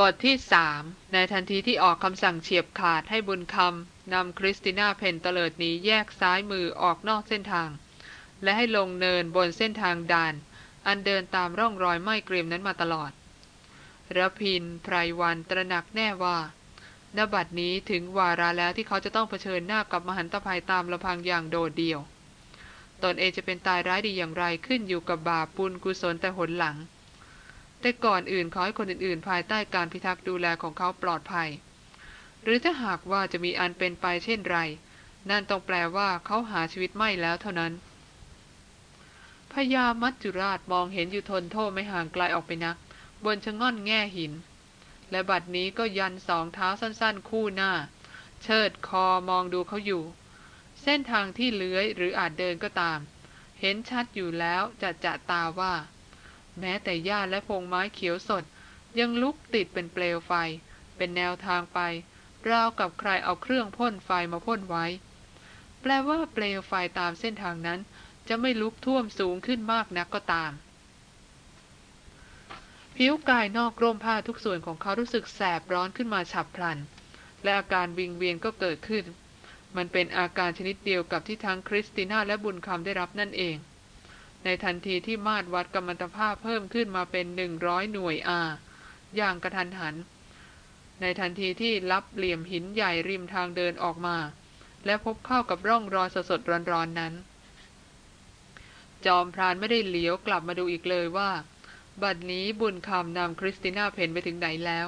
บทที่สามในทันทีที่ออกคำสั่งเฉียบขาดให้บุญคำนำคริสติน่าเพนเตลิดหนีแยกซ้ายมือออกนอกเส้นทาง และให้ลงเนินบนเส้นทางด่าน อันเดินตามร่องรอยไม้เกรียมนั้นมาตลอดระพินไพรวันตระหนักแน่ว่านบัดนี้ถึงวาระแล้วที่เขาจะต้องเผชิญหน้ากับมหันตภัยตามลำพังอย่างโดดเดี่ยว ตนเองจะเป็นตายร้ายดีอย่างไรขึ้นอยู่กับบาปปุญกุศลแต่หนหลัง แต่ก่อนอื่นขอให้คนอื่นๆ ภายใต้การพิทักษ์ดูแลของเขาปลอดภัย หรือถ้าหากว่าจะมีอันเป็นไปเช่นไร นั่นต้องแปลว่าเขาหาชีวิตไม่แล้วเท่านั้นพญามัจจุราชมองเห็นอยู่ทนโทษไม่ห่างไกลออกไปนัก บนชะง่อนแง่หิน และบัดนี้ก็ยันสองเท้าสั้นๆ คู่หน้า เชิดคอมองดูเขาอยู่ เส้นทางที่เลื้อยหรืออาจเดินก็ตาม เห็นชัดอยู่แล้วจะจะตาว่า แม้แต่หญ้าและพงไม้เขียวสด ยังลุกติดเป็นเปลวไฟ เป็นแนวทางไป ราวกับใครเอาเครื่องพ่นไฟมาพ่นไว้ แปลว่าเปลวไฟตามเส้นทางนั้น จะไม่ลุกท่วมสูงขึ้นมากนักก็ตาม ผิวกายนอกร่มผ้าทุกส่วนของเขารู้สึกแสบร้อนขึ้นมาฉับพลัน และอาการวิงเวียนก็เกิดขึ้น มันเป็นอาการชนิดเดียวกับที่ทั้งคริสติน่าและบุญคำได้รับนั่นเอง ในทันทีที่มาตรวัดกัมมันตภาพเพิ่มขึ้นมาเป็นหนึ่งร้อยหน่วยอาอย่างกระทันหัน ในทันทีที่ลับเหลี่ยมหินใหญ่ริมทางเดินออกมา และพบเข้ากับร่องรอยสดๆร้อนๆนั้น จอมพรานไม่ได้เหลียวกลับมาดูอีกเลยว่า บัดนี้บุญคำนำคริสติน่าเผ่นไปถึงไหนแล้ว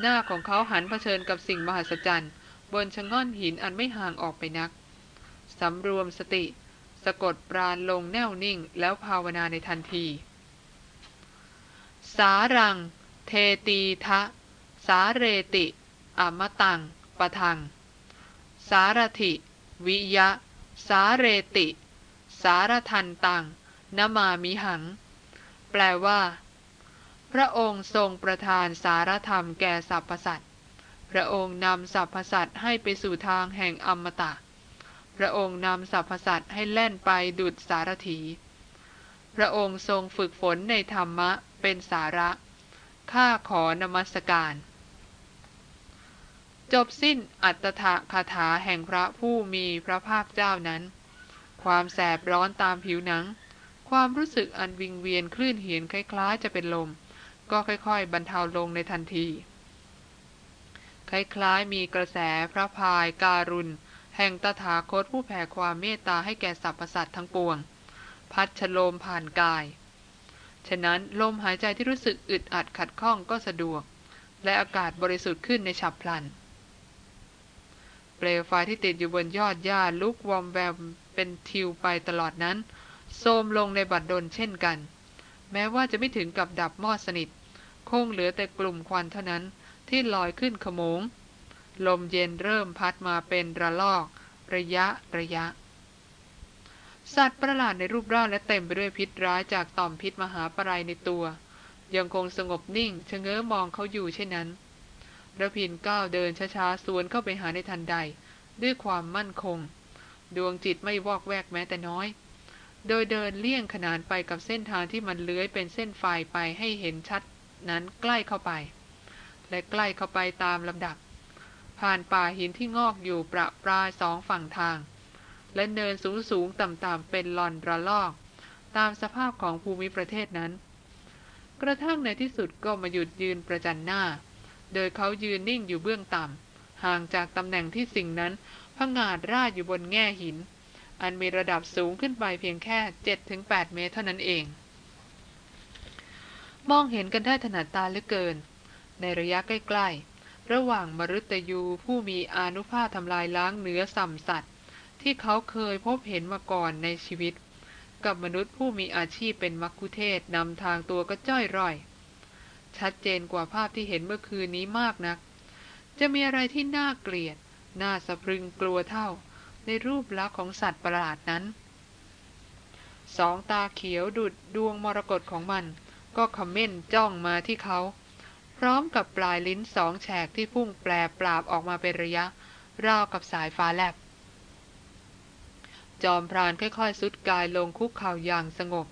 หน้าของเขาหันเผชิญกับสิ่งมหัศจรรย์ บนชะง่อนหินอันไม่ห่างออกไปนักสำรวมสติ สะกดปราณลงแน่วนิ่งแล้วภาวนาในทันที สารัง เทตีทะ สาเรติ อมตังปะทัง สารถิ วิยะ สาเรติ สารทันตังนมามิหัง แปลว่า พระองค์ทรงประทานสารธรรมแก่สรรพสัตว์ พระองค์นำสรรพสัตว์ให้ไปสู่ทางแห่งอมตะ ระองค์นำสรรพสัตว์ให้แล่นไปดุดสารถี พระองค์ทรงฝึกฝนในธรรมะเป็นสาระ ข้าขอนมัสการ จบสิ้นอัตถคาถาแห่งพระผู้มีพระภาคเจ้านั้น ความแสบร้อนตามผิวหนัง ความรู้สึกอันวิงเวียนคลื่นเหียนคล้ายๆ จะเป็นลม ก็ค่อยๆ บรรเทาลงในทันที คล้ายๆมีกระแสพระพายการุณ แห่งตถาคตผู้แผ่ความเมตตาให้แก่สรรพสัตว์ทั้งปวง พัดฉโลมผ่านกาย ฉะนั้นลมหายใจที่รู้สึกอึดอัดขัดข้องก็สะดวก และอากาศบริสุทธิ์ขึ้นในฉับพลัน เปลวไฟที่ติดอยู่บนยอดหญ้าลุกวอมแวมเป็นทิวไปตลอดนั้นโทมลงในบัดดลเช่นกัน แม้ว่าจะไม่ถึงกับดับมอดสนิท คงเหลือแต่กลุ่มควันเท่านั้นที่ลอยขึ้นขโมง ลมเย็นเริ่มพัดมาเป็นระลอก ระยะระยะ สัตว์ประหลาดในรูปร่างและเต็มไปด้วยพิษร้ายจากต่อมพิษมหาปรายในตัว ยังคงสงบนิ่งชะเง้อมองเขาอยู่เช่นนั้นระพินก้าวเดินช้าๆสวนเข้าไปหาในทันใด ด้วยความมั่นคง ดวงจิตไม่วอกแวกแม้แต่น้อย โดยเดินเลี่ยงขนานไปกับเส้นทางที่มันเลื้อยเป็นเส้นไฟไปให้เห็นชัดนั้นใกล้เข้าไป และใกล้เข้าไปตามลำดับ ผ่านป่าหินที่งอกอยู่ประปรายสองฝั่งทาง และเนินสูงสูงต่ำๆเป็นหลอนระลอก ตามสภาพของภูมิประเทศนั้น กระทั่งในที่สุดก็มาหยุดยืนประจันหน้า โดยเขายืนนิ่งอยู่เบื้องต่ำห่างจากตำแหน่งที่สิ่งนั้นพงาดราดอยู่บนแง่หิน อันมีระดับสูงขึ้นไปเพียงแค่ 7-8 เมตรเท่านั้นเอง มองเห็นกันได้ถนัดตาเหลือเกิน ในระยะใกล้ๆ ระหว่างมรุตยูผู้มีอานุภาพทำลายล้างเนื้อสัมสัตว์ที่เขาเคยพบเห็นมาก่อนในชีวิต กับมนุษย์ผู้มีอาชีพเป็นมักคุเทศนำทางตัวก็จ้อยร่อย ชัดเจนกว่าภาพที่เห็นเมื่อคืนนี้มากนัก จะมีอะไรที่น่าเกลียด น่าสะพรึงกลัวเท่า ในรูปลักษณ์ของสัตว์ประหลาดนั้นสองตาเขียวดุดดวงมรกตของมัน ก็คอมเมนจ้องมาที่เขา ร้อมกับปลายลิ้นสองแฉกที่พุ่งแปรปราบออกมาเป็นระยะ ราวกับสายฟ้าแลบ จอมพรานค่อยๆสุดกายลงคุกเข่าอย่างสงบ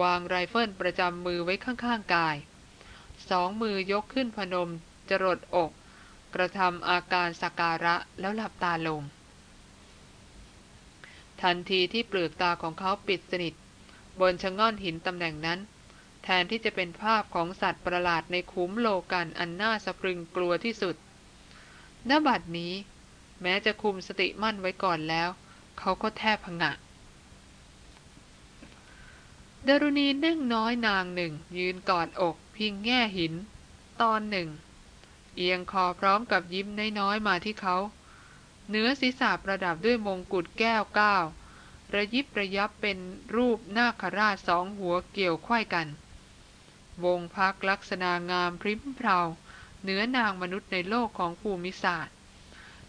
วางไรเฟิลประจำมือไว้ข้างๆกาย สองมือยกขึ้นพนม จรดอก กระทำอาการสักการะแล้วหลับตาลง ทันทีที่เปลือกตาของเขาปิดสนิท บนชะง่อนหินตำแหน่งนั้น แทนที่จะเป็นภาพของสัตว์ประหลาดในคุ้มโลกันอันน่าสะพรึงกลัวที่สุดณบัดนี้ แม้จะคุมสติมั่นไว้ก่อนแล้ว เขาก็แทบพงะดารุณีนั่งน้อยนางหนึ่ง ยืนกอดอกพิงแง่หิน ตอนหนึ่ง เอียงคอพร้อมกับยิ้มน้อยๆมาที่เขาเนื้อศีรษะประดับด้วยมงกุฎแก้วก้าวระยิบระยับเป็นรูปนาคราชสองหัวเกี่ยวควายกัน วงพักลักษณะงามพริ้มเพราเนื้อนางมนุษย์ในโลกของภูมิศาสตร์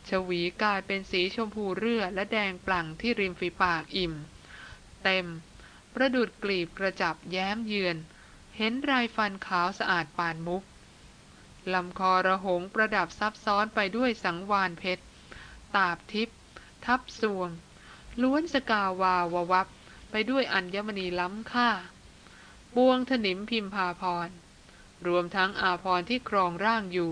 ชวีกลายเป็นสีชมพูเรือและแดงปลั่งที่ริมฝีปากอิ่ม เต็ม ประดุดกลีบกระจับแย้มเยือน เห็นรายฟันขาวสะอาดปานมุกลำคอระหงประดับซับซ้อนไปด้วยสังวานเพชร ตาบทิพทับสวง ล้วนสกาวาววับ ไปด้วยอัญมณีล้ำค่า บวงถนิมพิมพาพร รวมทั้งอาพรที่ครองร่างอยู่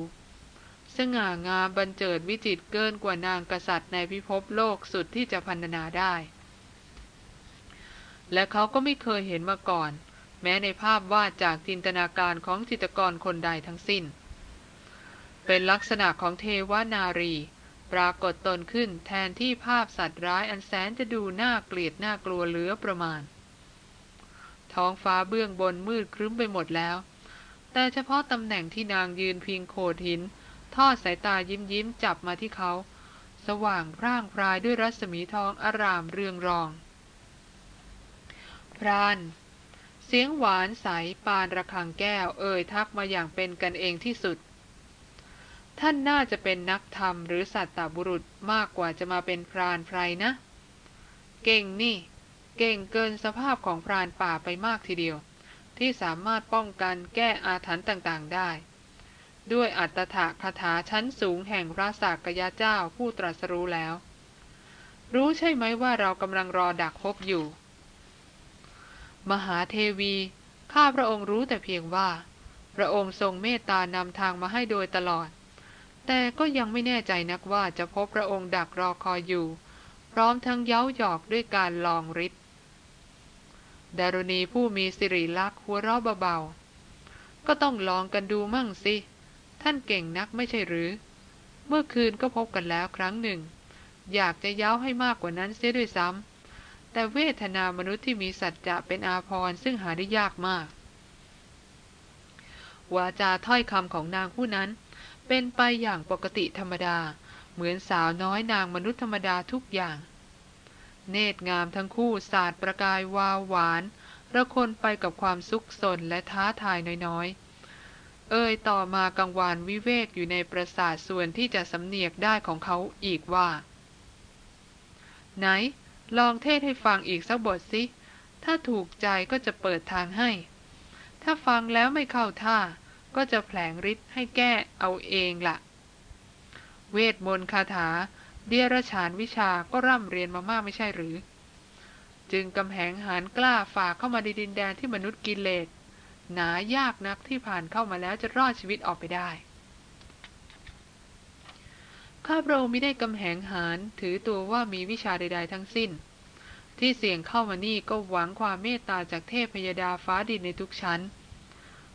สง่างามบรรเจิดวิจิตเกินกว่านางกษัตริย์ในพิภพโลกสุดที่จะพันนาได้ และเขาก็ไม่เคยเห็นมาก่อน แม้ในภาพวาดจากจินตนาการของจิตรกรคนใดทั้งสิ้น เป็นลักษณะของเทวนารี ปรากฏตนขึ้นแทนที่ภาพสัตว์ร้ายอันแสนจะดูน่าเกลียดน่ากลัวเหลือประมาณ ท้องฟ้าเบื้องบนมืดครึ้มไปหมดแล้ว แต่เฉพาะตำแหน่งที่นางยืนพิงโขดหิน ทอดสายตายิ้มยิ้มจับมาที่เขา สว่างร่างพรายด้วยรัศมีทองอารามเรืองรอง พราน เสียงหวานใสปานระฆังแก้วเอ่ยทักมาอย่างเป็นกันเองที่สุด ท่านน่าจะเป็นนักธรรมหรือสัตตบุรุษมากกว่าจะมาเป็นพรานไพรนะ เก่งนี่ เก่งเกินสภาพของพรานป่าไปมากทีเดียว ที่สามารถป้องกันแก้อาถรรพ์ต่างๆได้ ด้วยอัตถะคาถาชั้นสูงแห่งพระสากยาเจ้าผู้ตรัสรู้แล้ว รู้ใช่ไหมว่าเรากำลังรอดักพบอยู่ มหาเทวีข้าพระองค์รู้แต่เพียงว่า พระองค์ทรงเมตตานำทางมาให้โดยตลอด แต่ก็ยังไม่แน่ใจนักว่าจะพบพระองค์ดักรอคอยอยู่ พร้อมทั้งเย้าหยอกด้วยการลองฤทธิ์ ดารณีผู้มีสิริลักษ์หัวเราะเบาๆ ก็ต้องลองกันดูมั่งสิ ท่านเก่งนักไม่ใช่หรือ เมื่อคืนก็พบกันแล้วครั้งหนึ่ง อยากจะเย้าให้มากกว่านั้นเสียด้วยซ้ำ แต่เวทนามนุษย์ที่มีสัจจะเป็นอาภรณ์ซึ่งหาได้ยากมาก วาจาถ้อยคำของนางผู้นั้น เป็นไปอย่างปกติธรรมดา เหมือนสาวน้อยนางมนุษย์ธรรมดาทุกอย่าง เนตรงามทั้งคู่สาดประกายวาวหวานระคนไปกับความสุขสนและท้าทายน้อยๆ เอ่ยต่อมากังวานวิเวกอยู่ในประสาทส่วนที่จะสำเนียกได้ของเขาอีกว่า ไหน ลองเทศให้ฟังอีกสักบทสิ ถ้าถูกใจก็จะเปิดทางให้ ถ้าฟังแล้วไม่เข้าท่า ก็จะแผลงฤทธิ์ให้แก้เอาเองละ่ะ เวทมนต์คาถา เดียรฉานวิชาก็ร่ำเรียนมามากไม่ใช่หรือ จึงกำแหงหานกล้าฝ่าเข้ามาในดินแดนที่มนุษย์กิเลสหนายากนักที่ผ่านเข้ามาแล้วจะรอดชีวิตออกไปได้ ข้าพระองค์ไม่ได้กำแหงหารถือตัวว่ามีวิชาใด ๆ ทั้งสิ้น ที่เสี่ยงเข้ามานี่ก็หวังความเมตตาจากเทพพยดาฟ้าดินในทุกชั้น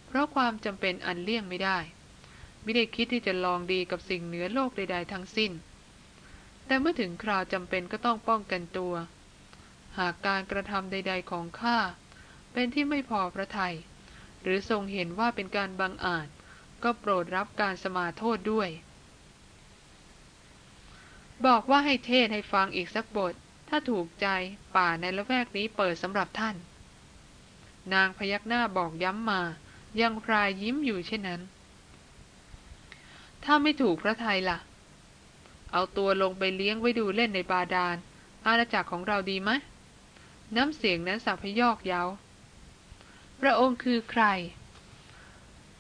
เพราะความจำเป็นอันเลี่ยงไม่ได้ ไม่ได้คิดที่จะลองดีกับสิ่งเหนือโลกใด ๆ ทั้งสิ้น แต่เมื่อถึงคราวจำเป็นก็ต้องป้องกันตัว หากการกระทำใด ๆของข้าเป็นที่ไม่พอพระทยัยหรือทรงเห็นว่าเป็นการบังอาจ ก็โปรดรับการสมาโทษด้วย บอกว่าให้เทศให้ฟังอีกสักบท ถ้าถูกใจป่าในละแวกนี้เปิดสำหรับท่าน นางพยักหน้าบอกย้ำมา ยังพรายยิ้มอยู่เช่นนั้น ถ้าไม่ถูกพระไทยละ่ะ เอาตัวลงไปเลี้ยงไว้ดูเล่นในบาดาล อาณาจักรของเราดีไหมน้ำเสียงนั้นสับพยอกเยา้าพระองค์คือใคร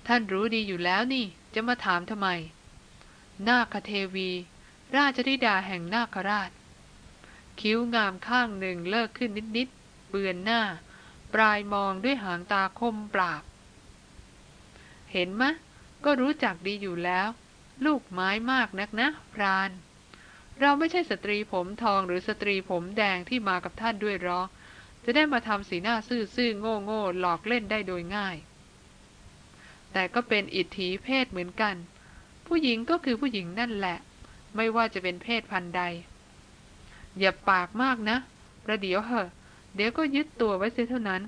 ท่านรู้ดีอยู่แล้วนี่จะมาถามทำไม นาคเทวี ราชธิดาแห่งนาคราช คิ้วงามข้างหนึ่งเลิกขึ้นนิดๆเบือนหน้า ปลายมองด้วยหางตาคมปราบ เห็นมะ ก็รู้จักดีอยู่แล้ว ลูกไม้มากนักนะ พราน เราไม่ใช่สตรีผมทองหรือสตรีผมแดงที่มากับท่านด้วยหรอกจะได้มาทำสีหน้าซื่อๆโง่ๆหลอกเล่นได้โดยง่าย แต่ก็เป็นอิทธิเพศเหมือนกัน ผู้หญิงก็คือผู้หญิงนั่นแหละ ไม่ว่าจะเป็นเพศพันใด อย่าปากมากนะ ประเดี๋ยวเหอะเดี๋ยวก็ยึดตัวไว้เสียเท่านั้น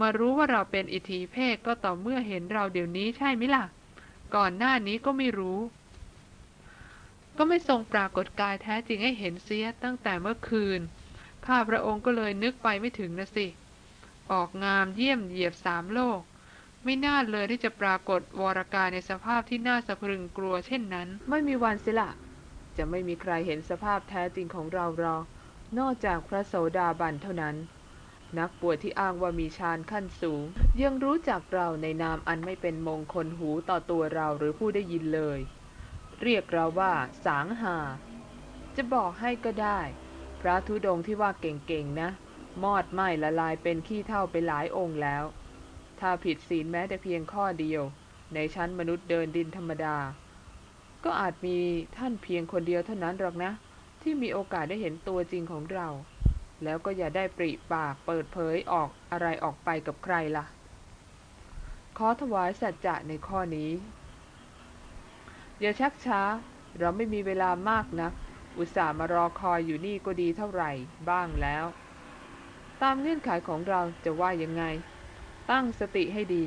มารู้ว่าเราเป็นอิทธิเพศก็ต่อเมื่อเห็นเราเดี๋ยวนี้ใช่ไหมล่ะ ก่อนหน้านี้ก็ไม่รู้ ก็ไม่ทรงปรากฏกายแท้จริงให้เห็นเสียตั้งแต่เมื่อคืน ข้าพระองค์ก็เลยนึกไปไม่ถึงนะสิ ออกงามเยี่ยมเหยียบสามโลก ไม่น่าเลยที่จะปรากฏวรกายในสภาพที่น่าสะพรึงกลัวเช่นนั้น ไม่มีวันสิละจะไม่มีใครเห็นสภาพแท้จริงของเราหรอกนอกจากพระโสดาบันเท่านั้น นักบวชที่อ้างว่ามีฌานขั้นสูง ยังรู้จักเราในนามอันไม่เป็นมงคลหูต่อตัวเราหรือผู้ได้ยินเลย เรียกเราว่า สางหา จะบอกให้ก็ได้ พระธุดงค์ที่ว่าเก่งๆนะ มอดไหม้ละลายเป็นขี้เท่าไปหลายองค์แล้ว ถ้าผิดศีลแม้แต่เพียงข้อเดียว ในชั้นมนุษย์เดินดินธรรมดา ก็อาจมีท่านเพียงคนเดียวเท่านั้นหรอกนะ ที่มีโอกาสได้เห็นตัวจริงของเรา แล้วก็อย่าได้ปริปากเปิดเผยออกอะไรออกไปกับใครละ่ะ ขอถวายสัจจะในข้อนี้ อย่าชักช้า เราไม่มีเวลามากนะัก อุตส่าห์มารอคอยอยู่นี่ก็ดีเท่าไหร่บ้างแล้ว ตามเงื่อนไขของเราจะว่ายังไง ตั้งสติให้ดี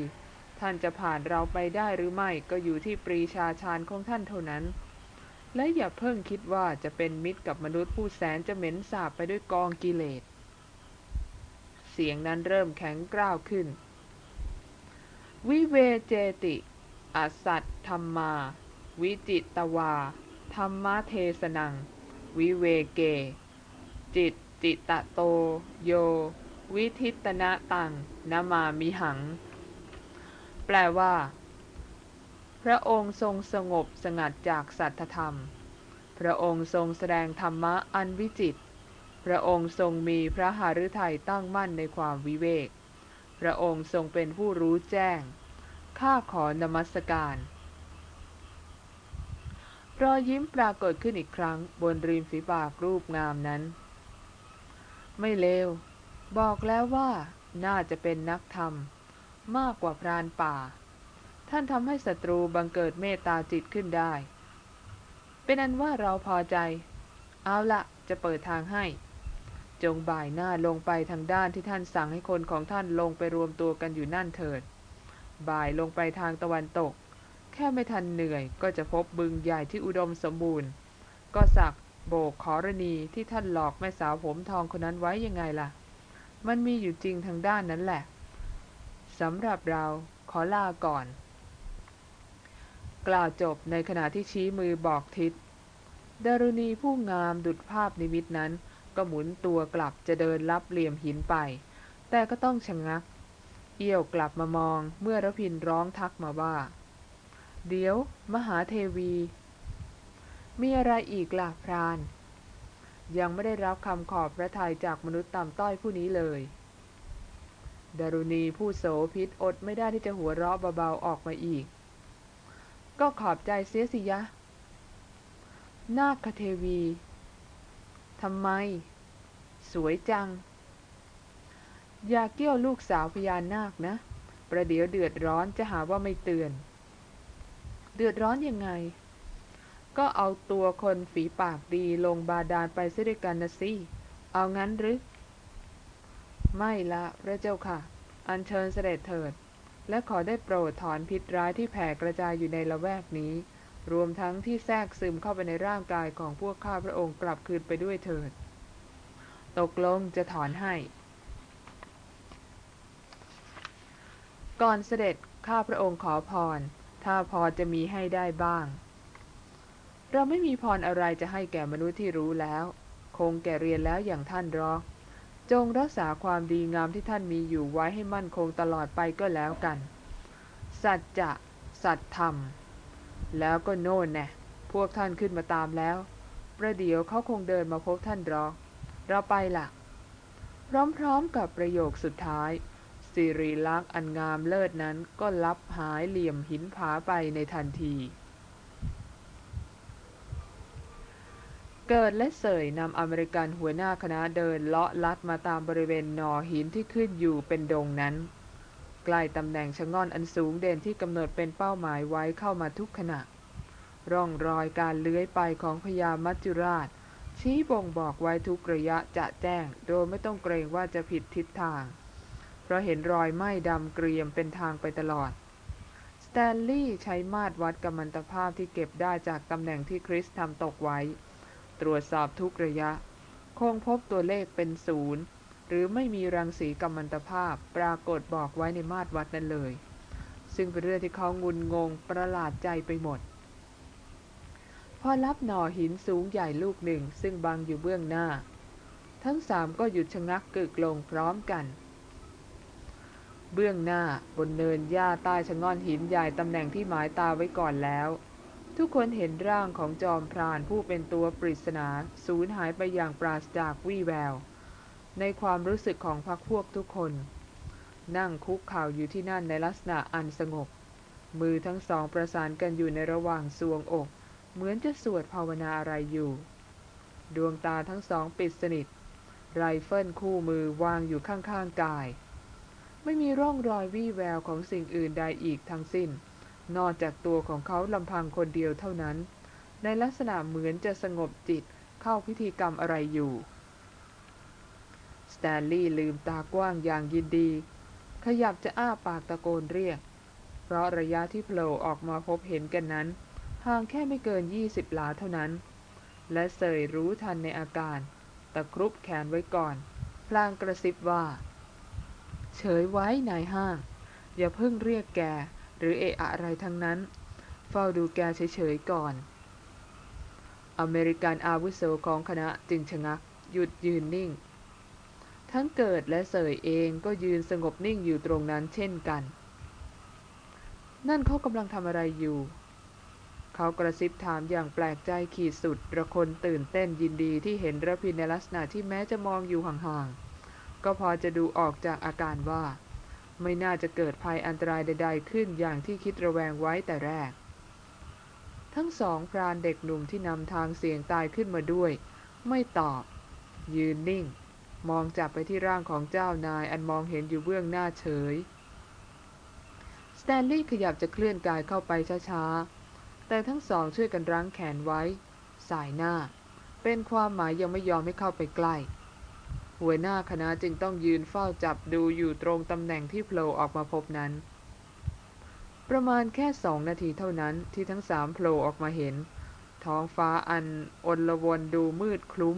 ท่านจะผ่านเราไปได้หรือไม่ก็อยู่ที่ปรีชาชาญของท่านเท่านั้น และอย่าเพิ่งคิดว่าจะเป็นมิตรกับมนุษย์ผู้แสนจะเหม็นสาบไปด้วยกองกิเลส เสียงนั้นเริ่มแข็งกร้าวขึ้น วิเวเจติอสัตธรรมา วิจิตตวา ธรรมเทสนัง วิเวเก จิตจิตตโต โย วิทิตนะตังนามามิหัง แปลว่า พระองค์ทรงสงบสงัดจากสัตธรรม พระองค์ทรงแสดงธรรมะอันวิจิต พระองค์ทรงมีพระหฤทัยตั้งมั่นในความวิเวก พระองค์ทรงเป็นผู้รู้แจ้ง ข้าขอนมัสการ รอยยิ้มปรากฏขึ้นอีกครั้งบนริมฝีปากรูปงามนั้น ไม่เลว บอกแล้วว่าน่าจะเป็นนักธรรม มากกว่าพรานป่า ท่านทำให้ศัตรูบังเกิดเมตตาจิตขึ้นได้ เป็นอันว่าเราพอใจ เอาละจะเปิดทางให้ จงบ่ายหน้าลงไปทางด้านที่ท่านสั่งให้คนของท่านลงไปรวมตัวกันอยู่นั่นเถิด บ่ายลงไปทางตะวันตก แค่ไม่ทันเหนื่อยก็จะพบบึงใหญ่ที่อุดมสมบูรณ์ ก็สักโบกขอรณีที่ท่านหลอกแม่สาวผมทองคนนั้นไว้ยังไงล่ะ มันมีอยู่จริงทางด้านนั้นแหละสำหรับเราขอลาก่อน กล่าวจบในขณะที่ชี้มือบอกทิศดารุณีผู้งามดุดภาพนิมิตนั้น ก็หมุนตัวกลับจะเดินลับเหลี่ยมหินไป แต่ก็ต้องชะงงัก เอี้ยวกลับมามองเมื่อระพินร้องทักมาว่า เดี๋ยว มหาเทวี มีอะไรอีกล่ะพราน ยังไม่ได้รับคำขอบพระทัยจากมนุษย์ต่ำต้อยผู้นี้เลยดารุณีผู้โสพิษอดไม่ได้ที่จะหัวเราะเบาๆออกมาอีก ก็ขอบใจเสียสิยะ นาคเทวี ทำไม สวยจัง อย่าเกี้ยวลูกสาวพญานาคนะ ประเดี๋ยวเดือดร้อนจะหาว่าไม่เตือน เดือดร้อนยังไง ก็เอาตัวคนฝีปากดีลงบาดาลไปเสียด้วยกันนะสิ เอางั้นหรือ ไม่ละพระเจ้าค่ะ อัญเชิญเสด็จเถิด และขอได้โปรดถอนพิษร้ายที่แผ่กระจายอยู่ในละแวกนี้ รวมทั้งที่แทรกซึมเข้าไปในร่างกายของพวกข้าพระองค์กลับคืนไปด้วยเถิด ตกลงจะถอนให้ ก่อนเสด็จข้าพระองค์ขอพร ถ้าพอจะมีให้ได้บ้าง เราไม่มีพรอะไรจะให้แก่มนุษย์ที่รู้แล้ว คงแก่เรียนแล้วอย่างท่านรอ จงรักษาความดีงามที่ท่านมีอยู่ไว้ให้มั่นคงตลอดไปก็แล้วกัน สัจจะ สัตธรรม แล้วก็โน่นแน่พวกท่านขึ้นมาตามแล้ว ประเดี๋ยวเขาคงเดินมาพบท่านรอกเราไปละ่ะ พร้อมๆกับประโยคสุดท้ายสิริลักษณ์อันงามเลิศนั้นก็ลับหายเหลี่ยมหินผาไปในทันที เกิดและเสยนำอเมริกันหัวหน้าคณะเดินเลาะลัดมาตามบริเวณหนอหินที่ขึ้นอยู่เป็นดงนั้น ใกล้ตำแหน่งชะง่อนอันสูงเด่นที่กำหนดเป็นเป้าหมายไว้เข้ามาทุกขณะ ร่องรอยการเลื้อยไปของพญามัจจุราช ชี้บ่งบอกไว้ทุกระยะจะแจ้ง โดยไม่ต้องเกรงว่าจะผิดทิศทาง เพราะเห็นรอยไหม้ดำเกรียมเป็นทางไปตลอดสแตนลีย์ใช้มาตรวัดกัมมันตภาพที่เก็บได้จากตำแหน่งที่คริสทำตกไว้ ตรวจสอบทุกระยะ คงพบตัวเลขเป็นศูนย์หรือไม่มีรังสีกัมมันตภาพปรากฏบอกไว้ในมาตรวัดนั้นเลย ซึ่งเป็นเรื่องที่เขางุนงงประหลาดใจไปหมด พอรับหน่อหินสูงใหญ่ลูกหนึ่งซึ่งบังอยู่เบื้องหน้า ทั้งสามก็หยุดชะงักกึกลงพร้อมกัน เบื้องหน้าบนเนินหญ้าใต้ชะง่อนหินใหญ่ตำแหน่งที่หมายตาไว้ก่อนแล้ว ทุกคนเห็นร่างของจอมพรานผู้เป็นตัวปริศนาสูญหายไปอย่างปราศจากวี่แวว ในความรู้สึกของพรรคพวกทุกคน นั่งคุกเข่าอยู่ที่นั่นในลักษณะอันสงบ มือทั้งสองประสานกันอยู่ในระหว่างสวงอก เหมือนจะสวดภาวนาอะไรอยู่ ดวงตาทั้งสองปิดสนิท ไรเฟิลคู่มือวางอยู่ข้างๆกาย ไม่มีร่องรอยวี่แววของสิ่งอื่นใดอีกทั้งสิ้น นอกจากตัวของเขาลำพังคนเดียวเท่านั้น ในลักษณะเหมือนจะสงบจิตเข้าพิธีกรรมอะไรอยู่ สแตนลีย์ลืมตากว้างอย่างยินดี ขยับจะอ้าปากตะโกนเรียก เพราะระยะที่โผล่ออกมาพบเห็นกันนั้น ห่างแค่ไม่เกิน 20 หลาเท่านั้น และเสยรู้ทันในอาการ ตะครุบแขนไว้ก่อน พลางกระซิบว่า เฉยไว้นายห้าง อย่าเพิ่งเรียกแก หรือเอะอะไรทั้งนั้น เฝ้าดูแกเฉยๆก่อน อเมริกันอาวุโสของคณะจึงชะงัก หยุดยืนนิ่ง ทั้งเกิดและเสยเองก็ยืนสงบนิ่งอยู่ตรงนั้นเช่นกัน นั่นเขากำลังทำอะไรอยู่ เขากระซิบถามอย่างแปลกใจขีดสุดระคนตื่นเต้นยินดีที่เห็นระพินในลักษณะที่แม้จะมองอยู่ห่างๆก็พอจะดูออกจากอาการว่า ไม่น่าจะเกิดภัยอันตรายใด ๆ ขึ้นอย่างที่คิดระแวงไว้แต่แรก ทั้งสองพรานเด็กหนุ่มที่นำทางเสียงตายขึ้นมาด้วย ไม่ตอบ ยืนนิ่ง มองจับไปที่ร่างของเจ้านายอันมองเห็นอยู่เบื้องหน้าเฉยสแตนลีย์ขยับจะเคลื่อนกายเข้าไปช้าๆ แต่ทั้งสองช่วยกันรั้งแขนไว้ สายหน้า เป็นความหมายยังไม่ยอมให้เข้าไปใกล้ หัวหน้าคณะจึงต้องยืนเฝ้าจับดูอยู่ตรงตำแหน่งที่โผล่ออกมาพบนั้น ประมาณแค่สองนาทีเท่านั้นที่ทั้งสามโผล่ออกมาเห็น ท้องฟ้าอันอนละวนดูมืดคลุ้ม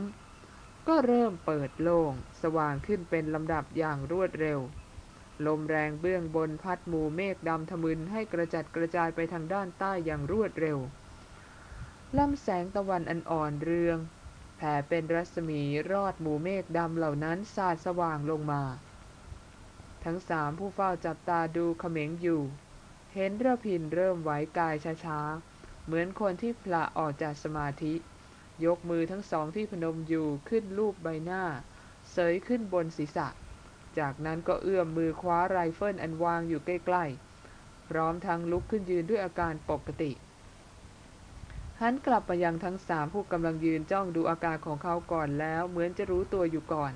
ก็เริ่มเปิดโล่ง สว่างขึ้นเป็นลำดับอย่างรวดเร็ว ลมแรงเบื้องบนพัดหมู่เมฆดำทะมึนให้กระจัดกระจายไปทางด้านใต้อย่างรวดเร็วลำแสงตะวันอันอ่อนเรือง แผ่เป็นรัศมีลอดหมู่เมฆดำเหล่านั้นสาดสว่างลงมา ทั้งสามผู้เฝ้าจับตาดูเขม็งอยู่ เห็นรพินทร์เริ่มไหวกายช้าๆ เหมือนคนที่ผละออกจากสมาธิ ยกมือทั้งสองที่พนมอยู่ขึ้นลูบใบหน้า เสยขึ้นบนศีรษะ จากนั้นก็เอื้อมมือคว้าไรเฟิลอันวางอยู่ใกล้ๆ พร้อมทั้งลุกขึ้นยืนด้วยอาการปกติ หันกลับมายังทั้งสามผู้กำลังยืนจ้องดูอาการของเขาก่อนแล้ว เหมือนจะรู้ตัวอยู่ก่อน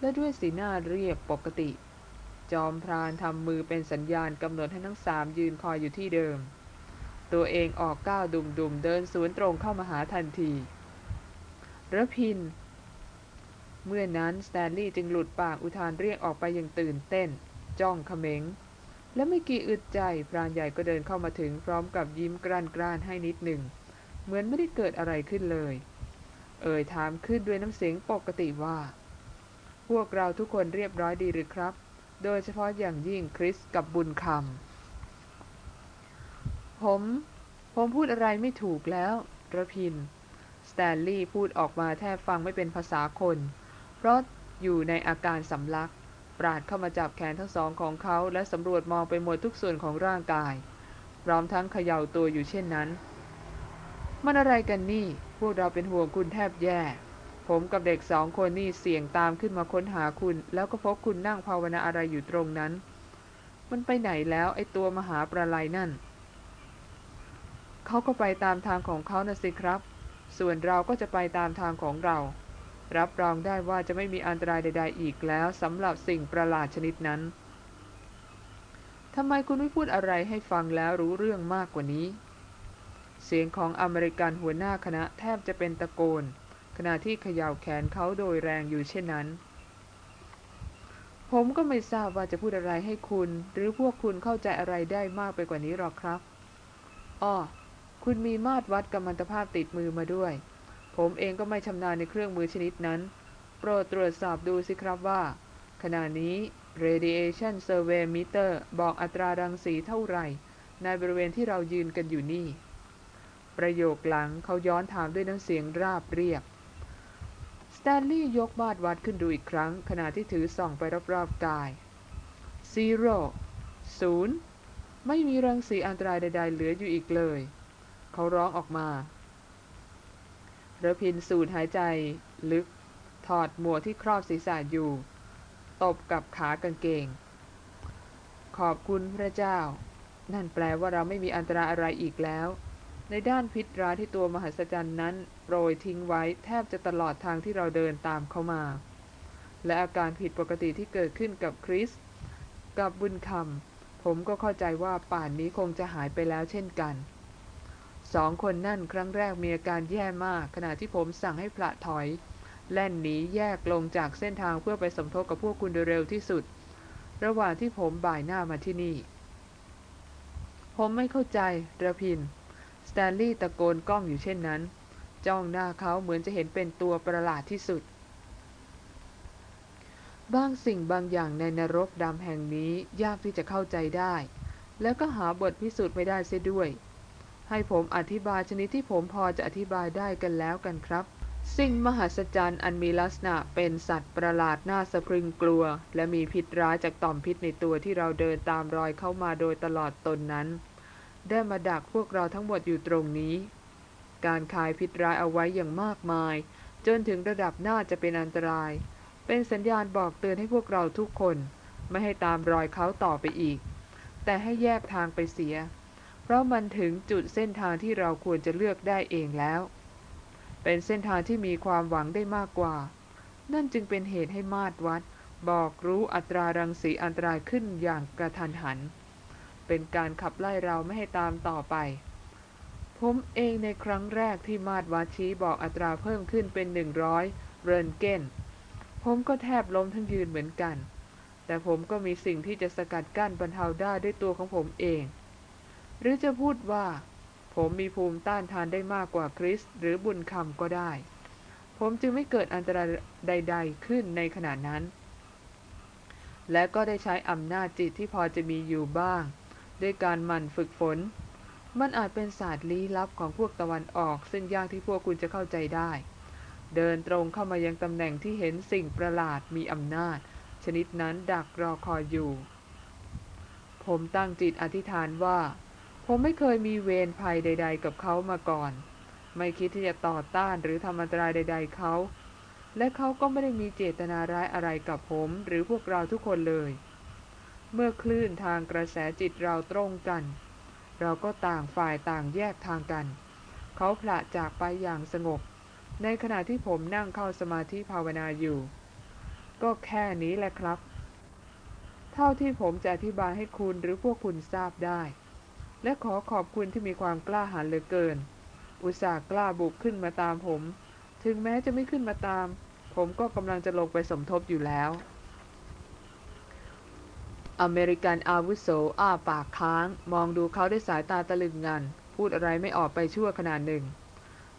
และด้วยสีหน้าเรียบปกติ จอมพรานทำมือเป็นสัญญาณกำหนดให้ทั้งสามยืนคอยอยู่ที่เดิม ตัวเองออกก้าวดุ่มๆเดินสวนตรงเข้ามาหาทันทีระพิน เมื่อนั้นสแตนลีย์จึงหลุดปากอุทานเรียกออกไปอย่างตื่นเต้น จ้องเขม็ง และไม่กี่อึดใจพรานใหญ่ก็เดินเข้ามาถึงพร้อมกับยิ้มกรานกรานให้นิดหนึ่ง เหมือนไม่ได้เกิดอะไรขึ้นเลย เอ่ยถามขึ้นด้วยน้ำเสียงปกติว่า พวกเราทุกคนเรียบร้อยดีหรือครับ โดยเฉพาะอย่างยิ่งคริสกับบุญคำผม ผมพูดอะไรไม่ถูกแล้วระพิน สแตนลีย์พูดออกมาแทบฟังไม่เป็นภาษาคน เพราะอยู่ในอาการสำลัก ปราดเข้ามาจับแขนทั้งสองของเขาและสำรวจมองไปหมดทุกส่วนของร่างกาย พร้อมทั้งเขย่าตัวอยู่เช่นนั้น มันอะไรกันนี่ พวกเราเป็นห่วงคุณแทบแย่ ผมกับเด็กสองคนนี่เสี่ยงตามขึ้นมาค้นหาคุณ แล้วก็พบคุณนั่งภาวนาอะไรอยู่ตรงนั้น มันไปไหนแล้วไอตัวมหาประไลนั่น เขาก็ไปตามทางของเขานะสิครับ ส่วนเราก็จะไปตามทางของเรา รับรองได้ว่าจะไม่มีอันตรายใด ๆ อีกแล้วสำหรับสิ่งประหลาดชนิดนั้นทำไมคุณไม่พูดอะไรให้ฟังแล้วรู้เรื่องมากกว่านี้ เสียงของอเมริกันหัวหน้าคณะแทบจะเป็นตะโกน ขณะที่เขย่าแขนเขาโดยแรงอยู่เช่นนั้น ผมก็ไม่ทราบว่าจะพูดอะไรให้คุณ หรือพวกคุณเข้าใจอะไรได้มากไปกว่านี้หรอกครับ อ้อ คุณมีมาตรวัดกัมมันตภาพติดมือมาด้วย ผมเองก็ไม่ชำนาญในเครื่องมือชนิดนั้น โปรดตรวจสอบดูสิครับว่า ขณะนี้ radiation survey meter บอกอัตรารังสีเท่าไหร่ ในบริเวณที่เรายืนกันอยู่นี่ ประโยคหลังเขาย้อนถามด้วยน้ำเสียงราบเรียบ สแตนลีย์ยกมาตรวัดขึ้นดูอีกครั้ง ขณะที่ถือส่องไปรอบๆกาย zero ศูนย์ไม่มีรังสีอันตรายใดๆเหลืออยู่อีกเลย เขาร้องออกมา ระพินสูดหายใจ ลึก ถอดหมวกที่ครอบศีรษะอยู่ ตบกับขากางเกง ขอบคุณพระเจ้า นั่นแปลว่าเราไม่มีอันตรายอะไรอีกแล้ว ในด้านพิษร้ายที่ตัวมหัศจรรย์นั้นโปรยทิ้งไว้แทบจะตลอดทางที่เราเดินตามเขามา และอาการผิดปกติที่เกิดขึ้นกับคริส กับบุญคำผมก็เข้าใจว่าป่านนี้คงจะหายไปแล้วเช่นกัน สองคนนั่นครั้งแรกมีอาการแย่มาก ขณะที่ผมสั่งให้พละถอย แล่นหนีแยกลงจากเส้นทางเพื่อไปสมทบกับพวกคุณโดยเร็วที่สุด ระหว่างที่ผมบ่ายหน้ามาที่นี่ ผมไม่เข้าใจระพิน สแตนลีย์ตะโกนกล้องอยู่เช่นนั้น จ้องหน้าเขาเหมือนจะเห็นเป็นตัวประหลาดที่สุด บางสิ่งบางอย่างในนรกดำแห่งนี้ยากที่จะเข้าใจได้ แล้วก็หาบทพิสูจน์ไม่ได้เสียด้วย ให้ผมอธิบายชนิดที่ผมพอจะอธิบายได้กันแล้วกันครับ สิ่งมหัศจรรย์อันมีลักษณะเป็นสัตว์ประหลาดน่าสะพรึงกลัว และมีพิษร้ายจากต่อมพิษในตัวที่เราเดินตามรอยเข้ามาโดยตลอดตนนั้น ได้มาดักพวกเราทั้งหมดอยู่ตรงนี้ การคายพิษร้ายเอาไว้อย่างมากมาย จนถึงระดับน่าจะเป็นอันตราย เป็นสัญญาณบอกเตือนให้พวกเราทุกคน ไม่ให้ตามรอยเขาต่อไปอีก แต่ให้แยกทางไปเสีย ราะมันถึงจุดเส้นทางที่เราควรจะเลือกได้เองแล้ว เป็นเส้นทางที่มีความหวังได้มากกว่า นั่นจึงเป็นเหตุให้มาตรวัด บอกรู้อัตรารังสีอันตรายขึ้นอย่างกระทันหัน เป็นการขับไล่เราไม่ให้ตามต่อไป ผมเองในครั้งแรกที่มาตรวัดชี้บอกอัตราเพิ่มขึ้นเป็น 100 เรนเกนผมก็แทบล้มทั้งยืนเหมือนกัน แต่ผมก็มีสิ่งที่จะสกัดกั้นบรรเทาได้ด้วยตัวของผมเอง หรือจะพูดว่า ผมมีภูมิต้านทานได้มากกว่าคริส หรือบุญคำก็ได้ ผมจึงไม่เกิดอันตรายใด ๆ ขึ้นในขณะนั้น และก็ได้ใช้อำนาจจิตที่พอจะมีอยู่บ้าง ด้วยการหมั่นฝึกฝน มันอาจเป็นศาสตร์ลี้ลับของพวกตะวันออก ซึ่งยากที่พวกคุณจะเข้าใจได้ เดินตรงเข้ามายังตำแหน่งที่เห็นสิ่งประหลาดมีอำนาจ ชนิดนั้นดักรอคอยอยู่ ผมตั้งจิตอธิษฐานว่า ผมไม่เคยมีเวรภัยใด ๆ กับเขามาก่อน ไม่คิดที่จะต่อต้านหรือทำอันตรายใด ๆเขา และเขาก็ไม่ได้มีเจตนาร้ายอะไรกับผม หรือพวกเราทุกคนเลย เมื่อคลื่นทางกระแสจิตเราตรงกัน เราก็ต่างฝ่ายต่างแยกทางกัน เขาผละจากไปอย่างสงบ ในขณะที่ผมนั่งเข้าสมาธิภาวนาอยู่ ก็แค่นี้แหละครับ เท่าที่ผมจะอธิบายให้คุณหรือพวกคุณทราบได้ และขอขอบคุณที่มีความกล้าหาญเหลือเกิน อุตส่าห์กล้าบุกขึ้นมาตามผม ถึงแม้จะไม่ขึ้นมาตาม ผมก็กำลังจะลงไปสมทบอยู่แล้ว อเมริกันอาวุโสอ้าปากค้าง มองดูเขาด้วยสายตาตะลึงงัน พูดอะไรไม่ออกไปชั่วขนาดหนึ่ง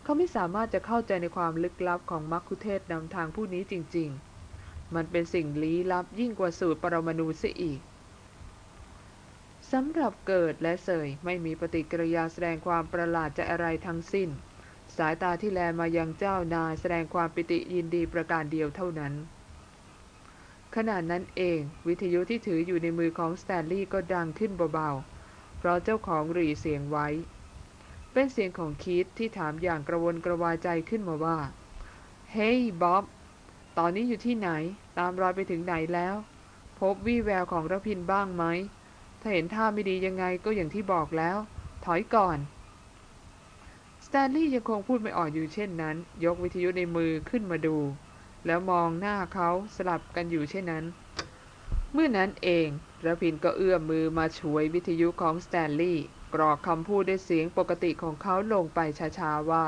เขาไม่สามารถจะเข้าใจในความลึกลับของมัคคุเทศนำทางผู้นี้จริง ๆ มันเป็นสิ่งลี้ลับยิ่งกว่าสูตรปรมาณูเสียอีก สำหรับเกิดและเสยไม่มีปฏิกิริยาแสดงความประหลาดจะอะไรทั้งสิ้น สายตาที่แลมายังเจ้านายแสดงความปิติยินดีประการเดียวเท่านั้น ขณะนั้นเองวิทยุที่ถืออยู่ในมือของสแตนลีย์ก็ดังขึ้นเบาๆ เพราะเจ้าของรีเสียงไว้ เป็นเสียงของคีตที่ถามอย่างกระวนกระวายใจขึ้นมาว่า เฮ้ยบ๊อบตอนนี้อยู่ที่ไหน ตามรอยไปถึงไหนแล้ว พบวี่แววของระพินบ้างไหม ถ้าเห็นท่าไม่ดียังไงก็อย่างที่บอกแล้ว ถอยก่อนสแตนลีย์ยังคงพูดไม่ออกอยู่เช่นนั้น ยกวิทยุในมือขึ้นมาดู แล้วมองหน้าเขาสลับกันอยู่เช่นนั้น เมื่อนั้นเองระพินก็เอื้อมมือมาฉวยวิทยุของสแตนลีย์กรอกคำพูดด้วยเสียงปกติของเขาลงไปช้าๆว่า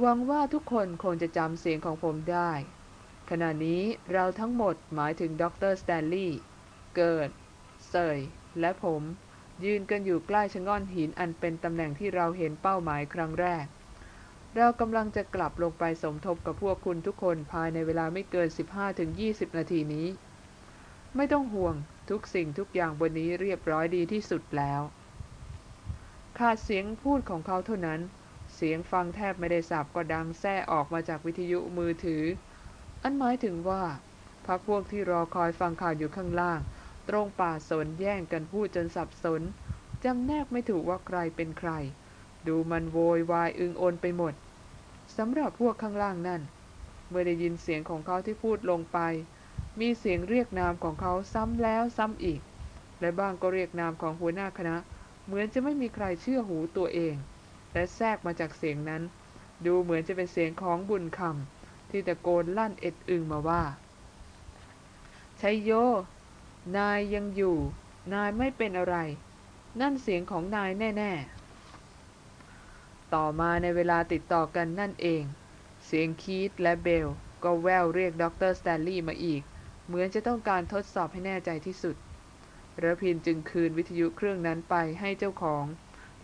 หวังว่าทุกคนคงจะจำเสียงของผมได้ ขณะนี้เราทั้งหมดหมายถึงดรสแตนลีย์เกิด เซยและผม ยืนกันอยู่ใกล้ชะง่อนหินอันเป็นตำแหน่งที่เราเห็นเป้าหมายครั้งแรก เรากำลังจะกลับลงไปสมทบกับพวกคุณทุกคนภายในเวลาไม่เกิน 15-20 นาทีนี้ ไม่ต้องห่วงทุกสิ่งทุกอย่างบนนี้เรียบร้อยดีที่สุดแล้วขาดเสียงพูดของเขาเท่านั้น เสียงฟังแทบไม่ได้สับก็ดังแซ่ออกมาจากวิทยุมือถือ อันหมายถึงว่าพรรคพวกที่รอคอยฟังข่าวอยู่ข้างล่าง ตรงป่าสนแย่งกันพูดจนสับสนจำแนกไม่ถูกว่าใครเป็นใคร ดูมันโวยวายอึงโอนไปหมดสำหรับพวกข้างล่างนั่น เมื่อได้ยินเสียงของเขาที่พูดลงไป มีเสียงเรียกนามของเขาซ้ำแล้วซ้ำอีก และบ้างก็เรียกนามของหัวหน้าคณะ เหมือนจะไม่มีใครเชื่อหูตัวเอง และแทรกมาจากเสียงนั้น ดูเหมือนจะเป็นเสียงของบุญคำที่ตะโกนลั่นเอ็ดอึงมาว่าชัยโย นายยังอยู่ นายไม่เป็นอะไร นั่นเสียงของนายแน่ ๆ ต่อมาในเวลาติดต่อกันนั่นเอง เสียงคีตและเบล ก็แว่วเรียกด็อกเตอร์สแตนลีย์มาอีก เหมือนจะต้องการทดสอบให้แน่ใจที่สุดระพินจึงคืนวิทยุเครื่องนั้นไปให้เจ้าของ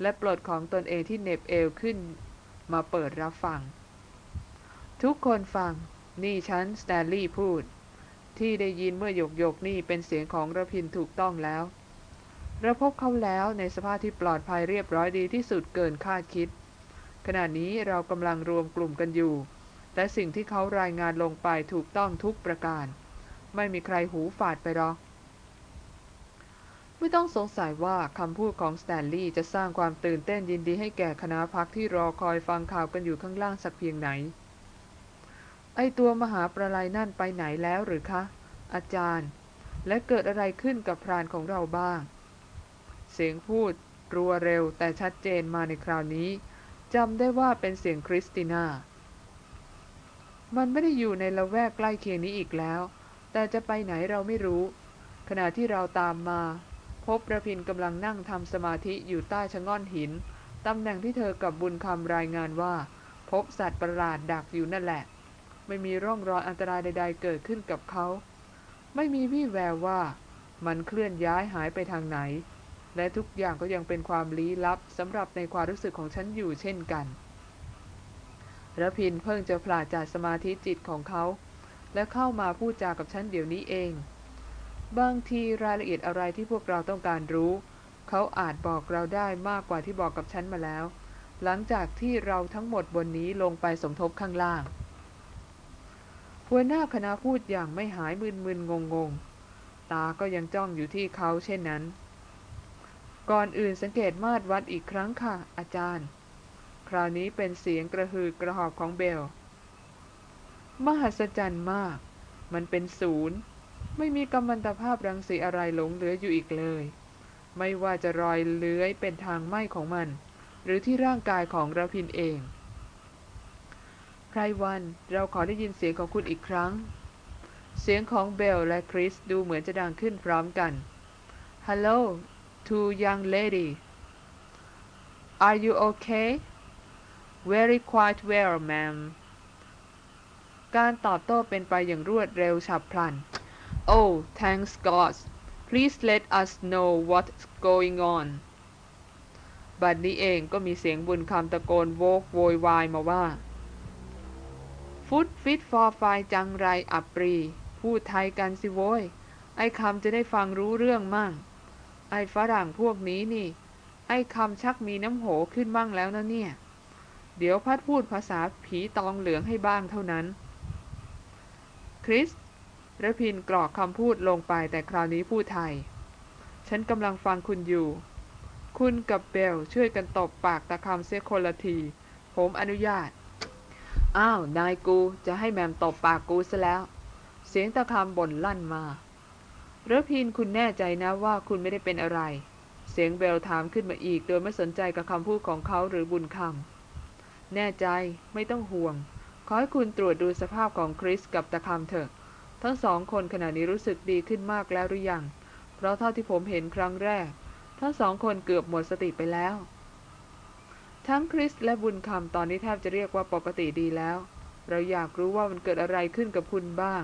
และปลดของตนเองที่เน็บเอวขึ้น มาเปิดรับฟัง ทุกคนฟัง นี่ฉันสแตนลีย์พูด ที่ได้ยินเมื่อหยกหยกนี่เป็นเสียงของระพินถูกต้องแล้วเราพบเขาแล้วในสภาพที่ปลอดภัยเรียบร้อยดีที่สุดเกินคาดคิด ขณะนี้เรากำลังรวมกลุ่มกันอยู่ และสิ่งที่เขารายงานลงไปถูกต้องทุกประการ ไม่มีใครหูฝาดไปหรอกไม่ต้องสงสัยว่าคำพูดของสแตนลีย์จะสร้างความตื่นเต้นยินดีให้แก่คณะพักที่รอคอยฟังข่าวกันอยู่ข้างล่างสักเพียงไหน ไอตัวมหาประลายนั่นไปไหนแล้วหรือคะ อาจารย์ และเกิดอะไรขึ้นกับพรานของเราบ้าง เสียงพูดรัวเร็วแต่ชัดเจนมาในคราวนี้จำได้ว่าเป็นเสียงคริสติน่า มันไม่ได้อยู่ในละแวกใกล้เคียงนี้อีกแล้ว แต่จะไปไหนเราไม่รู้ ขณะที่เราตามมา พบระพินกำลังนั่งทำสมาธิอยู่ใต้ชะง่อนหินตำแหน่งที่เธอกับบุญคำรายงานว่า พบสัตว์ประหลาดดักอยู่นั่นแหละ ไม่มีร่องรอยอันตรายใด ๆ เกิดขึ้นกับเขา ไม่มีวี่แววว่ามันเคลื่อนย้ายหายไปทางไหน และทุกอย่างก็ยังเป็นความลี้ลับสำหรับในความรู้สึกของฉันอยู่เช่นกันระพินเพิ่งจะผลาจากสมาธิจิตของเขา และเข้ามาพูดจากับฉันเดี๋ยวนี้เอง บางทีรายละเอียดอะไรที่พวกเราต้องการรู้ เขาอาจบอกเราได้มากกว่าที่บอกกับฉันมาแล้ว หลังจากที่เราทั้งหมดบนนี้ลงไปสมทบข้างล่าง หัวหน้าคณะพูดอย่างไม่หายมึนมึนงงงตาก็ยังจ้องอยู่ที่เขาเช่นนั้น ก่อนอื่นสังเกตมาตรวัดอีกครั้งค่ะ อาจารย์ คราวนี้เป็นเสียงกระหืดกระหอบของเบล มหัศจรรย์มาก มันเป็นศูนย์ ไม่มีกัมมันตภาพรังสีอะไรหลงเหลืออยู่อีกเลย ไม่ว่าจะรอยเลื้อยเป็นทางไหม้ของมัน หรือที่ร่างกายของระพินเอง รวัน เราขอได้ยินเสียงของคุณอีกครั้ง เสียงของเบลและคริสดูเหมือนจะดังขึ้นพร้อมกัน Hello to young lady Are you okay Very quite well ma'am การตอบโต้เป็นไปอย่างรวดเร็วฉับพลัน Oh thanks God please let us know what's going on บัดนี้เองก็มีเสียงบุญคำตะโกนโวกโวยวายมาว่า ฟุตฟิตฟอร์ไฟจังไรอับปรี พูดไทยกันสิโว้ย ไอ้คำจะได้ฟังรู้เรื่องมั่ง ไอ้ฝรั่งพวกนี้นี่ ไอ้คำชักมีน้ำโหขึ้นบ้างแล้วนะเนี่ย เดี๋ยวพัดพูดภาษาผีตองเหลืองให้บ้างเท่านั้น คริสระพินกรอกคำพูดลงไปแต่คราวนี้พูดไทย ฉันกำลังฟังคุณอยู่ คุณกับเบลช่วยกันตบปากตะคำเสียคนละที ผมอนุญาต อ้าว นายกูจะให้แมมตบปากกูซะแล้ว เสียงตะคำบ่นลั่นมาระพินคุณแน่ใจนะว่าคุณไม่ได้เป็นอะไร เสียงเบลถามขึ้นมาอีก โดยไม่สนใจกับคำพูดของเขาหรือบุญคำแน่ใจไม่ต้องห่วง ขอให้คุณตรวจดูสภาพของคริสกับตะคำเถอะ ทั้งสองคนขณะนี้รู้สึกดีขึ้นมากแล้วหรือยัง เพราะเท่าที่ผมเห็นครั้งแรก ทั้งสองคนเกือบหมดสติไปแล้ว ทั้งคริสและบุญคำตอนนี้แทบจะเรียกว่าปกติดีแล้ว เราอยากรู้ว่ามันเกิดอะไรขึ้นกับคุณบ้าง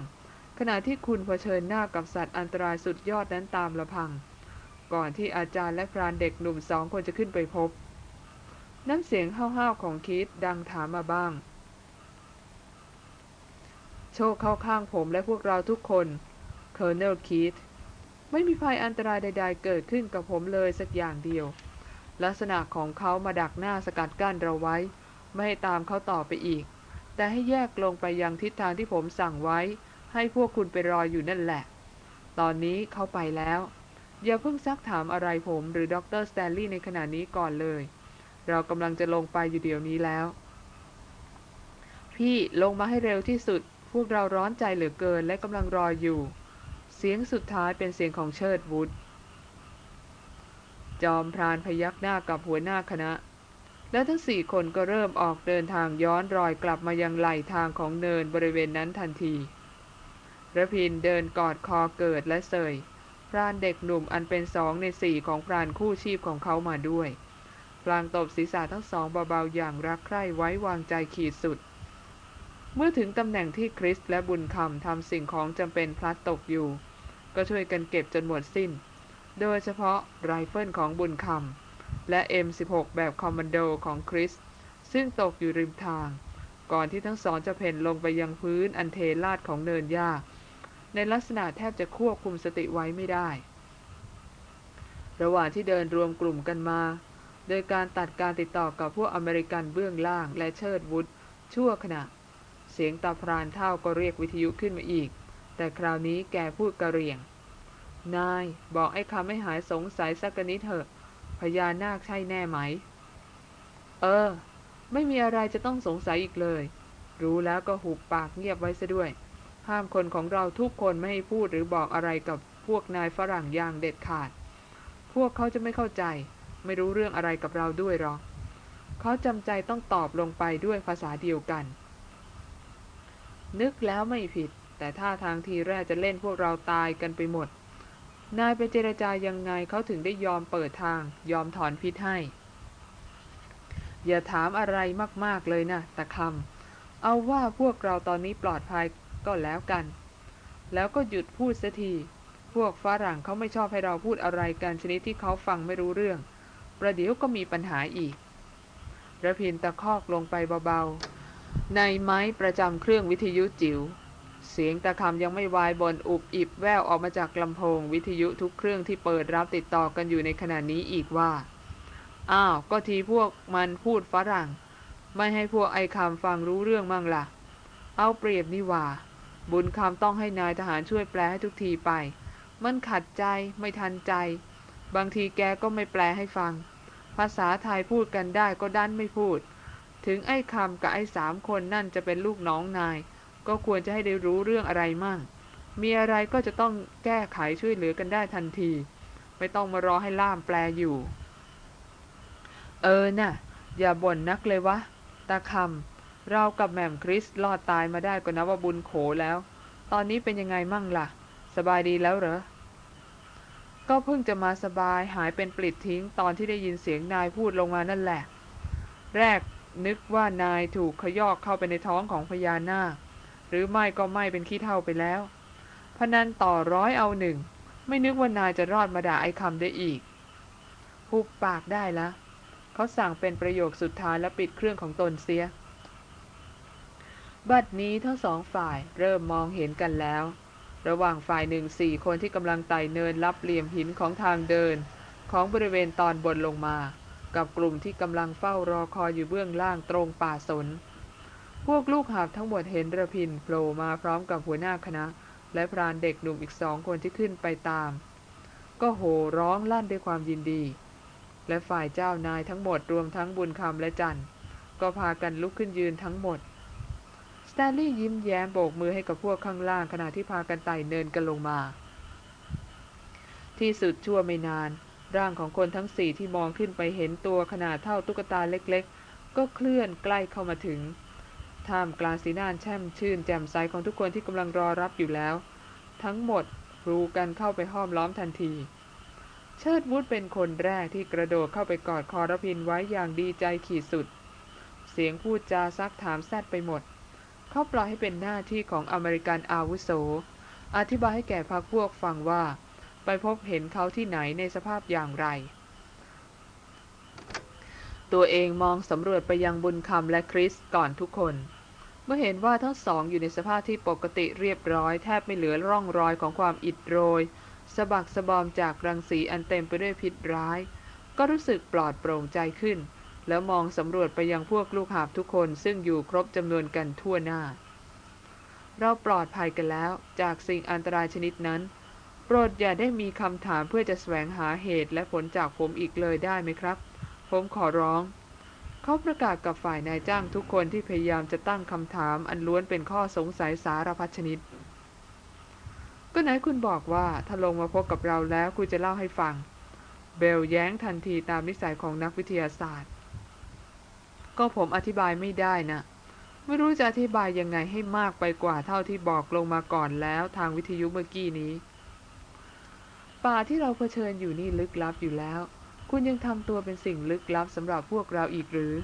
ขณะที่คุณเผชิญหน้ากับสัตว์อันตรายสุดยอดนั้นตามละพัง ก่อนที่อาจารย์และพรานเด็กหนุ่มสองคนจะขึ้นไปพบ น้ำเสียงห้าวๆของคิดดังถามมาบ้าง โชคเข้าข้างผมและพวกเราทุกคนColonel คีตไม่มีภัยอันตรายใด ๆ เกิดขึ้นกับผมเลยสักอย่างเดียว ลักษณะของเขามาดักหน้าสกัดกั้นเราไว้ ไม่ให้ตามเขาต่อไปอีก แต่ให้แยกลงไปยังทิศทางที่ผมสั่งไว้ ให้พวกคุณไปรออยู่นั่นแหละ ตอนนี้เขาไปแล้ว อย่าเพิ่งซักถามอะไรผมหรือด็อกเตอร์สแตนลีย์ในขณะนี้ก่อนเลย เรากำลังจะลงไปอยู่เดี๋ยวนี้แล้ว พี่ลงมาให้เร็วที่สุด พวกเราร้อนใจเหลือเกินและกำลังรออยู่ เสียงสุดท้ายเป็นเสียงของเชิดวุฒ จอมพรานพยักหน้ากับหัวหน้าคณะ และทั้งสี่คนก็เริ่มออกเดินทางย้อนรอยกลับมายังไหลทางของเนินบริเวณนั้นทันทีระพินเดินกอดคอเกิดและเสยพรานเด็กหนุ่มอันเป็นสองในสี่ของพรานคู่ชีพของเขามาด้วยพลางตบศีรษะทั้งสองเบาๆอย่างรักใคร่ไว้วางใจขีดสุด เมื่อถึงตำแหน่งที่คริสและบุญคำทำสิ่งของจำเป็นพลัดตกอยู่ ก็ช่วยกันเก็บจนหมดสิ้น โดยเฉพาะไรเฟิลของบุญคำและ M16 แบบคอมมานโดของคริส ซึ่งตกอยู่ริมทาง ก่อนที่ทั้งสองจะเผ่นลงไปยังพื้นอันเทลาดของเนินหญ้า ในลักษณะแทบจะควบคุมสติไว้ไม่ได้ ระหว่างที่เดินรวมกลุ่มกันมา โดยการตัดการติดต่อกับพวกอเมริกันเบื้องล่างและเชิดวุฒชั่วขณะ เสียงตาพรานเท่าก็เรียกวิทยุขึ้นมาอีก แต่คราวนี้แกพูดกระเรียง นายบอกไอ้คำให้หายสงสัยสักนิดเถอะ พญานาคใช่แน่ไหม เออ ไม่มีอะไรจะต้องสงสัยอีกเลย รู้แล้วก็หุบปากเงียบไว้ซะด้วย ห้ามคนของเราทุกคนไม่ให้พูดหรือบอกอะไรกับพวกนายฝรั่งอย่างเด็ดขาด พวกเขาจะไม่เข้าใจ ไม่รู้เรื่องอะไรกับเราด้วยหรอกเขาจำใจต้องตอบลงไปด้วยภาษาเดียวกัน นึกแล้วไม่ผิด แต่ท่าทางทีแรกจะเล่นพวกเราตายกันไปหมด นายไปเจรจายังไงเขาถึงได้ยอมเปิดทาง ยอมถอนพิษให้ อย่าถามอะไรมากๆเลยนะตะคำเอาว่าพวกเราตอนนี้ปลอดภัยก็แล้วกัน แล้วก็หยุดพูดเสียทีพวกฝรั่งเขาไม่ชอบให้เราพูดอะไรกันชนิดที่เขาฟังไม่รู้เรื่อง ประเดี๋ยวก็มีปัญหาอีกระพินตะคอกลงไปเบาๆ ในไม้ประจำเครื่องวิทยุจิว๋ว เสียงตะคำยังไม่วายบนอุบอิบแววออกมาจากลำโพง วิทยุทุกเครื่องที่เปิดรับติดต่อกันอยู่ในขณะนี้อีกว่า อ้าว ก็ทีพวกมันพูดฝรั่ง ไม่ให้พวกไอ้คำฟังรู้เรื่องมั่งละ่ะ เอาเปรียบนี่ว่า บุญคำต้องให้นายทหารช่วยแปลให้ทุกทีไป มันขัดใจไม่ทันใจ บางทีแกก็ไม่แปลให้ฟัง ภาษาไทยพูดกันได้ก็ดันไม่พูด ถึงไอ้คำกับไอ้สามคนนั่นจะเป็นลูกน้องนาย ก็ควรจะให้ได้รู้เรื่องอะไรมั่งมีอะไรก็จะต้องแก้ไขช่วยเหลือกันได้ทันที ไม่ต้องมารอให้ล่ามแปลอยู่ เออน่ะ อย่าบ่นนักเลยวะ ตาคำเรากับแหม่มคริสรอดตายมาได้ก็นับว่าบุญโขแล้ว ตอนนี้เป็นยังไงมั่งล่ะ สบายดีแล้วเหรอ ก็เพิ่งจะมาสบายหายเป็นปลิดทิ้งตอนที่ได้ยินเสียงนายพูดลงมานั่นแหละ แรกนึกว่านายถูกขยอกเข้าไปในท้องของพญานาค หรือไม่ก็ไม่เป็นขี้เท่าไปแล้ว พนันต่อร้อยเอาหนึ่ง ไม่นึกว่านายจะรอดมาด่าไอ้คำได้อีกหุบปากได้ละเขาสั่งเป็นประโยคสุดท้ายและปิดเครื่องของตนเสีย บัดนี้ทั้งสองฝ่ายเริ่มมองเห็นกันแล้ว ระหว่างฝ่ายหนึ่งสี่คนที่กำลังไต่เนินรับเหลี่ยมหินของทางเดิน ของบริเวณตอนบนลงมา กับกลุ่มที่กำลังเฝ้ารอคอยอยู่เบื้องล่างตรงป่าสน พวกลูกหาบทั้งหมดเห็นระพินโผล่มาพร้อมกับหัวหน้าคณะ และพรานเด็กหนุ่มอีกสองคนที่ขึ้นไปตาม ก็โห่ร้องลั่นด้วยความยินดี และฝ่ายเจ้านายทั้งหมดรวมทั้งบุญคำและจันทร์ก็พากันลุกขึ้นยืนทั้งหมดสแตนลีย์ยิ้มแย้มโบกมือให้กับพวกข้างล่างขณะที่พากันไต่เนินกันลงมา ที่สุดชั่วไม่นาน ร่างของคนทั้งสี่ที่มองขึ้นไปเห็นตัวขนาดเท่าตุ๊กตาเล็กๆ ก็เคลื่อนใกล้เข้ามาถึง ท่ามกลางสีหน้าแช่มชื่นแจ่มใสของทุกคนที่กำลังรอรับอยู่แล้ว ทั้งหมดรูกันเข้าไปห้อมล้อมทันที เชิดวุฒเป็นคนแรกที่กระโดดเข้าไปกอดคอรพินไว้อย่างดีใจขีดสุด เสียงพูดจาซักถามแซดไปหมด เขาปล่อยให้เป็นหน้าที่ของอเมริกันอาวุโส อธิบายให้แก่พรรคพวกฟังว่า ไปพบเห็นเขาที่ไหนในสภาพอย่างไร ตัวเองมองสำรวจไปยังบุญคำและคริสก่อนทุกคน เมื่อเห็นว่าทั้งสองอยู่ในสภาพที่ปกติเรียบร้อยแทบไม่เหลือร่องรอยของความอิดโรยสะบักสะบอมจากรังสีอันเต็มไปด้วยพิษร้าย ก็รู้สึกปลอดโปร่งใจขึ้น แล้วมองสำรวจไปยังพวกลูกหาบทุกคนซึ่งอยู่ครบจำนวนกันทั่วหน้า เราปลอดภัยกันแล้วจากสิ่งอันตรายชนิดนั้น โปรดอย่าได้มีคำถามเพื่อจะแสวงหาเหตุและผลจากผมอีกเลยได้ไหมครับ ผมขอร้อง เขาประกาศกับฝ่ายนายจ้างทุกคนที่พยายามจะตั้งคำถามอันล้วนเป็นข้อสงสัยสารพัดชนิด ก็ไหนคุณบอกว่าถ้าลงมาพบกับเราแล้วคุณจะเล่าให้ฟัง เบลแย้งทันทีตามนิสัยของนักวิทยาศาสตร์ ก็ผมอธิบายไม่ได้นะไม่รู้จะอธิบายยังไงให้มากไปกว่าเท่าที่บอกลงมาก่อนแล้วทางวิทยุเมื่อกี้นี้ ป่าที่เราเผชิญอยู่นี่ลึกลับอยู่แล้ว คุณยังทำตัวเป็นสิ่งลึกลับสำหรับพวกเราอีกหรือ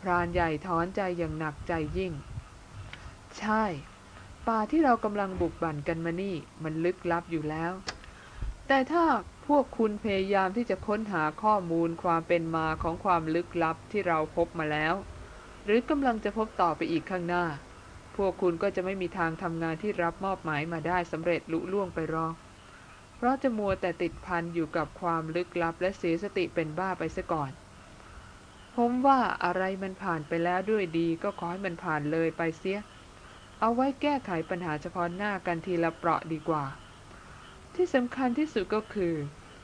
พรานใหญ่ถอนใจอย่างหนักใจยิ่ง ใช่ ป่าที่เรากำลังบุกบั่นกันมานี่ มันลึกลับอยู่แล้ว แต่ถ้าพวกคุณพยายามที่จะค้นหาข้อมูลความเป็นมาของความลึกลับที่เราพบมาแล้ว หรือกำลังจะพบต่อไปอีกข้างหน้า พวกคุณก็จะไม่มีทางทำงานที่รับมอบหมายมาได้สำเร็จลุล่วงไปรอก เพราะจะมัวแต่ติดพันอยู่กับความลึกลับและเสียสติเป็นบ้าไปซะก่อน ผมว่าอะไรมันผ่านไปแล้วด้วยดีก็ขอให้มันผ่านเลยไปเสีย เอาไว้แก้ไขปัญหาเฉพาะหน้ากันทีละเปราะดีกว่า ที่สำคัญที่สุดก็คือ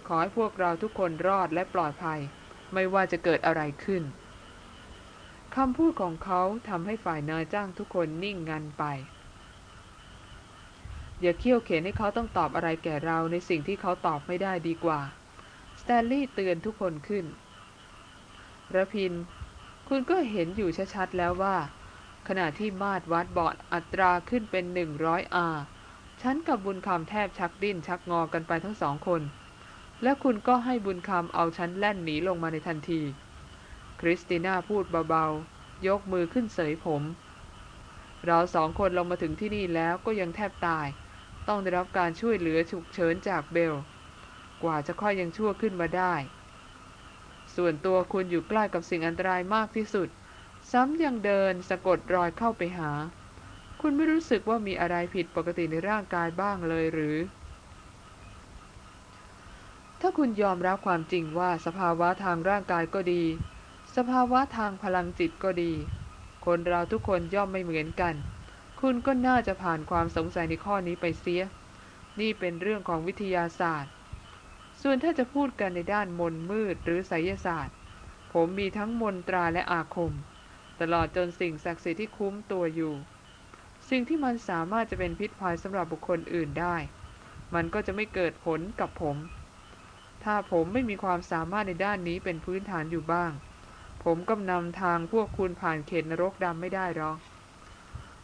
ขอให้พวกเราทุกคนรอดและปลอดภัย ไม่ว่าจะเกิดอะไรขึ้นคำพูดของเขาทำให้ฝ่ายนายจ้างทุกคนนิ่งงันไป อย่าเคี่ยวเข็นให้เขาต้องตอบอะไรแก่เราในสิ่งที่เขาตอบไม่ได้ดีกว่า สแตนลีย์เตือนทุกคนขึ้นระพิน คุณก็เห็นอยู่ชัดๆแล้วว่า ขณะที่มาตรวัดบอดอัตราขึ้นเป็นหนึ่งร้อยอาฉันกับบุญคำแทบชักดิ้นชักงอกันไปทั้งสองคน และคุณก็ให้บุญคำเอาฉันแล่นหนีลงมาในทันที คริสติน่าพูดเบาๆ ยกมือขึ้นเสยผม เราสองคนลงมาถึงที่นี่แล้วก็ยังแทบตาย ต้องได้รับการช่วยเหลือฉุกเฉินจากเบล กว่าจะค่อยยังชั่วขึ้นมาได้ ส่วนตัวคุณอยู่ใกล้กับสิ่งอันตรายมากที่สุด ซ้ำยังเดินสะกดรอยเข้าไปหา คุณไม่รู้สึกว่ามีอะไรผิดปกติในร่างกายบ้างเลยหรือ ถ้าคุณยอมรับความจริงว่าสภาวะทางร่างกายก็ดี สภาวะทางพลังจิตก็ดี คนเราทุกคนย่อมไม่เหมือนกัน คุณก็น่าจะผ่านความสงสัยในข้อนี้ไปเสีย นี่เป็นเรื่องของวิทยาศาสตร์ ส่วนถ้าจะพูดกันในด้านมนมืดหรือไสยศาสตร์ ผมมีทั้งมนตราและอาคม ตลอดจนสิ่งศักดิ์สิทธิ์ที่คุ้มตัวอยู่ สิ่งที่มันสามารถจะเป็นพิษภัยสำหรับบุคคลอื่นได้ มันก็จะไม่เกิดผลกับผม ถ้าผมไม่มีความสามารถในด้านนี้เป็นพื้นฐานอยู่บ้าง ผมกำนำทางพวกคุณผ่านเขตนรกดำไม่ได้หรอก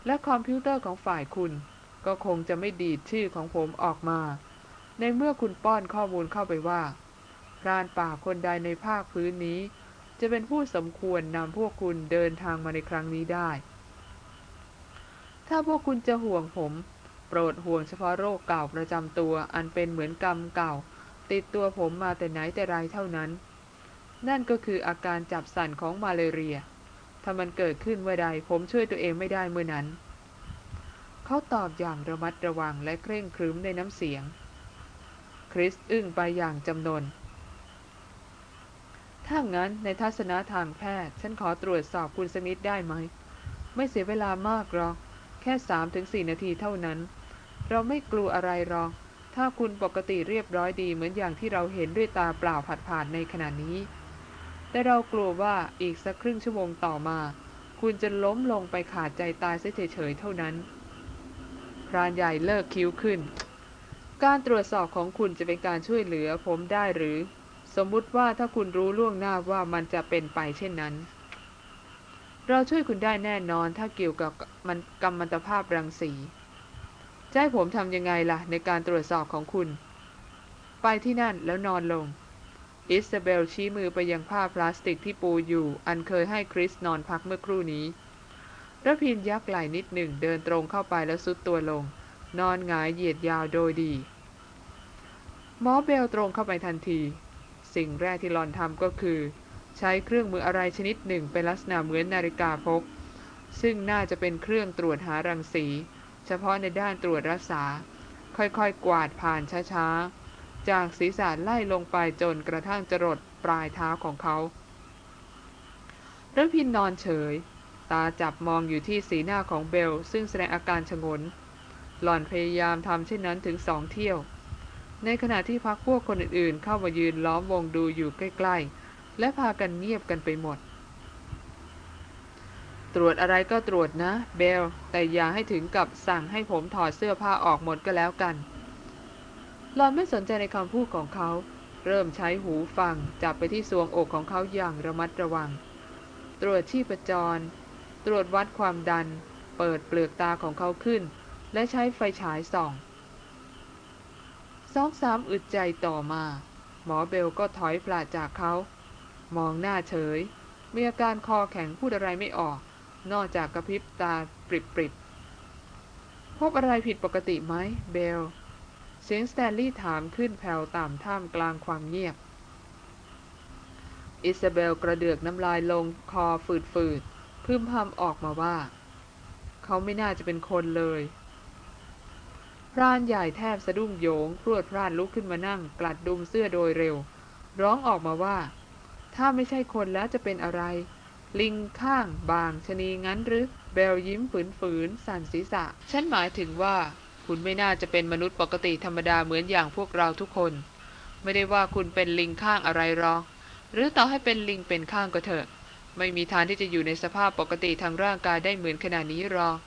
และคอมพิวเตอร์ของฝ่ายคุณ ก็คงจะไม่ดีดชื่อของผมออกมา ในเมื่อคุณป้อนข้อมูลเข้าไปว่า พรานป่าคนใดในภาคพื้นนี้ จะเป็นผู้สมควรนำพวกคุณเดินทางมาในครั้งนี้ได้ ถ้าพวกคุณจะห่วงผม โปรดห่วงเฉพาะโรคเก่าประจำตัว อันเป็นเหมือนกรรมเก่า ติดตัวผมมาแต่ไหนแต่ไรเท่านั้น นั่นก็คืออาการจับสั่นของมาเลเรีย ถ้ามันเกิดขึ้นเมื่อใดผมช่วยตัวเองไม่ได้เมื่อนั้น เขาตอบอย่างระมัดระวังและเคร่งครึมในน้ำเสียง คริสอึ้งไปอย่างจำนน ถ้างั้นในทัศนะทางแพทย์ ฉันขอตรวจสอบคุณสักนิดได้ไหม ไม่เสียเวลามากหรอก แค่สามถึงสี่นาทีเท่านั้น เราไม่กลัวอะไรหรอก ถ้าคุณปกติเรียบร้อยดีเหมือนอย่างที่เราเห็นด้วยตาเปล่าผัดผ่านในขณะนี้ แต่เรากลัวว่าอีกสักครึ่งชั่วโมงต่อมา คุณจะล้มลงไปขาดใจตายเฉยๆเท่านั้น พรานใหญ่เลิกคิ้วขึ้น การตรวจสอบของคุณจะเป็นการช่วยเหลือผมได้หรือ สมมุติว่าถ้าคุณรู้ล่วงหน้าว่ามันจะเป็นไปเช่นนั้น เราช่วยคุณได้แน่นอนถ้าเกี่ยวกับมันกัมมันตภาพรังสีจะให้ผมทำยังไงล่ะในการตรวจสอบของคุณ ไปที่นั่นแล้วนอนลง อิสซาเบลชี้มือไปยังผ้าพลาสติกที่ปูอยู่ อันเคยให้คริสนอนพักเมื่อครู่นี้ระพินยักไหล่นิดหนึ่งเดินตรงเข้าไปแล้วทรุดตัวลง นอนหงายเหยียดยาวโดยดีหมอเบลตรงเข้าไปทันที สิ่งแรกที่หลอนทำก็คือ ใช้เครื่องมืออะไรชนิดหนึ่งเป็นลักษณะเหมือนนาฬิกาพก ซึ่งน่าจะเป็นเครื่องตรวจหารังสี เฉพาะในด้านตรวจรักษา ค่อยๆ กวาดผ่านช้าๆ จากศีรษะไล่ลงไปจนกระทั่งจรดปลายเท้าของเขาระพินนอนเฉย ตาจับมองอยู่ที่สีหน้าของเบล ซึ่งแสดงอาการชงน หล่อนพยายามทำเช่นนั้นถึงสองเที่ยว ในขณะที่พักพวกคนอื่นๆ เข้ามายืนล้อมวงดูอยู่ใกล้ๆ และพากันเงียบกันไปหมด ตรวจอะไรก็ตรวจนะ เบล แต่อย่าให้ถึงกับสั่งให้ผมถอดเสื้อผ้าออกหมดก็แล้วกัน หลอนไม่สนใจในคำพูดของเขา เริ่มใช้หูฟังจับไปที่สวงอกของเขาอย่างระมัดระวัง ตรวจชีพจร ตรวจวัดความดัน เปิดเปลือกตาของเขาขึ้น และใช้ไฟฉายส่องสองสามอึดใจต่อมา หมอเบลก็ถอยปลาจากเขา มองหน้าเฉย มีอาการคอแข็งพูดอะไรไม่ออก นอกจากกระพริบตาปริบๆพบอะไรผิดปกติไหมเบล เสียงสแตนลีย์ถามขึ้นแผ่วต่ำท่ามกลางความเงียบ อิซาเบลกระเดือกน้ำลายลงคอฝืดๆพึมพำออกมาว่า เขาไม่น่าจะเป็นคนเลยพรานใหญ่แทบสะดุ้งโยง พรวดพร่านลุกขึ้นมานั่ง กลัดดุมเสื้อโดยเร็ว ร้องออกมาว่า ถ้าไม่ใช่คนแล้วจะเป็นอะไร ลิงข้างบางชนีงั้นหรือ เบลยิ้มฝืนๆสั่นศีรษะ ฉันหมายถึงว่า คุณไม่น่าจะเป็นมนุษย์ปกติธรรมดาเหมือนอย่างพวกเราทุกคน ไม่ได้ว่าคุณเป็นลิงข้างอะไรหรอกหรือต่อให้เป็นลิงเป็นข้างก็เถอะ ไม่มีทางที่จะอยู่ในสภาพปกติทางร่างกายได้เหมือนขนาดนี้หรอก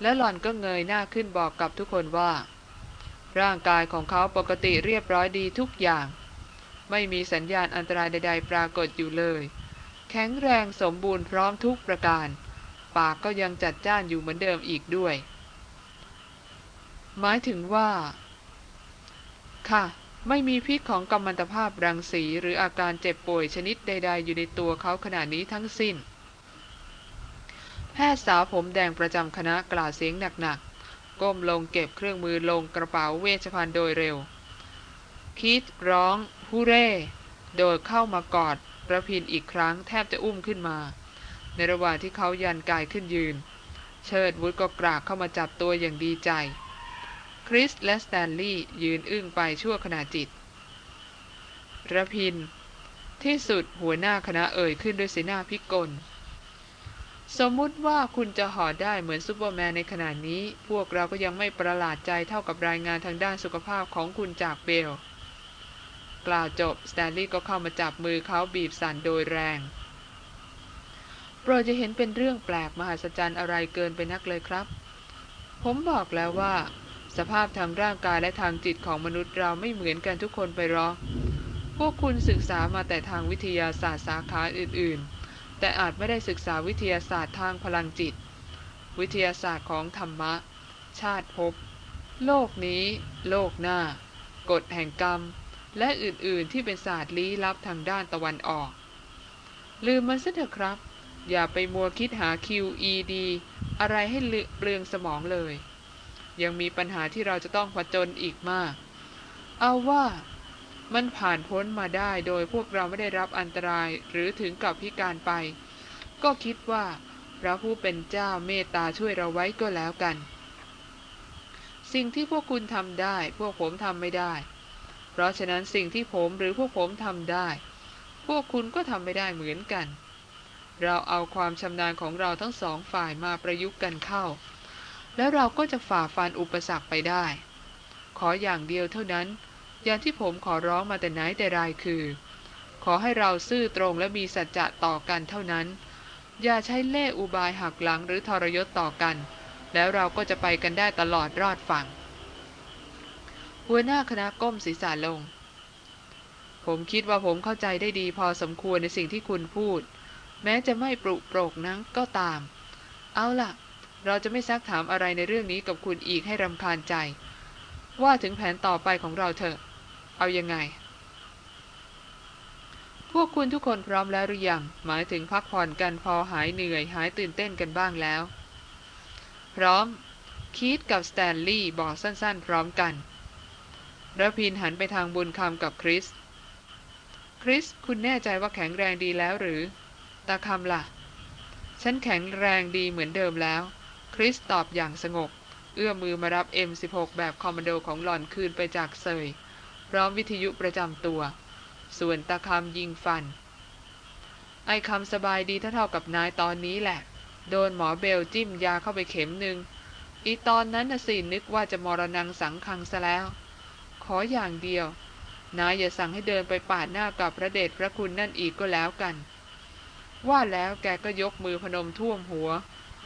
และหล่อนก็เงยหน้าขึ้นบอกกับทุกคนว่า ร่างกายของเขาปกติเรียบร้อยดีทุกอย่าง ไม่มีสัญญาณอันตรายใด ๆ ปรากฏอยู่เลย แข็งแรงสมบูรณ์พร้อมทุกประการ ปากก็ยังจัดจ้านอยู่เหมือนเดิมอีกด้วย หมายถึงว่า ค่ะ ไม่มีพิษของกัมมันตภาพรังสีหรืออาการเจ็บป่วยชนิดใด ๆ อยู่ในตัวเขาขณะนี้ทั้งสิ้น แพทย์สาวผมแดงประจำคณะกล่าวเสียงหนักๆ ก้มลงเก็บเครื่องมือลงกระเป๋าเวชภัณฑ์โดยเร็ว คิดร้องฮูเร่ โดยเข้ามากอดระพินอีกครั้งแทบจะอุ้มขึ้นมา ในระหว่างที่เขายันกายขึ้นยืน เชิดวุฒก็กรากเข้ามาจับตัวอย่างดีใจ คริสและสแตนลีย์ยืนอึ้งไปชั่วขณะพิศระพิน ที่สุดหัวหน้าคณะเอ่ยขึ้นด้วยสีหน้าพิกล สมมุติว่าคุณจะเหาะได้เหมือนซูเปอร์แมนในขณะนี้ พวกเราก็ยังไม่ประหลาดใจเท่ากับรายงานทางด้านสุขภาพของคุณจากเบล กล่าวจบ สแตนลีย์ก็เข้ามาจับมือเขาบีบสั่นโดยแรงโปรดอย่าเห็นเป็นเรื่องแปลกมหัศจรรย์อะไรเกินไปนักเลยครับ ผมบอกแล้วว่า สภาพทางร่างกายและทางจิตของมนุษย์เราไม่เหมือนกันทุกคนไปหรอกพวกคุณศึกษามาแต่ทางวิทยาศาสตร์สาขาอื่นๆ แต่อาจไม่ได้ศึกษาวิทยาศาสตร์ทางพลังจิต วิทยาศาสตร์ของธรรมะ ชาติภพ โลกนี้ โลกหน้า กฎแห่งกรรม และอื่นๆ ที่เป็นศาสตร์ลี้ลับทางด้านตะวันออก ลืมมันซะเถอะครับ อย่าไปมัวคิดหา QED อะไรให้เปลืองสมองเลย ยังมีปัญหาที่เราจะต้องผจญอีกมาก เอาว่ามันผ่านพ้นมาได้โดยพวกเราไม่ได้รับอันตรายหรือถึงกับพิการไป ก็คิดว่าพระผู้เป็นเจ้าเมตตาช่วยเราไว้ก็แล้วกัน สิ่งที่พวกคุณทำได้ พวกผมทำไม่ได้ เพราะฉะนั้นสิ่งที่ผมหรือพวกผมทำได้ พวกคุณก็ทำไม่ได้เหมือนกัน เราเอาความชำนาญของเราทั้งสองฝ่ายมาประยุกต์กันเข้า แล้วเราก็จะฝ่าฟันอุปสรรคไปได้ ขออย่างเดียวเท่านั้น อย่างที่ผมขอร้องมาแต่ไหนแต่ไรคือ ขอให้เราซื่อตรงและมีสัจจะต่อกันเท่านั้น อย่าใช้เล่ห์อุบายหักหลังหรือทรยศต่อกัน แล้วเราก็จะไปกันได้ตลอดรอดฝั่งหัวหน้าคณะก้มศีรษะลง ผมคิดว่าผมเข้าใจได้ดีพอสมควรในสิ่งที่คุณพูด แม้จะไม่ปรุโปรกนังก็ตาม เอาล่ะ เราจะไม่ซักถามอะไรในเรื่องนี้กับคุณอีกให้รำคาญใจ ว่าถึงแผนต่อไปของเราเถอะ เอายังไง พวกคุณทุกคนพร้อมแล้วหรือยัง หมายถึงพักผ่อนกันพอหายเหนื่อย หายตื่นเต้นกันบ้างแล้ว พร้อม คีตกับสแตนลีย์บอกสั้นๆ พร้อมกันระพินหันไปทางบุญคำกับคริส คริส คุณแน่ใจว่าแข็งแรงดีแล้วหรือ ตาคำล่ะ ฉันแข็งแรงดีเหมือนเดิมแล้ว คริสตอบอย่างสงบ เอื้อมมือมารับ M16 แบบคอมมานโดของหล่อนคืนไปจากเส่ย พร้อมวิทยุประจำตัว ส่วนตาคำยิงฟัน ไอ้คำสบายดีเท่าๆกับนายตอนนี้แหละ โดนหมอเบลจิ้มยาเข้าไปเข็มหนึ่งอีตอนนั้นน่ะสินึกว่าจะมรณงสังคังซะแล้ว ขออย่างเดียวนายอย่าสั่งให้เดินไปปาดหน้ากับพระเดชพระคุณนั่นอีกก็แล้วกัน ว่าแล้วแกก็ยกมือพนมท่วมหัว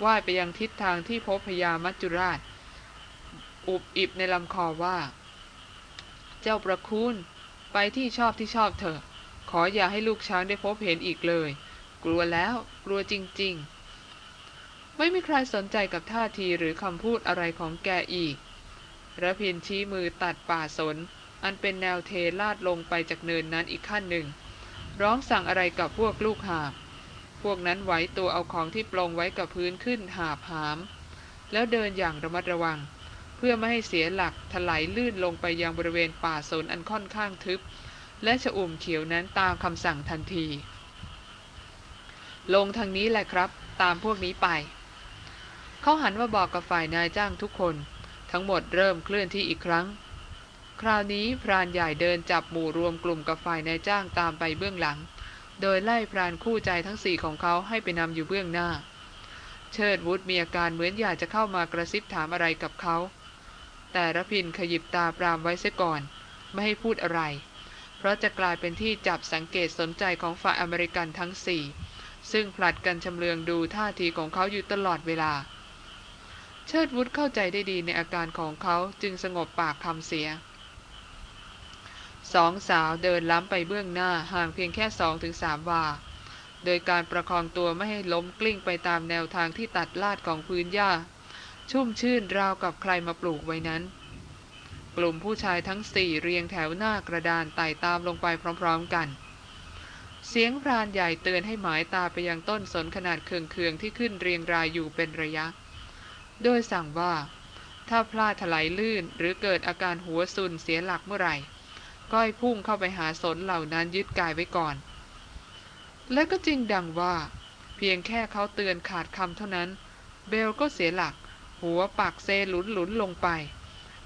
ว่ายไปยังทิศทางที่พบพญามัจจุราช อุบอิบในลำคอว่า เจ้าประคุณไปที่ชอบที่ชอบเถอะ ขออย่าให้ลูกช้างได้พบเห็นอีกเลย กลัวแล้วกลัวจริง ๆ ไม่มีใครสนใจกับท่าทีหรือคำพูดอะไรของแกอีกระพินชี้มือตัดป่าสน อันเป็นแนวเทลาดลงไปจากเนินนั้นอีกขั้นหนึ่ง ร้องสั่งอะไรกับพวกลูกหาบ พวกนั้นไหวตัวเอาของที่ปลงไว้กับพื้นขึ้นหาบหาม แล้วเดินอย่างระมัดระวัง เพื่อไม่ให้เสียหลักถลายลื่นลงไปยังบริเวณป่าสนอันค่อนข้างทึบ และชะอุ่มเขียวนั้นตามคำสั่งทันที ลงทางนี้แหละครับ ตามพวกนี้ไปเขาหันมาบอกกับฝ่ายนายจ้างทุกคน ทั้งหมดเริ่มเคลื่อนที่อีกครั้ง คราวนี้พรานใหญ่เดินจับหมู่รวมกลุ่มกับฝ่ายนายจ้างตามไปเบื้องหลัง โดยไล่พรานคู่ใจทั้งสี่ของเขาให้ไปนำอยู่เบื้องหน้า เชิดวุฒมีอาการเหมือนอยากจะเข้ามากระซิบถามอะไรกับเขา แต่ระพินขยิบตาปรามไว้เสียก่อน ไม่ให้พูดอะไร เพราะจะกลายเป็นที่จับสังเกตสนใจของฝ่ายอเมริกันทั้งสี่ซึ่งผลัดกันชำเลืองดูท่าทีของเขาอยู่ตลอดเวลา เชิดวุฒเข้าใจได้ดีในอาการของเขาจึงสงบปากคำเสีย สองสาวเดินล้ำไปเบื้องหน้าห่างเพียงแค่สองถึงสามวา โดยการประคองตัวไม่ให้ล้มกลิ้งไปตามแนวทางที่ตัดลาดของพื้นหญ้า ชุ่มชื่นราวกับใครมาปลูกไว้นั้น กลุ่มผู้ชายทั้งสี่เรียงแถวหน้ากระดานไต่ตามลงไปพร้อมๆกัน เสียงพรานใหญ่เตือนให้หมายตาไปยังต้นสนขนาดเคืองๆที่ขึ้นเรียงรายอยู่เป็นระยะ โดยสั่งว่าถ้าพลาดถลายลื่นหรือเกิดอาการหัวซุนเสียหลักเมื่อไหร่ ก้อยพุ่งเข้าไปหาสนเหล่านั้นยึดกายไว้ก่อน และก็จริงดังว่า เพียงแค่เขาเตือนขาดคำเท่านั้น เบลก็เสียหลัก หัวปากเซหลุนหลุนลงไป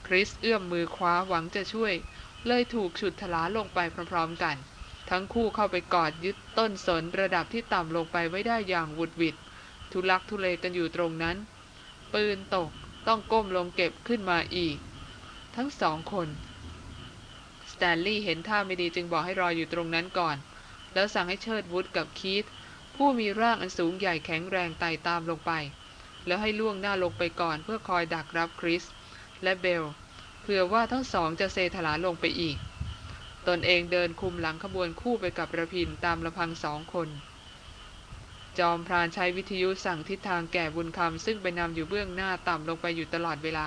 คริสเอื้อมมือคว้าหวังจะช่วย เลยถูกฉุดทลาลงไปพร้อมๆกัน ทั้งคู่เข้าไปกอดยึดต้นสนระดับที่ต่ำลงไปไว้ได้อย่างวุดวิดทุลักทุเลกันอยู่ตรงนั้น ปืนตกต้องก้มลงเก็บขึ้นมาอีก ทั้งสองคน สแตนลีย์เห็นท่าไม่ดีจึงบอกให้รออยู่ตรงนั้นก่อน แล้วสั่งให้เชิดวุฒกับคีธผู้มีร่างอันสูงใหญ่แข็งแรงไต่ตามลงไป แล้วให้ล่วงหน้าลงไปก่อนเพื่อคอยดักรับคริส และเบลเผื่อว่าทั้งสองจะเซถลาลงไปอีก ตนเองเดินคุมหลังขบวนคู่ไปกับระพินตามลำพังสองคน จอมพรานใช้วิทยุสั่งทิศทางแก่บุญคำซึ่งไปนำอยู่เบื้องหน้าต่ำลงไปอยู่ตลอดเวลา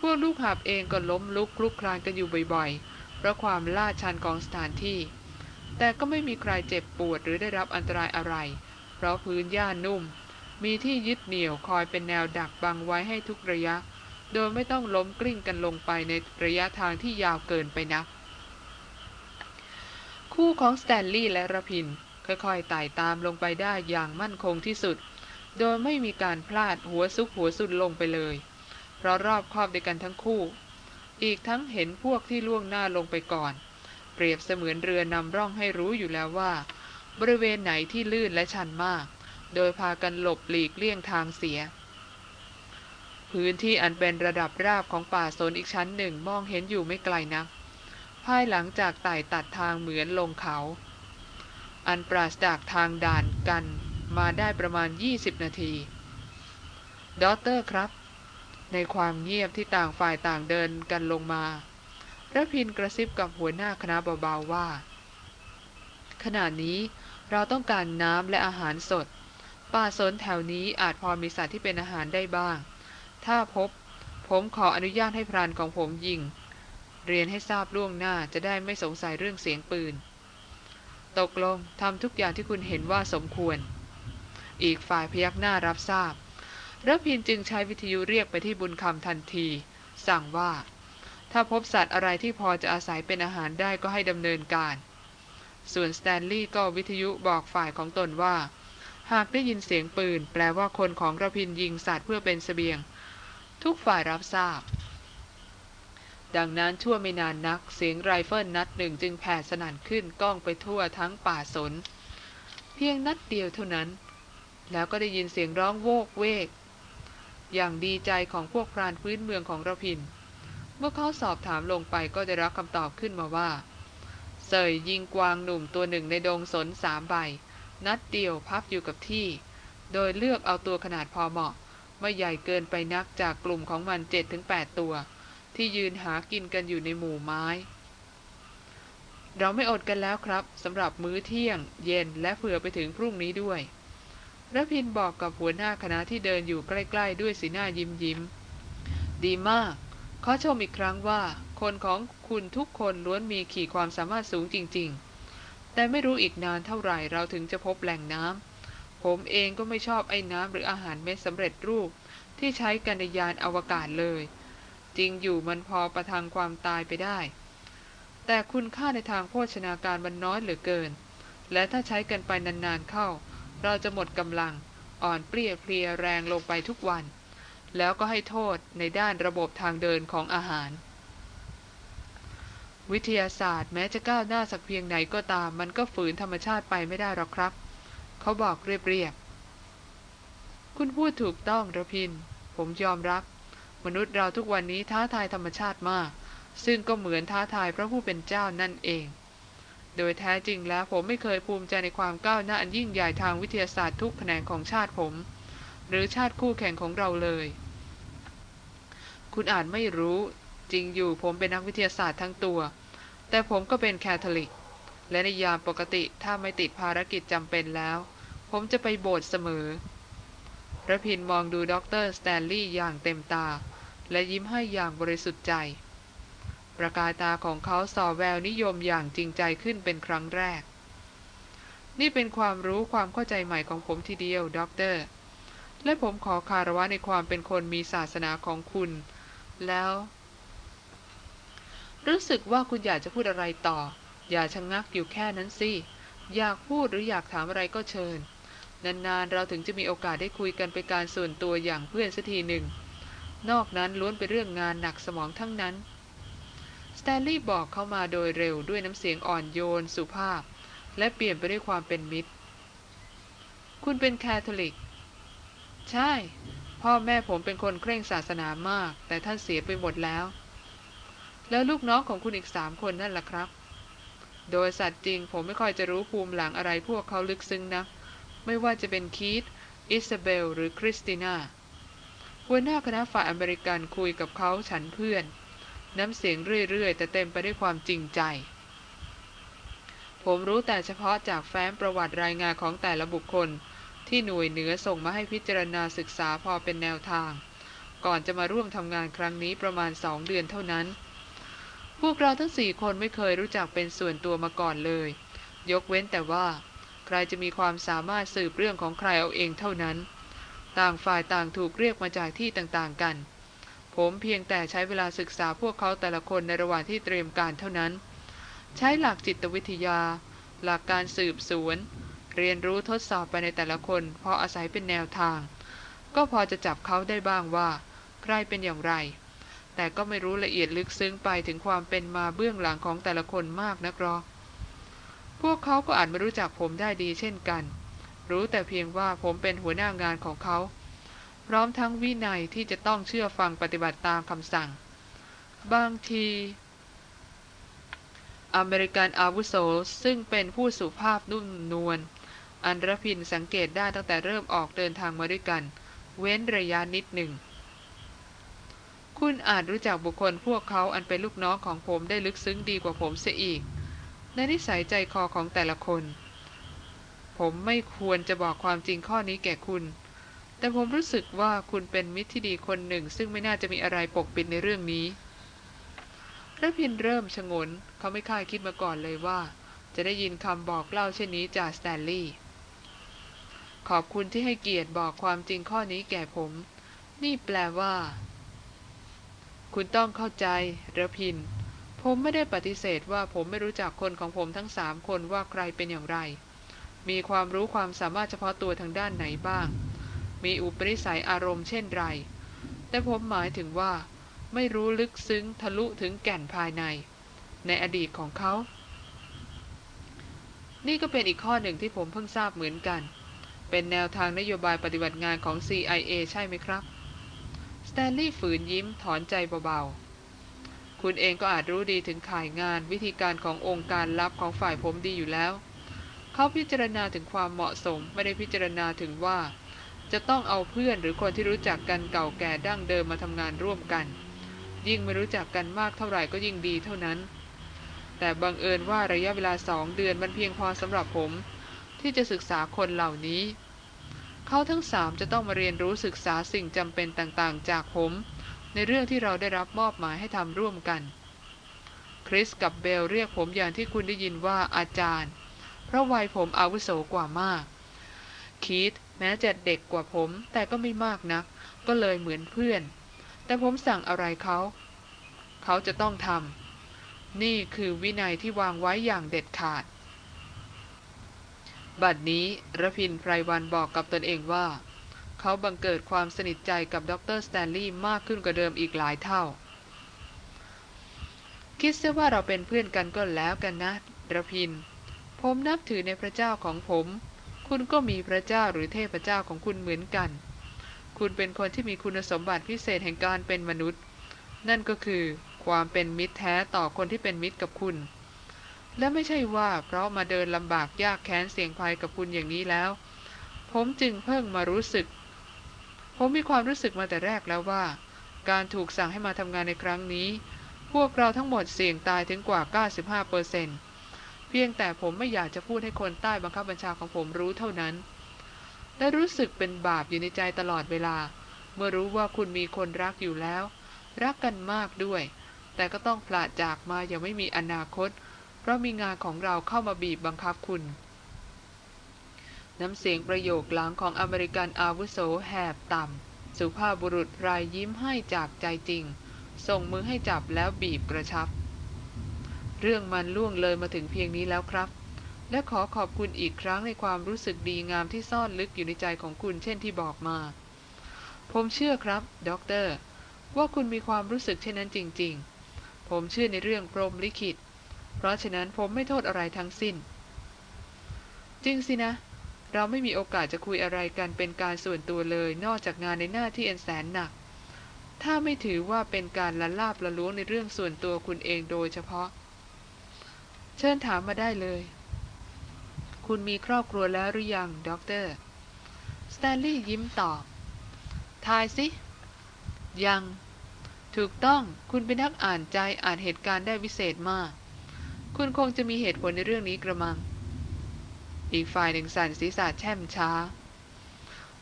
พวกลูกหาบเองก็ล้มลุกคลุกคลานกันอยู่บ่อยๆ เพราะความลาดชันของสถานที่ แต่ก็ไม่มีใครเจ็บปวดหรือได้รับอันตรายอะไร เพราะพื้นหญ้านุ่ม มีที่ยึดเหนี่ยวคอยเป็นแนวดักบังไว้ให้ทุกระยะ โดยไม่ต้องล้มกลิ้งกันลงไปในระยะทางที่ยาวเกินไปนัก คู่ของสแตนลีย์และระพินค่อยๆไต่ตามลงไปได้อย่างมั่นคงที่สุด โดยไม่มีการพลาดหัวซุกหัวสุดลงไปเลย เพราะรอบครอบด้วยกันทั้งคู่ อีกทั้งเห็นพวกที่ล่วงหน้าลงไปก่อน เปรียบเสมือนเรือนำร่องให้รู้อยู่แล้วว่า บริเวณไหนที่ลื่นและชันมาก โดยพากันหลบหลีกเลี่ยงทางเสีย พื้นที่อันเป็นระดับราบของป่าโซนอีกชั้นหนึ่งมองเห็นอยู่ไม่ไกลนักภายหลังจากไต่ตัดทางเหมือนลงเขา อันปราศจากทางด่านกันมาได้ประมาณ 20 นาที ดอเตอร์ครับ ในความเงียบที่ต่างฝ่ายต่างเดินกันลงมาระพินกระซิบกับหัวหน้าคณะเบาๆว่า ขณะนี้เราต้องการน้ำและอาหารสด ป่าสนแถวนี้อาจพอมีสัตว์ที่เป็นอาหารได้บ้าง ถ้าพบ ผมขออนุญาตให้พรานของผมยิง เรียนให้ทราบล่วงหน้าจะได้ไม่สงสัยเรื่องเสียงปืน ตกลงทำทุกอย่างที่คุณเห็นว่าสมควร อีกฝ่ายพยักหน้ารับทราบ ระพินจึงใช้วิทยุเรียกไปที่บุญคำทันที สั่งว่า ถ้าพบสัตว์อะไรที่พอจะอาศัยเป็นอาหารได้ก็ให้ดำเนินการ ส่วนสแตนลีย์ก็วิทยุบอกฝ่ายของตนว่า หากได้ยินเสียงปืน แปลว่าคนของระพินยิงสัตว์เพื่อเป็นสเสบียง ทุกฝ่ายรับทราบ ดังนั้นชั่วไม่นานนักเสียงไรเฟิลนัดหนึ่งจึงแผ่สนั่นขึ้นก้องไปทั่วทั้งป่าสน เพียงนัดเดียวเท่านั้น แล้วก็ได้ยินเสียงร้องโวกเวก อย่างดีใจของพวกพรานพื้นเมืองของระพิน เมื่อเขาสอบถามลงไปก็ได้รับคำตอบขึ้นมาว่า เสยยิงกวางหนุ่มตัวหนึ่งในดงสนสามใบ นัดเดียวพับอยู่กับที่ โดยเลือกเอาตัวขนาดพอเหมาะ ไม่ใหญ่เกินไปนักจากกลุ่มของมันเจ็ดถึงแปดตัว ที่ยืนหากินกันอยู่ในหมู่ไม้ เราไม่อดกันแล้วครับสำหรับมื้อเที่ยง เย็นและเผื่อไปถึงพรุ่งนี้ด้วย ระพินบอกกับหัวหน้าคณะที่เดินอยู่ใกล้ ๆ ด้วยสีหน้ายิ้มยิ้ม ดีมาก ขอชมอีกครั้งว่า คนของคุณทุกคนล้วนมีขีดความสามารถสูงจริง ๆ แต่ไม่รู้อีกนานเท่าไหร่เราถึงจะพบแหล่งน้ำ ผมเองก็ไม่ชอบไอ้น้ำหรืออาหารเม็ดสำเร็จรูป ที่ใช้กันในยานอวกาศเลย จริงอยู่มันพอประทังความตายไปได้ แต่คุณค่าในทางโภชนาการมันน้อยเหลือเกิน และถ้าใช้กันไปนานๆเข้า เราจะหมดกำลังอ่อนเปรี้ยเพลียแรงลงไปทุกวัน แล้วก็ให้โทษในด้านระบบทางเดินของอาหาร วิทยาศาสตร์แม้จะก้าวหน้าสักเพียงไหนก็ตาม มันก็ฝืนธรรมชาติไปไม่ได้หรอกครับ เขาบอกเรียบๆคุณพูดถูกต้องระพิน ผมยอมรับ มนุษย์เราทุกวันนี้ท้าทายธรรมชาติมาก ซึ่งก็เหมือนท้าทายพระผู้เป็นเจ้านั่นเอง โดยแท้จริงแล้วผมไม่เคยภูมิใจในความก้าวหน้าอันยิ่งใหญ่ทางวิทยาศาสตร์ทุกแขนงของชาติผม หรือชาติคู่แข่งของเราเลย คุณอาจไม่รู้จริงอยู่ผมเป็นนักวิทยาศาสตร์ทั้งตัว แต่ผมก็เป็นแคทอลิก และในยามปกติถ้าไม่ติดภารกิจจำเป็นแล้ว ผมจะไปโบสถ์เสมอระพินมองดูด็อกเตอร์สแตนลีย์อย่างเต็มตา และยิ้มให้อย่างบริสุทธิ์ใจ ประกายตาของเขาส่อแววนิยมอย่างจริงใจขึ้นเป็นครั้งแรก นี่เป็นความรู้ความเข้าใจใหม่ของผมทีเดียวด็อกเตอร์ และผมขอคารวะในความเป็นคนมีศาสนาของคุณ แล้ว รู้สึกว่าคุณอยากจะพูดอะไรต่อ อย่าชะงงักอยู่แค่นั้นสิ อยากพูดหรืออยากถามอะไรก็เชิญ นานๆ เราถึงจะมีโอกาสได้คุยกันเป็นการส่วนตัวอย่างเพื่อนสักทีหนึ่ง นอกนั้นล้วนเป็นเรื่องงานหนักสมองทั้งนั้น สแตนลีย์บอกเข้ามาโดยเร็วด้วยน้ำเสียงอ่อนโยนสุภาพ และเปลี่ยนไปด้วยความเป็นมิตร คุณเป็นแคทอลิก ใช่ พ่อแม่ผมเป็นคนเคร่งศาสนามาก แต่ท่านเสียไปหมดแล้ว แล้วลูกน้องของคุณอีกสามคนนั่นล่ะครับ โดยสัตย์จริงผมไม่ค่อยจะรู้ภูมิหลังอะไรพวกเขาลึกซึ้งนะ ไม่ว่าจะเป็นคีตอิซาเบล หรือคริสติน่าหัวหน้าคณะฝ่ายอเมริกันคุยกับเขาฉันท์เพื่อน น้ำเสียงเรื่อยๆ แต่เต็มไปด้วยความจริงใจ ผมรู้แต่เฉพาะจากแฟ้มประวัติรายงานของแต่ละบุคคล ที่หน่วยเหนือส่งมาให้พิจารณาศึกษาพอเป็นแนวทาง ก่อนจะมาร่วมทำงานครั้งนี้ประมาณสองเดือนเท่านั้น พวกเราทั้งสี่คนไม่เคยรู้จักเป็นส่วนตัวมาก่อนเลย ยกเว้นแต่ว่า ใครจะมีความสามารถสืบเรื่องของใครเอาเองเท่านั้น ต่างฝ่ายต่างถูกเรียกมาจากที่ต่างๆกัน ผมเพียงแต่ใช้เวลาศึกษาพวกเขาแต่ละคนในระหว่างที่เตรียมการเท่านั้น ใช้หลักจิตวิทยา หลักการสืบสวน เรียนรู้ทดสอบไปในแต่ละคน พออาศัยเป็นแนวทาง ก็พอจะจับเขาได้บ้างว่า ใครเป็นอย่างไร แต่ก็ไม่รู้ละเอียดลึกซึ้งไปถึงความเป็นมาเบื้องหลังของแต่ละคนมากนักหรอกพวกเขาก็อาจไม่รู้จักผมได้ดีเช่นกัน รู้แต่เพียงว่าผมเป็นหัวหน้างานของเขา ร้อมทั้งวินัยที่จะต้องเชื่อฟังปฏิบัติตามคำสั่ง บางที อเมริกันอาวุโสซึ่งเป็นผู้สุภาพนุ่มนวลอันรพินสังเกตได้ตั้งแต่เริ่มออกเดินทางมาด้วยกัน เว้นระยะนิดหนึ่ง คุณอาจรู้จักบุคคลพวกเขาอันเป็นลูกน้องของผมได้ลึกซึ้งดีกว่าผมเสียอีก ในนิสัยใจคอของแต่ละคน ผมไม่ควรจะบอกความจริงข้อนี้แก่คุณ แต่ผมรู้สึกว่าคุณเป็นมิตรที่ดีคนหนึ่ง ซึ่งไม่น่าจะมีอะไรปกปิดในเรื่องนี้ระพินเริ่มชงน เขาไม่คาดคิดมาก่อนเลยว่า จะได้ยินคำบอกเล่าเช่นนี้จากสแตนลีย์ขอบคุณที่ให้เกียรติบอกความจริงข้อนี้แก่ผม นี่แปลว่า คุณต้องเข้าใจระพิน ผมไม่ได้ปฏิเสธว่าผมไม่รู้จักคนของผมทั้งสามคนว่าใครเป็นอย่างไร มีความรู้ความสามารถเฉพาะตัวทางด้านไหนบ้าง มีอุปนิสัยอารมณ์เช่นไร แต่ผมหมายถึงว่าไม่รู้ลึกซึ้งทะลุถึงแก่นภายใน ในอดีตของเขา นี่ก็เป็นอีกข้อหนึ่งที่ผมเพิ่งทราบเหมือนกัน เป็นแนวทางนโยบายปฏิบัติงานของ CIA ใช่ไหมครับสแตนลีย์ฝืนยิ้มถอนใจเบาๆ คุณเองก็อาจรู้ดีถึงข่ายงานวิธีการขององค์การลับของฝ่ายผมดีอยู่แล้ว เขาพิจารณาถึงความเหมาะสมไม่ได้พิจารณาถึงว่า จะต้องเอาเพื่อนหรือคนที่รู้จักกันเก่าแก่ดั้งเดิมมาทำงานร่วมกัน ยิ่งไม่รู้จักกันมากเท่าไหร่ก็ยิ่งดีเท่านั้น แต่บังเอิญว่าระยะเวลาสองเดือนมันเพียงพอสำหรับผม ที่จะศึกษาคนเหล่านี้ เขาทั้งสามจะต้องมาเรียนรู้ศึกษาสิ่งจำเป็นต่างๆ จากผม ในเรื่องที่เราได้รับมอบหมายให้ทำร่วมกันคริสกับเบลเรียกผมอย่างที่คุณได้ยินว่าอาจารย์ เพราะวัยผมอาวุโสกว่ามาก คีต แม้จะเด็กกว่าผมแต่ก็ไม่มากนัก ก็เลยเหมือนเพื่อน แต่ผมสั่งอะไรเขา เขาจะต้องทำนี่คือวินัยที่วางไว้อย่างเด็ดขาด บัดนี้ระพินไพรวันบอกกับตนเองว่า เขาบังเกิดความสนิทใจกับด็อกเตอร์สแตนลีย์มากขึ้นกว่าเดิมอีกหลายเท่า คิดซะว่าเราเป็นเพื่อนกันก็แล้วกันนะระพิน ผมนับถือในพระเจ้าของผม คุณก็มีพระเจ้าหรือเทพเจ้าของคุณเหมือนกัน คุณเป็นคนที่มีคุณสมบัติพิเศษแห่งการเป็นมนุษย์ นั่นก็คือความเป็นมิตรแท้ต่อคนที่เป็นมิตรกับคุณ และไม่ใช่ว่าเพราะมาเดินลำบากยากแค้นเสี่ยงภัยกับคุณอย่างนี้แล้ว ผมจึงเพิ่งมารู้สึก ผมมีความรู้สึกมาแต่แรกแล้วว่า การถูกสั่งให้มาทำงานในครั้งนี้ พวกเราทั้งหมดเสี่ยงตายถึงกว่า 95เปอร์เซ็นต์ เพียงแต่ผมไม่อยากจะพูดให้คนใต้บังคับบัญชาของผมรู้เท่านั้น และรู้สึกเป็นบาปอยู่ในใจตลอดเวลา เมื่อรู้ว่าคุณมีคนรักอยู่แล้ว รักกันมากด้วย แต่ก็ต้องปลาจากมาอย่างไม่มีอนาคต เพราะมีงานของเราเข้ามาบีบบังคับคุณ น้ำเสียงประโยคหลังของอเมริกันอาวุโสแหบต่ำสุภาพบุรุษไพรยิ้มให้จากใจจริง ส่งมือให้จับแล้วบีบกระชับ เรื่องมันล่วงเลยมาถึงเพียงนี้แล้วครับ และขอขอบคุณอีกครั้งในความรู้สึกดีงามที่ซ่อนลึกอยู่ในใจของคุณเช่นที่บอกมา ผมเชื่อครับด็อกเตอร์ว่าคุณมีความรู้สึกเช่นนั้นจริง ๆ ผมเชื่อในเรื่องพรหมลิขิต เพราะฉะนั้นผมไม่โทษอะไรทั้งสิ้น จริงสินะ เราไม่มีโอกาสจะคุยอะไรกันเป็นการส่วนตัวเลย นอกจากงานในหน้าที่อันแสนหนัก ถ้าไม่ถือว่าเป็นการละลาบละล้วงในเรื่องส่วนตัวคุณเองโดยเฉพาะ เชิญถามมาได้เลย คุณมีครอบครัวแล้วหรือยังด็อกเตอร์ สแตนลีย์ยิ้มตอบ ทายสิ ยัง ถูกต้อง คุณเป็นนักอ่านใจอ่านเหตุการณ์ได้วิเศษมาก คุณคงจะมีเหตุผลในเรื่องนี้กระมัง อีกฝ่ายหนึ่งสั่นศีรษะแช่มช้า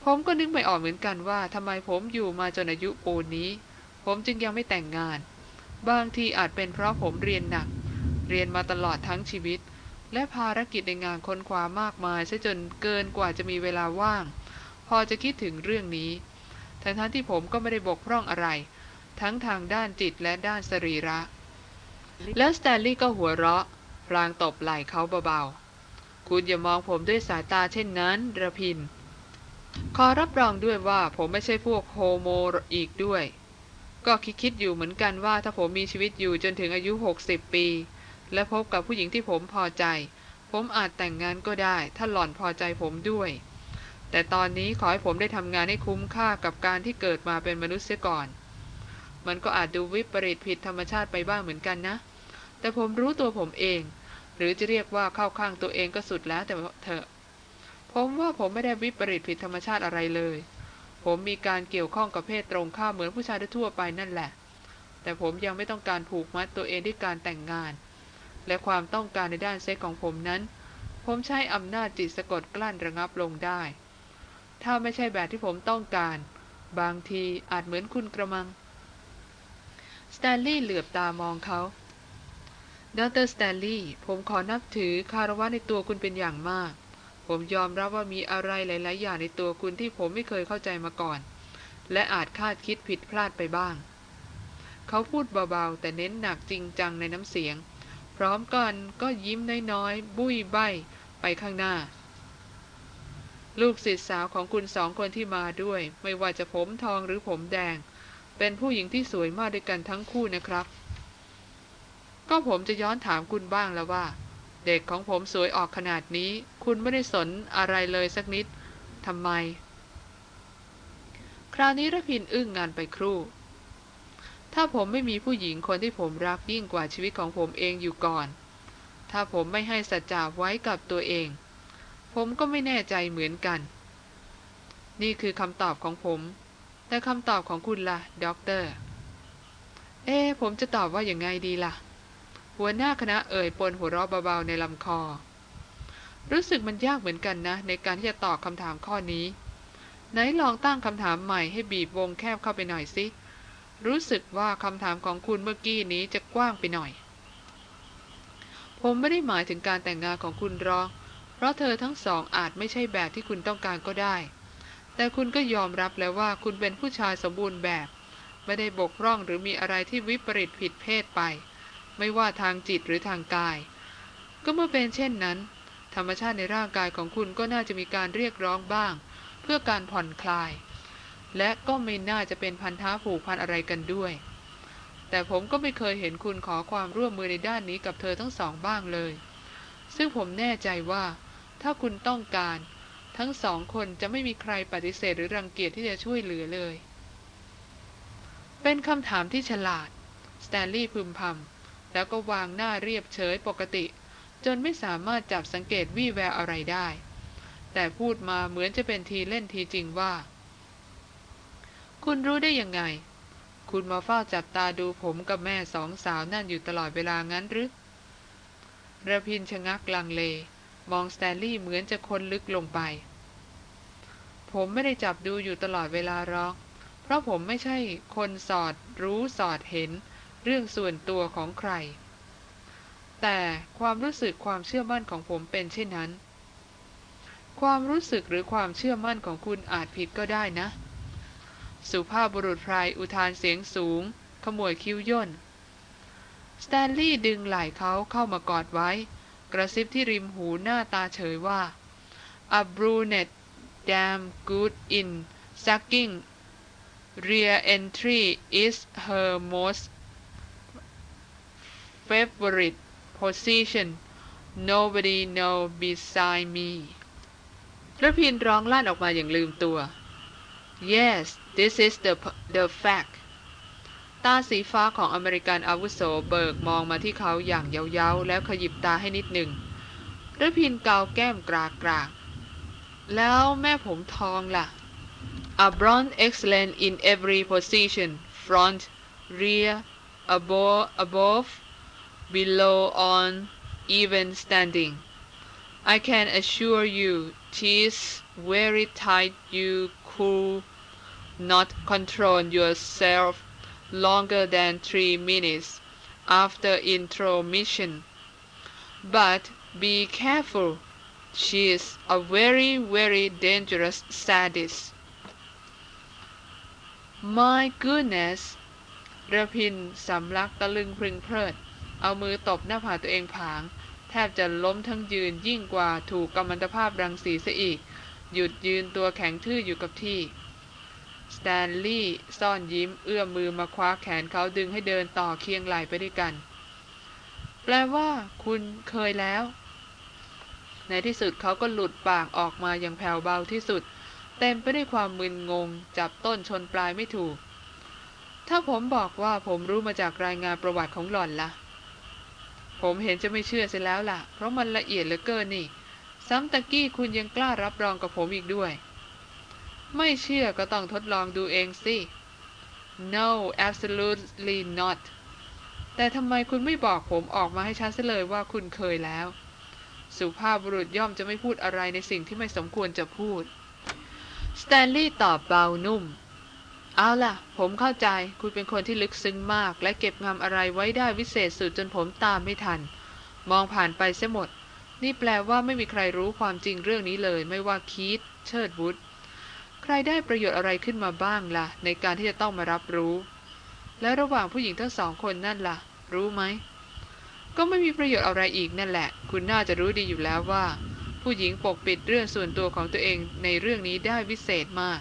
ผมก็นึกไม่ออกเหมือนกันว่าทำไมผมอยู่มาจนอายุปูนนี้ ผมจึงยังไม่แต่งงาน บางทีอาจเป็นเพราะผมเรียนหนัก เรียนมาตลอดทั้งชีวิต และภารกิจในงานค้นคว้ามากมายซะจนเกินกว่าจะมีเวลาว่าง พอจะคิดถึงเรื่องนี้ ทั้งทั้งที่ผมก็ไม่ได้บกพร่องอะไร ทั้งทางด้านจิตและด้านสรีระ แล้วสแตนลีย์ก็หัวเราะ พลางตบไหล่เขาเบาๆ คุณอย่ามองผมด้วยสายตาเช่นนั้นระพิน ขอรับรองด้วยว่าผมไม่ใช่พวกโฮโมอีกด้วยก็คิดๆอยู่เหมือนกันว่าถ้าผมมีชีวิตอยู่จนถึงอายุ 60 ปี และพบกับผู้หญิงที่ผมพอใจ ผมอาจแต่งงานก็ได้ ถ้าหล่อนพอใจผมด้วย แต่ตอนนี้ขอให้ผมได้ทำงานให้คุ้มค่ากับการที่เกิดมาเป็นมนุษย์เสียก่อน มันก็อาจดูวิปริตผิดธรรมชาติไปบ้างเหมือนกันนะ แต่ผมรู้ตัวผมเอง หรือจะเรียกว่าเข้าข้างตัวเองก็สุดแล้วแต่เถอะ ผมว่าผมไม่ได้วิปริตผิดธรรมชาติอะไรเลย ผมมีการเกี่ยวข้องกับเพศตรงข้ามเหมือนผู้ชายทั่วไปนั่นแหละ แต่ผมยังไม่ต้องการผูกมัดตัวเองด้วยการแต่งงาน และความต้องการในด้านเซ็กของผมนั้น ผมใช้อำนาจจิตสะกดกลั้นระงับลงได้ ถ้าไม่ใช่แบบที่ผมต้องการ บางทีอาจเหมือนคุณกระมัง สแตนลีย์เหลือบตามองเขาดรสแตนลีย์ผมขอนับถือคารวะในตัวคุณเป็นอย่างมาก ผมยอมรับว่ามีอะไรหลาย ๆ อย่างในตัวคุณที่ผมไม่เคยเข้าใจมาก่อน และอาจคาดคิดผิดพลาดไปบ้าง เขาพูดเบา ๆ แต่เน้นหนักจริงจังในน้ำเสียง พร้อมกันก็ยิ้มน้อยๆ บุ้ยใบไปข้างหน้า ลูกศิษย์สาวของคุณสองคนที่มาด้วย ไม่ว่าจะผมทองหรือผมแดง เป็นผู้หญิงที่สวยมากด้วยกันทั้งคู่นะครับ ก็ผมจะย้อนถามคุณบ้างแล้วว่า เด็กของผมสวยออกขนาดนี้ คุณไม่ได้สนอะไรเลยสักนิดทำไม คราวนี้ระพินอึ้งงานไปครู่ ถ้าผมไม่มีผู้หญิงคนที่ผมรักยิ่งกว่าชีวิตของผมเองอยู่ก่อน ถ้าผมไม่ให้สัจจาไว้กับตัวเอง ผมก็ไม่แน่ใจเหมือนกัน นี่คือคำตอบของผมแต่คำตอบของคุณละ่ะด็อกเตอร์ เอ๊ผมจะตอบว่าอย่างไงดีล่ะ หัวหน้าคณะเอ่ยปนหัวเราะเบาๆในลำคอ รู้สึกมันยากเหมือนกันนะ ในการที่จะตอบคำถามข้อนี้ ไหนลองตั้งคำถามใหม่ให้บีบวงแคบเข้าไปหน่อยสิ รู้สึกว่าคำถามของคุณเมื่อกี้นี้จะกว้างไปหน่อย ผมไม่ได้หมายถึงการแต่งงานของคุณรอง เพราะเธอทั้งสองอาจไม่ใช่แบบที่คุณต้องการก็ได้ แต่คุณก็ยอมรับแล้วว่าคุณเป็นผู้ชายสมบูรณ์แบบ ไม่ได้บกพร่องหรือมีอะไรที่วิปริตผิดเพศไป ไม่ว่าทางจิตหรือทางกาย ก็เมื่อเป็นเช่นนั้น ธรรมชาติในร่างกายของคุณก็น่าจะมีการเรียกร้องบ้าง เพื่อการผ่อนคลาย และก็ไม่น่าจะเป็นพันธะผูกพันอะไรกันด้วย แต่ผมก็ไม่เคยเห็นคุณขอความร่วมมือในด้านนี้กับเธอทั้งสองบ้างเลย ซึ่งผมแน่ใจว่า ถ้าคุณต้องการ ทั้งสองคนจะไม่มีใครปฏิเสธหรือรังเกียจที่จะช่วยเหลือเลย เป็นคำถามที่ฉลาด สแตนลีย์พึมพำแล้วก็วางหน้าเรียบเฉยปกติ จนไม่สามารถจับสังเกตวี่แววอะไรได้ แต่พูดมาเหมือนจะเป็นทีเล่นทีจริงว่า คุณรู้ได้ยังไง คุณมาเฝ้าจับตาดูผมกับแม่สองสาวนั่นอยู่ตลอดเวลางั้นหรือระพินชะงักลังเล มองสแตนลีย์เหมือนจะค้นลึกลงไป ผมไม่ได้จับดูอยู่ตลอดเวลาหรอก เพราะผมไม่ใช่คนสอดรู้สอดเห็น เรื่องส่วนตัวของใคร แต่ความรู้สึกความเชื่อมั่นของผมเป็นเช่นนั้น ความรู้สึกหรือความเชื่อมั่นของคุณอาจผิดก็ได้นะ สุภาพบุรุษพรายอุทานเสียงสูง ขมวดคิ้วย่น สแตนลีย์ดึงไหล่เขาเข้ามากอดไว้ กระซิบที่ริมหูหน้าตาเฉยว่า a brunette damn good in sucking rear entry is her most favorite position nobody know beside me ระพินร้องลั่นออกมาอย่างลืมตัว yes this is the the fact ตาสีฟ้าของอเมริกันอาวุโสเบิกมองมาที่เขาอย่างเย้าๆแล้วขยิบตาให้นิดหนึ่งระพินเกาแก้มกรากรากแล้วแม่ผมทองล่ะ A bronze excellent in every position front rear above above below on even standing I can assure you she's very tight you could not control yourself longer than three minutes after intermission but be careful she's a very very dangerous sadist My goodness ระพินสำลักตะลึงพรึงเพลิด เอามือตบหน้าผากตัวเองผาง แทบจะล้มทั้งยืนยิ่งกว่าถูกกัมมันตภาพรังสีซะอีก หยุดยืนตัวแข็งทื่ออยู่กับที่ สแตนลีย์ซ่อนยิ้ม เอื้อมมือมาคว้าแขนเขาดึงให้เดินต่อเคียงไหลไปด้วยกัน แปลว่าคุณเคยแล้ว ในที่สุดเขาก็หลุดปากออกมาอย่างแผ่วเบาที่สุด เต็มไปด้วยความมึนงง จับต้นชนปลายไม่ถูก ถ้าผมบอกว่าผมรู้มาจากรายงานประวัติของหล่อนละ่ะ ผมเห็นจะไม่เชื่อเสียแล้วล่ะ เพราะมันละเอียดเหลือเกินนี่ ซ้ำตะกี้คุณยังกล้ารับรองกับผมอีกด้วย ไม่เชื่อก็ต้องทดลองดูเองสิ no absolutely not แต่ทำไมคุณไม่บอกผมออกมาให้ชัดเลยว่าคุณเคยแล้ว สุภาพบุรุษย่อมจะไม่พูดอะไรในสิ่งที่ไม่สมควรจะพูด สแตนลีย์ตอบเบานุ่ม เอาล่ะ ผมเข้าใจ คุณเป็นคนที่ลึกซึ้งมาก และเก็บงำอะไรไว้ได้วิเศษสุดจนผมตามไม่ทัน มองผ่านไปเสียหมด นี่แปลว่าไม่มีใครรู้ความจริงเรื่องนี้เลย ไม่ว่าคีตเชิดวุฒใค รได้ประโยชน์อะไรขึ้นมาบ้างล่ะ ในการที่จะต้องมารับรู้ และระหว่างผู้หญิงทั้งสองคนนั่นล่ะ รู้ไหม ก็ไม่มีประโยชน์อะไรอีกนั่นแหละ คุณน่าจะรู้ดีอยู่แล้วว่า ผู้หญิงปกปิดเรื่องส่วนตัวของตัวเองในเรื่องนี้ได้วิเศษมาก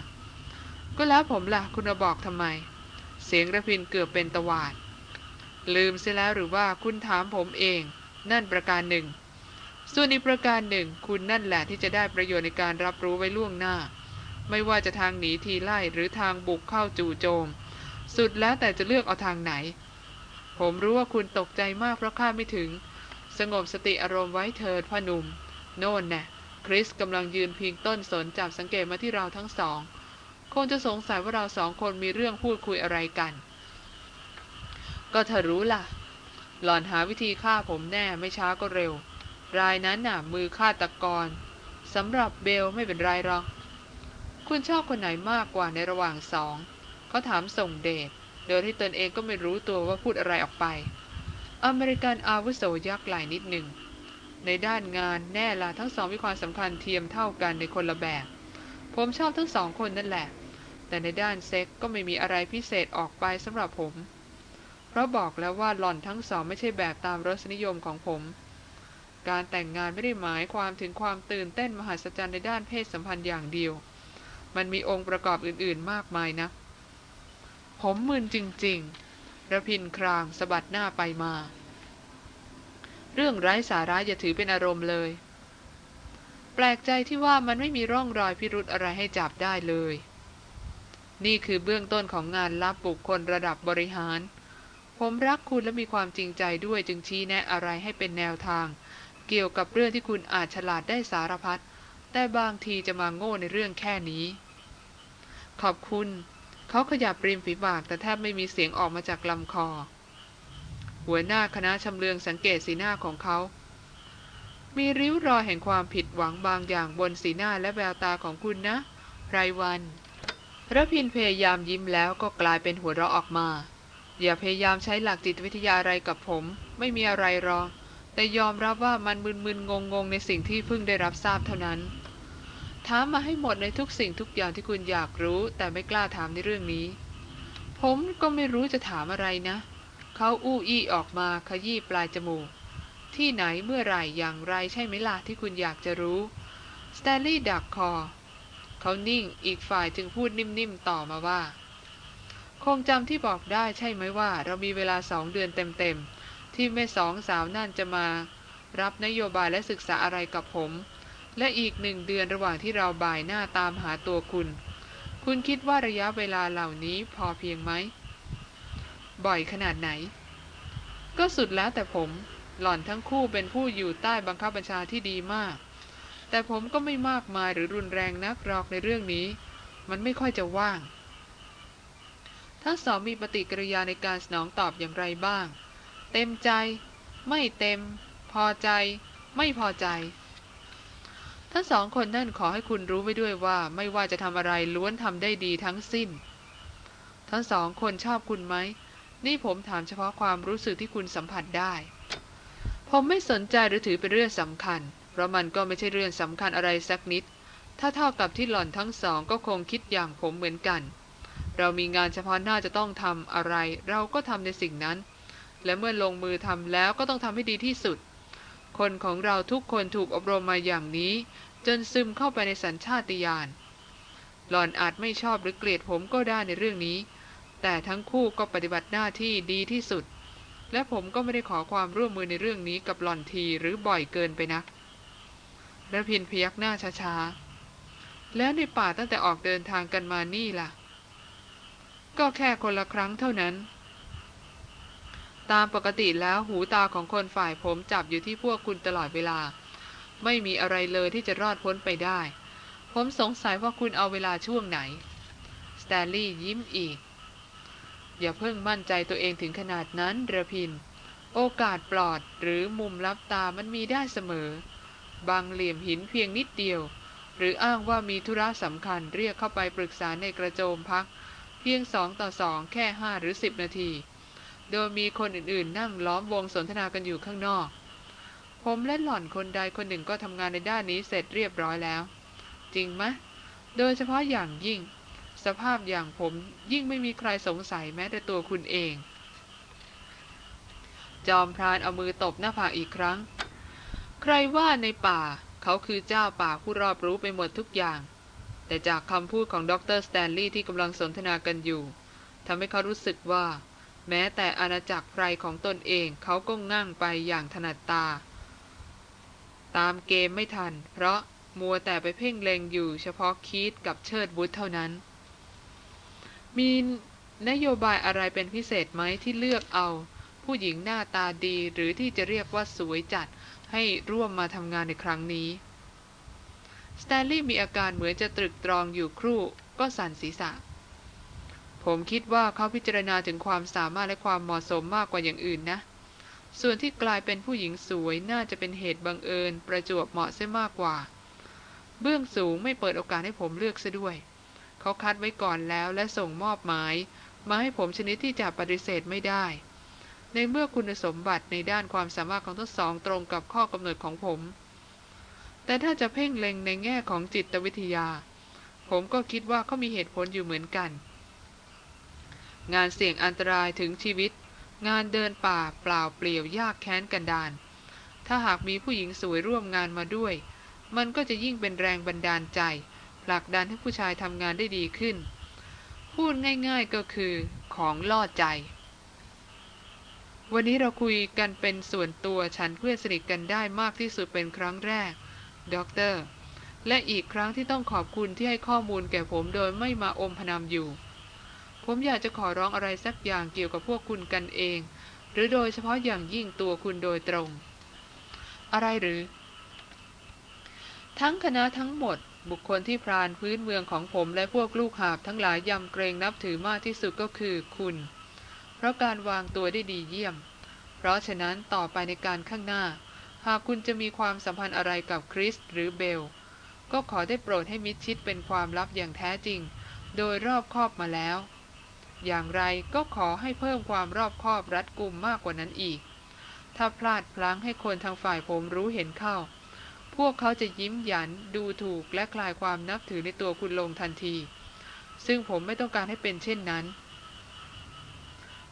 ก็แล้วผมล่ะ คุณบอกทำไม เสียงระพินเกือบเป็นตะวาด ลืมเสียแล้วหรือว่าคุณถามผมเอง นั่นประการหนึ่ง ส่วนอีกประการหนึ่ง คุณนั่นแหละที่จะได้ประโยชน์ในการรับรู้ไว้ล่วงหน้า ไม่ว่าจะทางหนีทีไล่หรือทางบุกเข้าจู่โจม สุดแล้วแต่จะเลือกเอาทางไหน ผมรู้ว่าคุณตกใจมากเพราะคาดไม่ถึง สงบสติอารมณ์ไว้เถิดพ่อหนุ่ม โน่นแน่ะคริสกำลังยืนพิงต้นสนจับสังเกตมาที่เราทั้งสองคงจะสงสัยว่าเราสองคนมีเรื่องพูดคุยอะไรกัน ก็เธอรู้ล่ะ หล่อนหาวิธีฆ่าผมแน่ไม่ช้าก็เร็ว รายนั้นน่ะมือฆาตกรสำหรับเบลไม่เป็นไรหรอก คุณชอบคนไหนมากกว่าในระหว่างสองเขาถามส่งเดชโดยที่ตนเองก็ไม่รู้ตัวว่าพูดอะไรออกไป อเมริกันอาวุโสยักไหลนิดหนึ่ง ในด้านงานแน่ละทั้งสองมีความสำคัญเทียมเท่ากันในคนละแบบ ผมชอบทั้งสองคนนั่นแหละ แต่ในด้านเซ็กก็ไม่มีอะไรพิเศษออกไปสำหรับผม เพราะบอกแล้วว่าหล่อนทั้งสองไม่ใช่แบบตามรสนิยมของผม การแต่งงานไม่ได้หมายความถึงความตื่นเต้นมหัศจรรย์ในด้านเพศสัมพันธ์อย่างเดียว มันมีองค์ประกอบอื่นๆมากมายนะ ผมมึนจริงๆระพินครางสะบัดหน้าไปมา เรื่องไร้สาระอย่าถือเป็นอารมณ์เลย แปลกใจที่ว่ามันไม่มีร่องรอยพิรุธอะไรให้จับได้เลย นี่คือเบื้องต้นของงานลับบุคคลระดับบริหาร ผมรักคุณและมีความจริงใจด้วยจึงชี้แนะอะไรให้เป็นแนวทาง เกี่ยวกับเรื่องที่คุณอาจฉลาดได้สารพัด แต่บางทีจะมาโง่ในเรื่องแค่นี้ ขอบคุณ เขาขยับริมฝีปากแต่แทบไม่มีเสียงออกมาจากลำคอ หัวหน้าคณะชำเลืองสังเกตสีหน้าของเขา มีริ้วรอยแห่งความผิดหวังบางอย่างบนสีหน้าและแววตาของคุณนะไรวันระพินพยายามยิ้มแล้วก็กลายเป็นหัวเราะออกมา อย่าพยายามใช้หลักจิตวิทยาอะไรกับผม ไม่มีอะไรหรอกแต่ยอมรับว่ามันมึนๆงงๆในสิ่งที่เพิ่งได้รับทราบเท่านั้น ถามมาให้หมดในทุกสิ่งทุกอย่างที่คุณอยากรู้ แต่ไม่กล้าถามในเรื่องนี้ ผมก็ไม่รู้จะถามอะไรนะ เขาอู้อี้ออกมาขยี้ปลายจมูก ที่ไหนเมื่อไหร่อย่างไรใช่ไหมล่ะที่คุณอยากจะรู้สแตนลีย์ดักคอ เขานิ่งอีกฝ่ายจึงพูดนิ่มๆต่อมาว่า คงจำที่บอกได้ใช่ไหมว่าเรามีเวลาสองเดือนเต็มๆที่แม่สองสาวนั่นจะมา รับนโยบายและศึกษาอะไรกับผม และอีกหนึ่งเดือนระหว่างที่เราบ่ายหน้าตามหาตัวคุณ คุณคิดว่าระยะเวลาเหล่านี้พอเพียงไหม บ่อยขนาดไหน ก็สุดแล้วแต่ผม หล่อนทั้งคู่เป็นผู้อยู่ใต้บังคับบัญชาที่ดีมาก แต่ผมก็ไม่มากมายหรือรุนแรงนักหรอกในเรื่องนี้ มันไม่ค่อยจะว่าง ทั้งสองมีปฏิกิริยาในการสนองตอบอย่างไรบ้าง เต็มใจ ไม่เต็ม พอใจ ไม่พอใจ ทั้งสองคนนั่นขอให้คุณรู้ไว้ด้วยว่า ไม่ว่าจะทำอะไรล้วนทำได้ดีทั้งสิ้น ทั้งสองคนชอบคุณไหม นี่ผมถามเฉพาะความรู้สึกที่คุณสัมผัสได้ ผมไม่สนใจหรือถือเป็นเรื่องสำคัญ เพราะมันก็ไม่ใช่เรื่องสำคัญอะไรสักนิด ถ้าเท่ากับที่หล่อนทั้งสองก็คงคิดอย่างผมเหมือนกัน เรามีงานเฉพาะหน้าจะต้องทำอะไร เราก็ทำในสิ่งนั้น และเมื่อลงมือทำแล้วก็ต้องทำให้ดีที่สุด คนของเราทุกคนถูกอบรมมาอย่างนี้ จนซึมเข้าไปในสัญชาติญาณหล่อนอาจไม่ชอบหรือเกลียดผมก็ได้ในเรื่องนี้ แต่ทั้งคู่ก็ปฏิบัติหน้าที่ดีที่สุด และผมก็ไม่ได้ขอความร่วมมือในเรื่องนี้กับหล่อนทีหรือบ่อยเกินไปนักระพินพยักหน้าช้าๆ แล้วในป่าตั้งแต่ออกเดินทางกันมานี่ล่ะ ก็แค่คนละครั้งเท่านั้น ตามปกติแล้วหูตาของคนฝ่ายผมจับอยู่ที่พวกคุณตลอดเวลา ไม่มีอะไรเลยที่จะรอดพ้นไปได้ ผมสงสัยว่าคุณเอาเวลาช่วงไหน สแตนลีย์ยิ้มอีก อย่าเพิ่งมั่นใจตัวเองถึงขนาดนั้นระพิน โอกาสปลอดหรือมุมลับตามันมีได้เสมอ บางเหลี่ยมหินเพียงนิดเดียว หรืออ้างว่ามีธุระสำคัญเรียกเข้าไปปรึกษาในกระโจมพัก เพียงสองต่อสองแค่ห้าหรือสิบนาที โดยมีคนอื่นๆ นั่งล้อมวงสนทนากันอยู่ข้างนอก ผมและหล่อนคนใดคนหนึ่งก็ทำงานในด้านนี้เสร็จเรียบร้อยแล้ว จริงไหมโดยเฉพาะอย่างยิ่ง สภาพอย่างผมยิ่งไม่มีใครสงสัยแม้แต่ตัวคุณเอง จอมพรานเอามือตบหน้าผากอีกครั้ง ใครว่าในป่าเขาคือเจ้าป่าผู้รอบรู้ไปหมดทุกอย่าง แต่จากคำพูดของดรสแตนลีย์ที่กำลังสนทนากันอยู่ทำให้เขารู้สึกว่า แม้แต่อาณาจักรไพรของตนเองเขาก็ง่างไปอย่างถนัดตา ตามเกมไม่ทัน เพราะมัวแต่ไปเพ่งเล็งอยู่เฉพาะคีตกับเชิดบุตรเท่านั้น มีนโยบายอะไรเป็นพิเศษไหมที่เลือกเอา ผู้หญิงหน้าตาดีหรือที่จะเรียกว่าสวยจัดให้ร่วมมาทำงานในครั้งนี้สแตนลีย์มีอาการเหมือนจะตรึกตรองอยู่ครู่ก็สั่นศีรษะ ผมคิดว่าเขาพิจารณาถึงความสามารถและความเหมาะสมมากกว่าอย่างอื่นนะ ส่วนที่กลายเป็นผู้หญิงสวยน่าจะเป็นเหตุบังเอิญ ประจวบเหมาะเสียมากกว่า เบื้องสูงไม่เปิดโอกาสให้ผมเลือกซะด้วย เขาคัดไว้ก่อนแล้วและส่งมอบหมาย มาให้ผมชนิดที่จะปฏิเสธไม่ได้ ในเมื่อคุณสมบัติในด้านความสามารถของทั้งสองตรงกับข้อกำหนดของผม แต่ถ้าจะเพ่งเล็งในแง่ของจิตวิทยา ผมก็คิดว่าเขามีเหตุผลอยู่เหมือนกัน งานเสี่ยงอันตรายถึงชีวิต งานเดินป่าเปล่าเปลี่ยวยากแค้นกันดาน ถ้าหากมีผู้หญิงสวยร่วมงานมาด้วย มันก็จะยิ่งเป็นแรงบันดาลใจ ผลักดันให้ผู้ชายทำงานได้ดีขึ้น พูดง่ายๆก็คือของล่อใจ วันนี้เราคุยกันเป็นส่วนตัวฉันเพื่อนสนิทกันได้มากที่สุดเป็นครั้งแรกด็อกเตอร์และอีกครั้งที่ต้องขอบคุณที่ให้ข้อมูลแก่ผมโดยไม่มาอมพนามอยู่ ผมอยากจะขอร้องอะไรสักอย่างเกี่ยวกับพวกคุณกันเอง หรือโดยเฉพาะอย่างยิ่งตัวคุณโดยตรง อะไรหรือ ทั้งคณะทั้งหมด บุคคลที่พรานพื้นเมืองของผมและพวกลูกหาบทั้งหลายยำเกรงนับถือมากที่สุดก็คือคุณ เพราะการวางตัวได้ดีเยี่ยม เพราะฉะนั้นต่อไปในการข้างหน้า หากคุณจะมีความสัมพันธ์อะไรกับคริสหรือเบล ก็ขอได้โปรดให้มิดชิดเป็นความลับอย่างแท้จริงโดยรอบคอบมาแล้ว อย่างไรก็ขอให้เพิ่มความรอบคอบรัดกุมมากกว่านั้นอีก ถ้าพลาดพลั้งให้คนทางฝ่ายผมรู้เห็นเข้า พวกเขาจะยิ้มหยันดูถูกและคลายความนับถือในตัวคุณลงทันที ซึ่งผมไม่ต้องการให้เป็นเช่นนั้น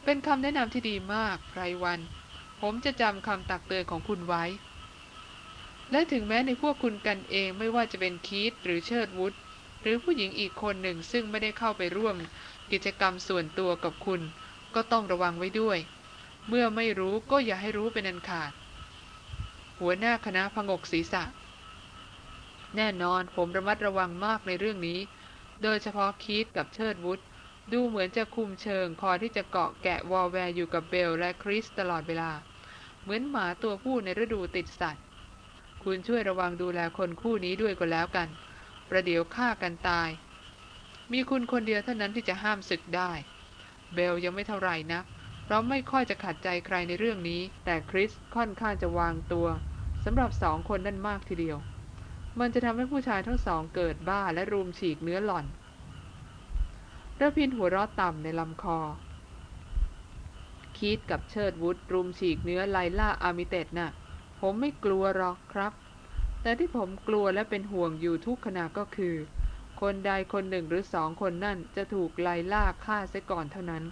เป็นคำแนะนำที่ดีมากไพรวัน ผมจะจำคำตักเตือนของคุณไว้ และถึงแม้ในพวกคุณกันเองไม่ว่าจะเป็นคีตหรือเชิดวุฒหรือผู้หญิงอีกคนหนึ่งซึ่งไม่ได้เข้าไปร่วม กิจกรรมส่วนตัวกับคุณ ก็ต้องระวังไว้ด้วย เมื่อไม่รู้ก็อย่าให้รู้เป็นอันขาด หัวหน้าคณะพงกศีรษะ แน่นอนผมระมัดระวังมากในเรื่องนี้ โดยเฉพาะคีตกับเชิดวุฒดูเหมือนจะคุมเชิงคอที่จะเกาะแกะวอลแวร์อยู่กับเบลและคริสตลอดเวลา เหมือนหมาตัวผู้ในฤดูติดสัตว์ คุณช่วยระวังดูแลคนคู่นี้ด้วยก็แล้วกัน ประเดี๋ยวฆ่ากันตาย มีคุณคนเดียวเท่านั้นที่จะห้ามศึกได้ เบลยังไม่เท่าไหร่นะเราไม่ค่อยจะขัดใจใครในเรื่องนี้ แต่คริสค่อนข้างจะวางตัวสำหรับสองคนนั่นมากทีเดียว มันจะทำให้ผู้ชายทั้งสองเกิดบ้าและรุมฉีกเนื้อหล่อนระพินหัวเราะต่ำในลำคอ คีดกับเชิดวุฒรุมฉีกเนื้อไลล่าอามิเตตนะ่ะ ผมไม่กลัวหรอกครับ แต่ที่ผมกลัวและเป็นห่วงอยู่ทุกขณะก็คือ คนใดคนหนึ่งหรือสองคนนั่นจะถูกไล่ล่าฆ่าเสียก่อนเท่านั้น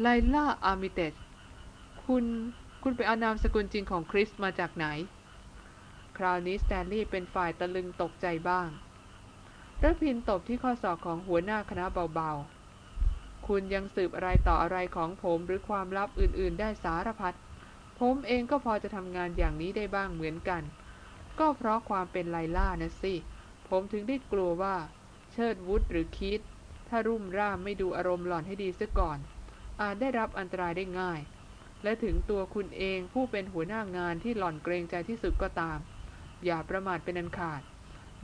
ไลล่าอามิเตตคุณคุณไปเอานามสกุลจริงของคริสมาจากไหน คราวนี้สแตนลีย์เป็นฝ่ายตะลึงตกใจบ้างระพินตบที่ข้อศอกของหัวหน้าคณะเบาๆ คุณยังสืบอะไรต่ออะไรของผมหรือความลับอื่นๆ ได้สารพัด ผมเองก็พอจะทำงานอย่างนี้ได้บ้างเหมือนกัน ก็เพราะความเป็นไลล่านะสิ ผมถึงได้กลัวว่า เชิดวุฒหรือคิด ถ้ารุ่มร่ามไม่ดูอารมณ์หล่อนให้ดีซะก่อน อาจได้รับอันตรายได้ง่าย และถึงตัวคุณเองผู้เป็นหัวหน้างานที่หล่อนเกรงใจที่สุดก็ตาม อย่าประมาทเป็นอันขาด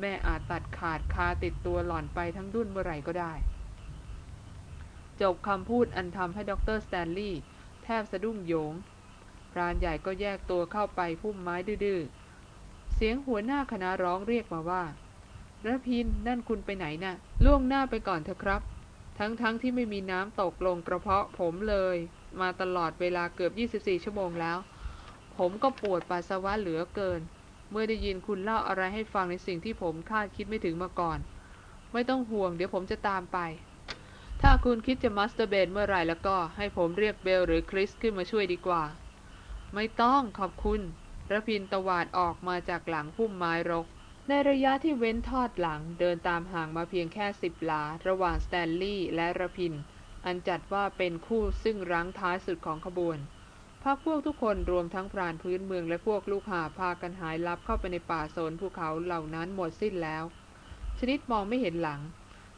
แม่อาจตัดขาดคาติดตัวหล่อนไปทั้งดุนเมื่อไหร่ก็ได้ จบคำพูดอันทำให้ดรสแตนลีย์แทบสะดุ้งโยงพรานใหญ่ก็แยกตัวเข้าไปพุ่มไม้ดื้อเสียงหัวหน้าคณะร้องเรียกมาว่า ระพินนั่นคุณไปไหนนะ่ะ ล่วงหน้าไปก่อนเถอะครับ ทั้งๆทที่ไม่มีน้ำตกลงกระเพาะผมเลย มาตลอดเวลาเกือบ 24 ชั่วโมงแล้ว ผมก็ปวดปัสสาวะเหลือเกิน เมื่อได้ยินคุณเล่าอะไรให้ฟังในสิ่งที่ผมคาดคิดไม่ถึงมาก่อน ไม่ต้องห่วงเดี๋ยวผมจะตามไป ถ้าคุณคิดจะ masturbate เมื่อไหร่แล้วก็ให้ผมเรียกเบลหรือคริสขึ้นมาช่วยดีกว่า ไม่ต้องขอบคุณระพินตวาดออกมาจากหลังพุ่มไม้รก ในระยะที่เว้นทอดหลังเดินตามห่างมาเพียงแค่สิบหลา ระหว่างสแตนลีย์และระพิน อันจัดว่าเป็นคู่ซึ่งรั้งท้ายสุดของขบวนพรรคพวกทุกคนรวมทั้งพรานพื้นเมืองและพวกลูกหาบพากันหายลับเข้าไปในป่าโซนภูเขาเหล่านั้นหมดสิ้นแล้ว ชนิดมองไม่เห็นหลัง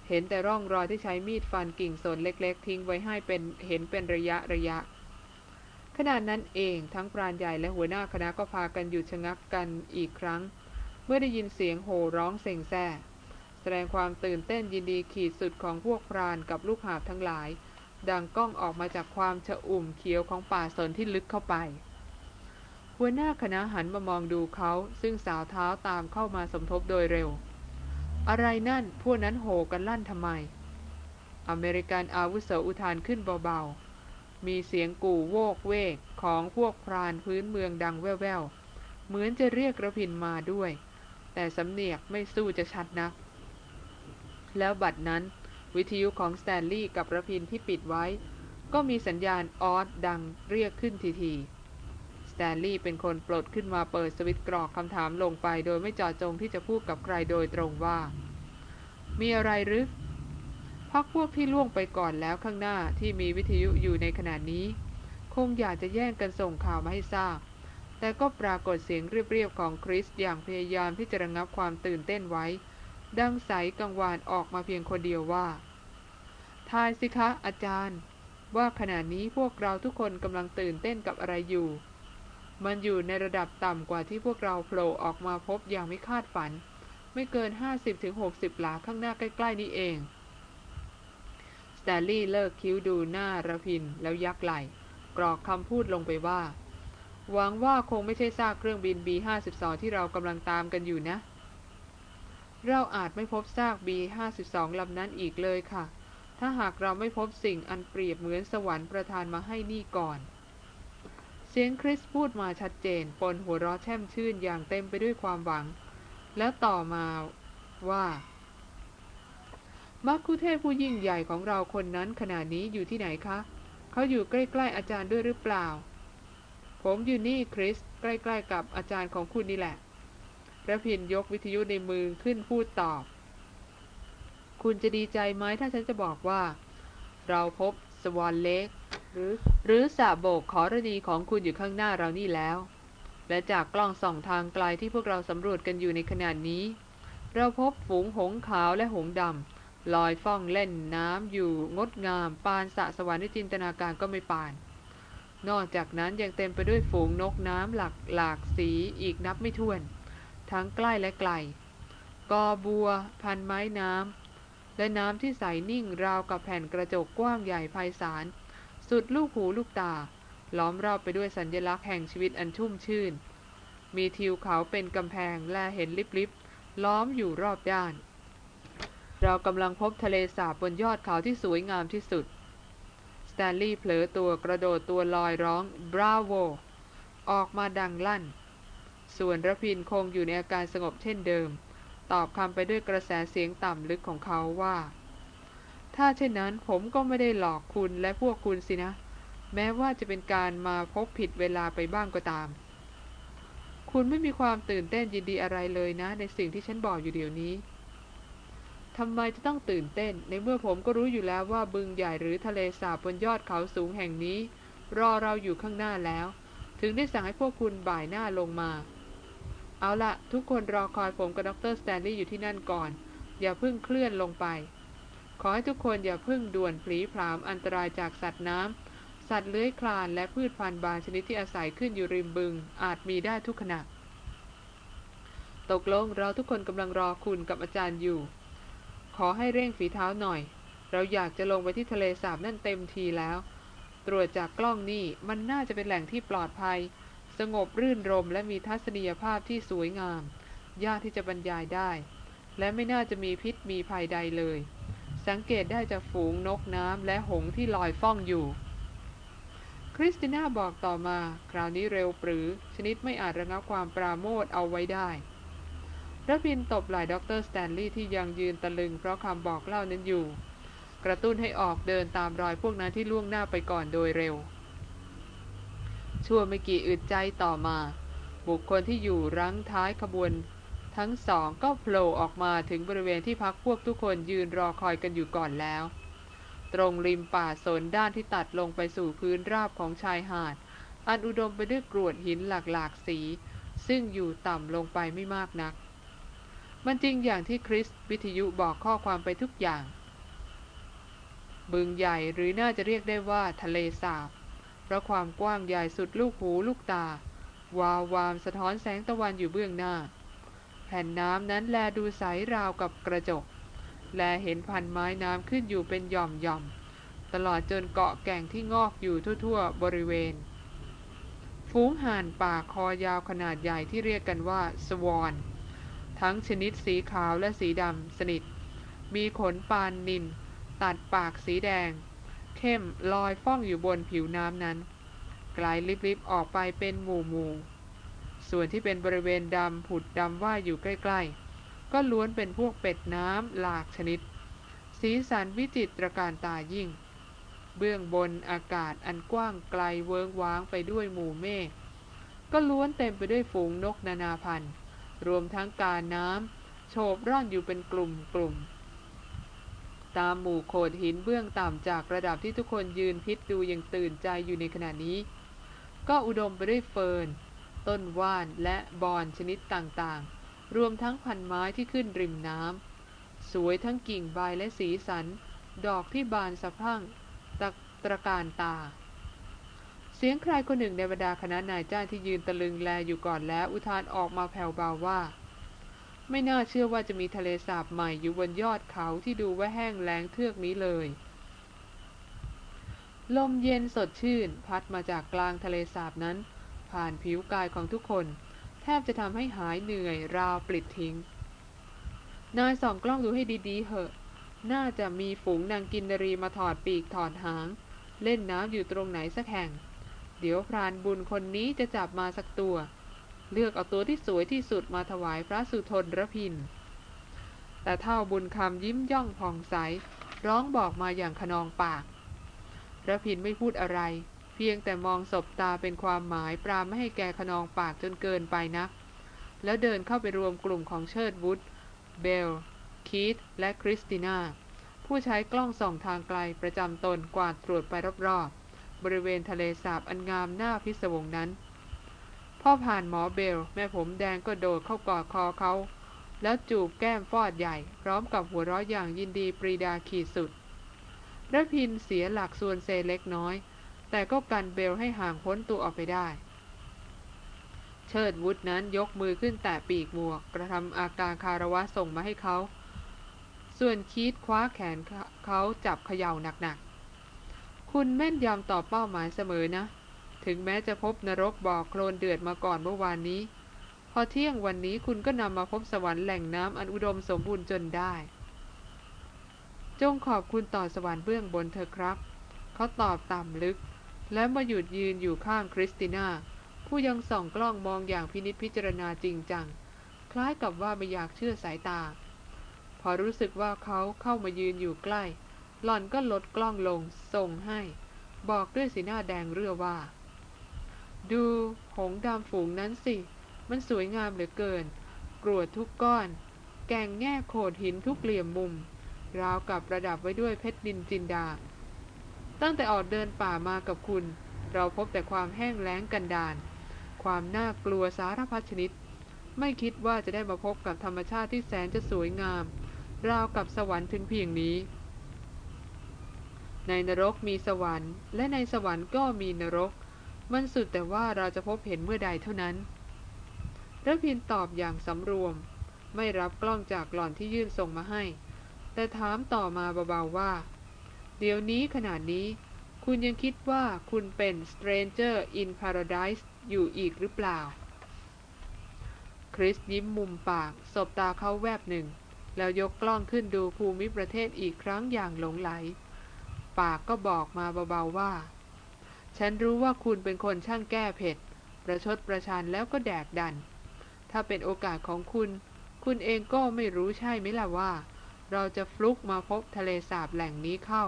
เห็นแต่ร่องรอยที่ใช้มีดฟันกิ่งสนเล็กๆ ทิ้งไว้ให้เป็นเห็นเป็นระยะระยะขณะนั้นเองทั้งปราณใหญ่และหัวหน้าคณะก็พากันหยุดชะงักกันอีกครั้ง เมื่อได้ยินเสียงโห่ร้องเส่งแซ่แสดงความตื่นเต้นยินดีขีดสุดของพวกพรานกับลูกหาบทั้งหลาย ดังก้องออกมาจากความชะอุ่มเขียวของป่าสนที่ลึกเข้าไป หัวหน้าคณะหันมามองดูเขาซึ่งสาวเท้าตามเข้ามาสมทบโดยเร็ว อะไรนั่นพวกนั้นโห่กันลั่นทำไม อเมริกันอาวุโสอุทานขึ้นเบาๆ มีเสียงกู่โวกเวกของพวกพรานพื้นเมืองดังแว่วๆ เหมือนจะเรียกระพินมาด้วย แต่สำเหนียกไม่สู้จะชัดนัก แล้วบัดนั้น วิทยุของสแตนลีย์กับระพินที่ปิดไว้ ก็มีสัญญาณออดดังเรียกขึ้นทีๆสแตนลีย์เป็นคนปลดขึ้นมาเปิดสวิตกรอกคำถามลงไปโดยไม่จอดจงที่จะพูดกับใครโดยตรงว่า มีอะไรหรือพักพวกที่ล่วงไปก่อนแล้วข้างหน้าที่มีวิทยุอยู่ในขณะนี้ คงอยากจะแย่งกันส่งข่าวมาให้ทราบ แต่ก็ปรากฏเสียงเรียบๆของคริสอย่างพยายามที่จะระงับความตื่นเต้นไว้ ดังใสกังวานออกมาเพียงคนเดียวว่า ทายสิคะอาจารย์ ว่าขณะนี้พวกเราทุกคนกำลังตื่นเต้นกับอะไรอยู่ มันอยู่ในระดับต่ำกว่าที่พวกเราโผล่ออกมาพบอย่างไม่คาดฝัน ไม่เกิน 50-60 หลาข้างหน้าใกล้ ๆ นี้เองสแตลลี่เลิกคิ้วดูหน้าระพินแล้วยักไหล่กรอกคำพูดลงไปว่า หวังว่าคงไม่ใช่ซากเครื่องบิน B52 ที่เรากำลังตามกันอยู่นะ เราอาจไม่พบซาก B52 ลำนั้นอีกเลยค่ะ ถ้าหากเราไม่พบสิ่งอันเปรียบเหมือนสวรรค์ประทานมาให้นี่ก่อน เสียงคริสพูดมาชัดเจน ปนหัวเราะแช่มชื่นอย่างเต็มไปด้วยความหวัง แล้วต่อมาว่ามักคุเทศผู้ยิ่งใหญ่ของเราคนนั้นขณะนี้อยู่ที่ไหนคะ เขาอยู่ใกล้ ๆ อาจารย์ด้วยหรือเปล่า ผมอยู่นี่คริส ใกล้ๆกับอาจารย์ของคุณนี่แหละระพินยกวิทยุในมือขึ้นพูดตอบ คุณจะดีใจไหมถ้าฉันจะบอกว่า เราพบสวอนเล็กหรือหรือสาโบกขอรณีของคุณอยู่ข้างหน้าเรานี่แล้ว และจากกล้องส่องทางไกลที่พวกเราสำรวจกันอยู่ในขณะนี้ เราพบฝูงหงขาวและหงดำลอยฟ้องเล่นน้ำอยู่งดงาม ปานสะสวรรค์ในจินตนาการก็ไม่ปาน นอกจากนั้นยังเต็มไปด้วยฝูงนกน้ำหลากหลากสีอีกนับไม่ถ้วน ทั้งใกล้และไกล กอบัว พันไม้น้ำ และน้ำที่ใสนิ่งราวกับแผ่นกระจกกว้างใหญ่ไพศาล สุดลูกหูลูกตา ล้อมรอบไปด้วยสัญญลักษณ์แห่งชีวิตอันชุ่มชื่น มีทิวเขาเป็นกำแพงและเห็นลิบๆล้อมอยู่รอบด้าน เรากำลังพบทะเลสาบบนยอดเขาที่สวยงามที่สุด แตนลีย์เผลอตัวกระโดดตัวลอยร้องบราโวออกมาดังลั่น ส่วนระพินคงอยู่ในอาการสงบเช่นเดิม ตอบคำไปด้วยกระแสเสียงต่ำลึกของเขาว่า ถ้าเช่นนั้นผมก็ไม่ได้หลอกคุณและพวกคุณสินะ แม้ว่าจะเป็นการมาพบผิดเวลาไปบ้างก็ตาม คุณไม่มีความตื่นเต้นยินดีอะไรเลยนะ ในสิ่งที่ฉันบอกอยู่เดี๋ยวนี้ ทำไมจะต้องตื่นเต้น ในเมื่อผมก็รู้อยู่แล้วว่าบึงใหญ่หรือทะเลสาบบนยอดเขาสูงแห่งนี้ รอเราอยู่ข้างหน้าแล้ว ถึงได้สั่งให้พวกคุณบ่ายหน้าลงมา เอาละทุกคนรอคอยผมกับดรสแตนลีย์อยู่ที่นั่นก่อน อย่าเพิ่งเคลื่อนลงไป ขอให้ทุกคนอย่าเพิ่งด่วนผลีผลามอันตรายจากสัตว์น้ำสัตว์เลื้อยคลานและพืชพันธุ์บางชนิดที่อาศัยขึ้นอยู่ริมบึง อาจมีได้ทุกขณะตกลงเราทุกคนกำลังรอคุณกับอาจารย์อยู่ ขอให้เร่งฝีเท้าหน่อย เราอยากจะลงไปที่ทะเลสาบนั่นเต็มทีแล้ว ตรวจจากกล้องนี่มันน่าจะเป็นแหล่งที่ปลอดภัย สงบรื่นรมและมีทัศนียภาพที่สวยงาม ยากที่จะบรรยายได้ และไม่น่าจะมีพิษมีภัยใดเลย สังเกตได้จากฝูงนกน้ำและหงส์ที่ลอยฟ้องอยู่คริสติน่าบอกต่อมา คราวนี้เร็วปรือ ชนิดไม่อาจระงับความปราโมทเอาไว้ได้ ระพินตบไหล่ดรสแตนลีย์ที่ยังยืนตะลึงเพราะคำบอกเล่านั้นอยู่ กระตุ้นให้ออกเดินตามรอยพวกนั้นที่ล่วงหน้าไปก่อนโดยเร็ว ชั่วไม่กี่อึดใจต่อมา บุคคลที่อยู่รั้งท้ายขบวน ทั้งสองก็โผล่ออกมาถึงบริเวณที่พักพวกทุกคนยืนรอคอยกันอยู่ก่อนแล้ว ตรงริมป่าสนด้านที่ตัดลงไปสู่พื้นราบของชายหาด อันอุดมไปด้วยกรวดหินหลากๆสี ซึ่งอยู่ต่ำลงไปไม่มากนัก มันจริงอย่างที่คริสวิทยุบอกข้อความไปทุกอย่าง บึงใหญ่หรือน่าจะเรียกได้ว่าทะเลสาบ เพราะความกว้างใหญ่สุดลูกหูลูกตา วาววามสะท้อนแสงตะวันอยู่เบื้องหน้า แผ่นน้ำนั้นแลดูใสราวกับกระจก แลเห็นพันไม้น้ำขึ้นอยู่เป็นหย่อมหย่อมตลอดจนเกาะแก่งที่งอกอยู่ทั่ว ๆ บริเวณ ฝูงห่านป่าคอยาวขนาดใหญ่ที่เรียกกันว่าสวอน ทั้งชนิดสีขาวและสีดำสนิท มีขนปานนิน ตัดปากสีแดง เข้มลอยฟ้องอยู่บนผิวน้ำนั้นกลายลิบๆออกไปเป็นหมู่หมู่ส่วนที่เป็นบริเวณดำผุดดำว่ายอยู่ใกล้ๆ ก็ล้วนเป็นพวกเป็ดน้ำหลากชนิด สีสันวิจิตรการตายิ่ง เบื้องบนอากาศอันกว้างไกลเวิงว้างไปด้วยหมู่เมฆก็ล้วนเต็มไปด้วยฝูงนกนานาพันธุ์ รวมทั้งกาน้ำโฉบร่อนอยู่เป็นกลุ่มกลุ่มตามหมู่โขดหินเบื้องต่ำจากระดับที่ทุกคนยืนพิษดูอย่างตื่นใจอยู่ในขณะนี้ ก็อุดมไปด้วยเฟิร์น ต้นว่านและบอนชนิดต่างๆ รวมทั้งพันไม้ที่ขึ้นริมน้ำสวยทั้งกิ่งใบและสีสัน ดอกที่บานสะพั่งตะตระการตา เสียงใครคนหนึ่งในบรรดาคณะนายจ้างที่ยืนตะลึงแลอยู่ก่อนแล้ว อุทานออกมาแผ่วเบาว่า ไม่น่าเชื่อว่าจะมีทะเลสาบใหม่อยู่บนยอดเขาที่ดูว่าแห้งแล้งเทือกนี้เลย ลมเย็นสดชื่น พัดมาจากกลางทะเลสาบนั้น ผ่านผิวกายของทุกคน แทบจะทำให้หายเหนื่อยราวปลิดทิ้ง นายส่องกล้องดูให้ดีๆเหอะ น่าจะมีฝูงนางกินนรีมาถอดปีกถอดหาง เล่นน้ำอยู่ตรงไหนสักแห่ง เดี๋ยวพรานบุญคนนี้จะจับมาสักตัว เลือกเอาตัวที่สวยที่สุดมาถวายพระสุทนระพิน แต่เท่าบุญคำยิ้มย่องผ่องใส ร้องบอกมาอย่างขนองปากระพินไม่พูดอะไร เพียงแต่มองศบตาเป็นความหมายปราไม่ให้แกขนองปากจนเกินไปนักแล้วเดินเข้าไปรวมกลุ่มของเชิดวุฒเบล คีธและคริสติน่า ผู้ใช้กล้องส่องทางไกลประจำตนกวาดตรวจไปรอบๆ บริเวณทะเลสาบอันงามหน้าพิศวงนั้น พ่อผ่านหมอเบล แม่ผมแดงก็โดดเข้ากอดคอเขา แล้วจูบแก้มฟอดใหญ่ พร้อมกับหัวเราะอย่างยินดีปรีดาขีดสุดระพินเสียหลักส่วนเซเล็กน้อย แต่ก็กันเบลให้ห่างพ้นตัวออกไปได้ เชิดวุฒนั้นยกมือขึ้นแตะปีกหมวก กระทำอาการคารวะส่งมาให้เขา ส่วนคีดคว้าแขนเขาจับเขย่าหนัก คุณแม่นยำต่อเป้าหมายเสมอนะ ถึงแม้จะพบนรกบ่อโคลนเดือดมาก่อนเมื่อวานนี้ พอเที่ยงวันนี้คุณก็นำมาพบสวรรค์แหล่งน้ำอันอุดมสมบูรณ์จนได้ จงขอบคุณต่อสวรรค์เบื้องบนเธอครับ เขาตอบต่ำลึก และมาหยุดยืนอยู่ข้างคริสติน่า ผู้ยังส่องกล้องมองอย่างพินิจพิจารณาจริงจัง คล้ายกับว่าไม่อยากเชื่อสายตา พอรู้สึกว่าเขาเข้ามายืนอยู่ใกล้ หล่อนก็ลดกล้องลงส่งให้ บอกด้วยสีหน้าแดงเรื่อว่า ดูหงดำฝูงนั้นสิ มันสวยงามเหลือเกิน กรวดทุกก้อน แกงแง่โขดหินทุกเหลี่ยมมุม ราวกับประดับไว้ด้วยเพชรนินจินดา ตั้งแต่ออกเดินป่ามากับคุณ เราพบแต่ความแห้งแล้งกันดาน ความน่ากลัวสารพัดชนิด ไม่คิดว่าจะได้มาพบกับธรรมชาติที่แสนจะสวยงาม ราวกับสวรรค์ถึงเพียงนี้ ในนรกมีสวรรค์ และในสวรรค์ก็มีนรก มันสุดแต่ว่าเราจะพบเห็นเมื่อใดเท่านั้นระพินตอบอย่างสำรวม ไม่รับกล้องจากหล่อนที่ยื่นส่งมาให้ แต่ถามต่อมาเบาๆว่า เดี๋ยวนี้ขนาดนี้ คุณยังคิดว่าคุณเป็น stranger in paradise อยู่อีกหรือเปล่า คริสยิ้มมุมปากสบตาเขาแวบหนึ่ง แล้วยกกล้องขึ้นดูภูมิประเทศอีกครั้งอย่างหลงไหล ปากก็บอกมาเบาๆว่า ฉันรู้ว่าคุณเป็นคนช่างแก้เผ็ด ประชดประชันแล้วก็แดกดัน ถ้าเป็นโอกาสของคุณ คุณเองก็ไม่รู้ใช่ไหมล่ะว่า เราจะฟลุกมาพบทะเลสาบแหล่งนี้เข้า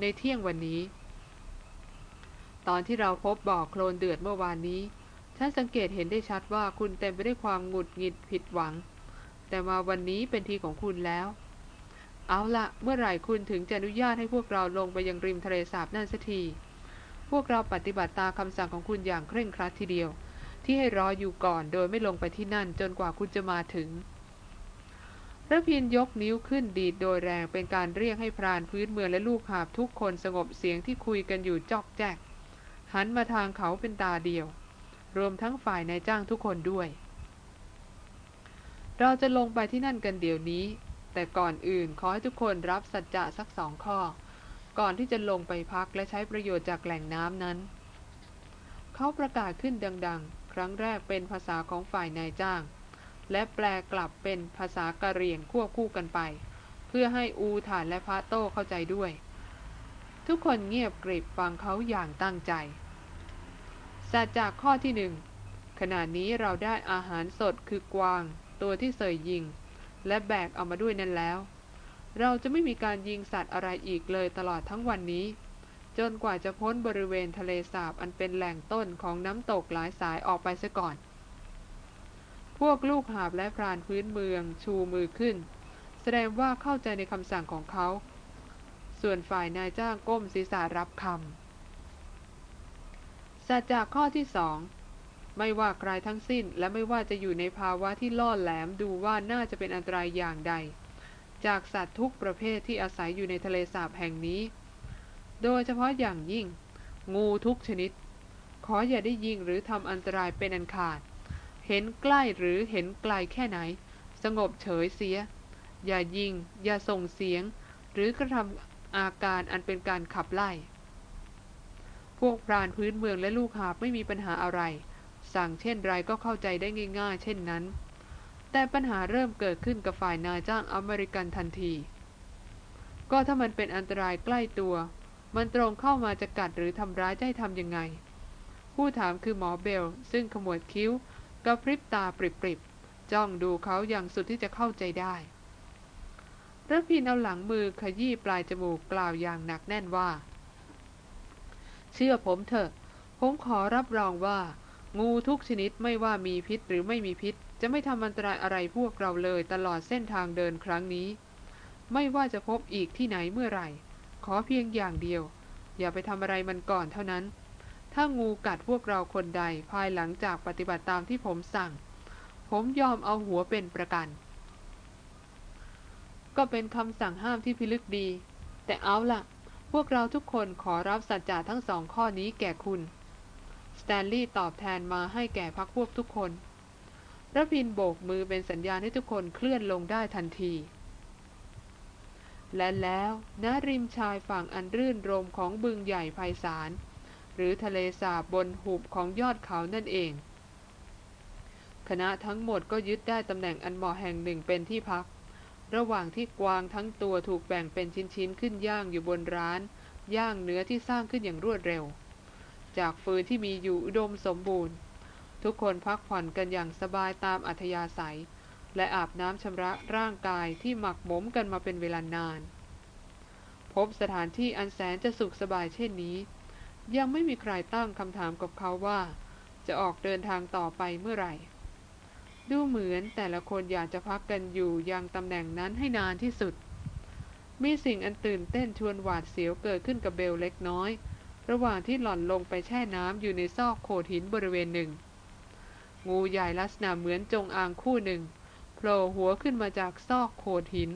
ในเที่ยงวันนี้ ตอนที่เราพบบ่อโคลนเดือดเมื่อวานนี้ ฉันสังเกตเห็นได้ชัดว่าคุณเต็มไปด้วยความหงุดหงิดผิดหวัง แต่มาวันนี้เป็นทีของคุณแล้ว เอาละเมื่อไหร่คุณถึงจะอนุญาตให้พวกเราลงไปยังริมทะเลสาบนั่นสักที พวกเราปฏิบัติตามคำสั่งของคุณอย่างเคร่งครัดทีเดียว ที่ให้รออยู่ก่อนโดยไม่ลงไปที่นั่นจนกว่าคุณจะมาถึงระพินยกนิ้วขึ้นดีดโดยแรงเป็นการเรียกให้พรานพื้นเมืองและลูกหาบทุกคนสงบเสียงที่คุยกันอยู่จอกแจก หันมาทางเขาเป็นตาเดียว รวมทั้งฝ่ายนายจ้างทุกคนด้วย เราจะลงไปที่นั่นกันเดี๋ยวนี้ แต่ก่อนอื่นขอให้ทุกคนรับสัจจะสักสองข้อ ก่อนที่จะลงไปพักและใช้ประโยชน์จากแหล่งน้ำนั้น เขาประกาศขึ้นดัง ๆ ครั้งแรกเป็นภาษาของฝ่ายนายจ้าง และแปลกลับเป็นภาษากะเหรี่ยงควบคู่กันไป เพื่อให้อูฐานและพระโต้เข้าใจด้วย ทุกคนเงียบกริบฟังเขาอย่างตั้งใจ สัจจากข้อที่หนึ่งขณะนี้เราได้อาหารสดคือกวาง ตัวที่เสยยิง และแบกเอามาด้วยนั่นแล้ว เราจะไม่มีการยิงสัตว์อะไรอีกเลยตลอดทั้งวันนี้ จนกว่าจะพ้นบริเวณทะเลสาบอันเป็นแหล่งต้นของน้ำตกหลายสายออกไปซะก่อน พวกลูกหาบและพรานพื้นเมืองชูมือขึ้น แสดงว่าเข้าใจในคำสั่งของเขา ส่วนฝ่ายนายจ้างก้มศีรษะรับคำสัจจากข้อที่สอง ไม่ว่าใครทั้งสิ้น และไม่ว่าจะอยู่ในภาวะที่ล่อแหลมดูว่าน่าจะเป็นอันตรายอย่างใด จากสัตว์ทุกประเภทที่อาศัยอยู่ในทะเลสาบแห่งนี้ โดยเฉพาะอย่างยิ่ง งูทุกชนิด ขออย่าได้ยิงหรือทำอันตรายเป็นอันขาด เห็นใกล้หรือเห็นไกลแค่ไหน สงบเฉยเสีย อย่ายิง อย่าส่งเสียง หรือกระทำอาการอันเป็นการขับไล่ พวกพรานพื้นเมืองและลูกหาบไม่มีปัญหาอะไร สั่งเช่นไรก็เข้าใจได้ง่าย ๆ เช่นนั้น แต่ปัญหาเริ่มเกิดขึ้นกับฝ่ายนายจ้างอเมริกันทันที ก็ถ้ามันเป็นอันตรายใกล้ตัว มันตรงเข้ามาจะกัดหรือทำร้ายได้ทำยังไง ผู้ถามคือหมอเบล ซึ่งขมวดคิ้วกระพริบตาปริบๆจ้องดูเขาอย่างสุดที่จะเข้าใจได้ระพินเอาหลังมือขยี้ปลายจมูกกล่าวอย่างหนักแน่นว่า เชื่อผมเถอะ ผมขอรับรองว่า งูทุกชนิดไม่ว่ามีพิษหรือไม่มีพิษ จะไม่ทำอันตรายอะไรพวกเราเลยตลอดเส้นทางเดินครั้งนี้ ไม่ว่าจะพบอีกที่ไหนเมื่อไหร่ ขอเพียงอย่างเดียว อย่าไปทำอะไรมันก่อนเท่านั้น ถ้างูกัดพวกเราคนใดภายหลังจากปฏิบัติตามที่ผมสั่ง ผมยอมเอาหัวเป็นประกัน ก็เป็นคำสั่งห้ามที่พิลึกดี แต่เอาล่ะ พวกเราทุกคนขอรับสัจจะทั้งสองข้อนี้แก่คุณ แตนลีย์ตอบแทนมาให้แก่พักพวกทุกคนระพินโบกมือเป็นสัญญาณให้ทุกคนเคลื่อนลงได้ทันที และแล้วณริมชายฝั่งอันรื่นรมของบึงใหญ่ไพศาล หรือทะเลสาบบนหุบของยอดเขานั่นเอง คณะทั้งหมดก็ยึดได้ตำแหน่งอันเหมาะแห่งหนึ่งเป็นที่พัก ระหว่างที่กวางทั้งตัวถูกแบ่งเป็นชิ้นๆ ขึ้นย่างอยู่บนร้าน ย่างเนื้อที่สร้างขึ้นอย่างรวดเร็ว จากฟืนที่มีอยู่อุดมสมบูรณ์ ทุกคนพักผ่อนกันอย่างสบายตามอัธยาศัย และอาบน้ำชำระร่างกายที่หมักหมมกันมาเป็นเวลานาน พบสถานที่อันแสนจะสุขสบายเช่นนี้ ยังไม่มีใครตั้งคำถามกับเขาว่า จะออกเดินทางต่อไปเมื่อไหร่ ดูเหมือนแต่ละคนอยากจะพักกันอยู่ยังตำแหน่งนั้นให้นานที่สุดมีสิ่งอันตื่นเต้นชวนหวาดเสียวเกิดขึ้นกับเบลเล็กน้อย ระหว่างที่หล่อนลงไปแช่น้ำอยู่ในซอกโขดหินบริเวณหนึ่ง งูใหญ่ลักษณะเหมือนจงอางคู่หนึ่งโผล่หัวขึ้นมาจากซอกโขดหิน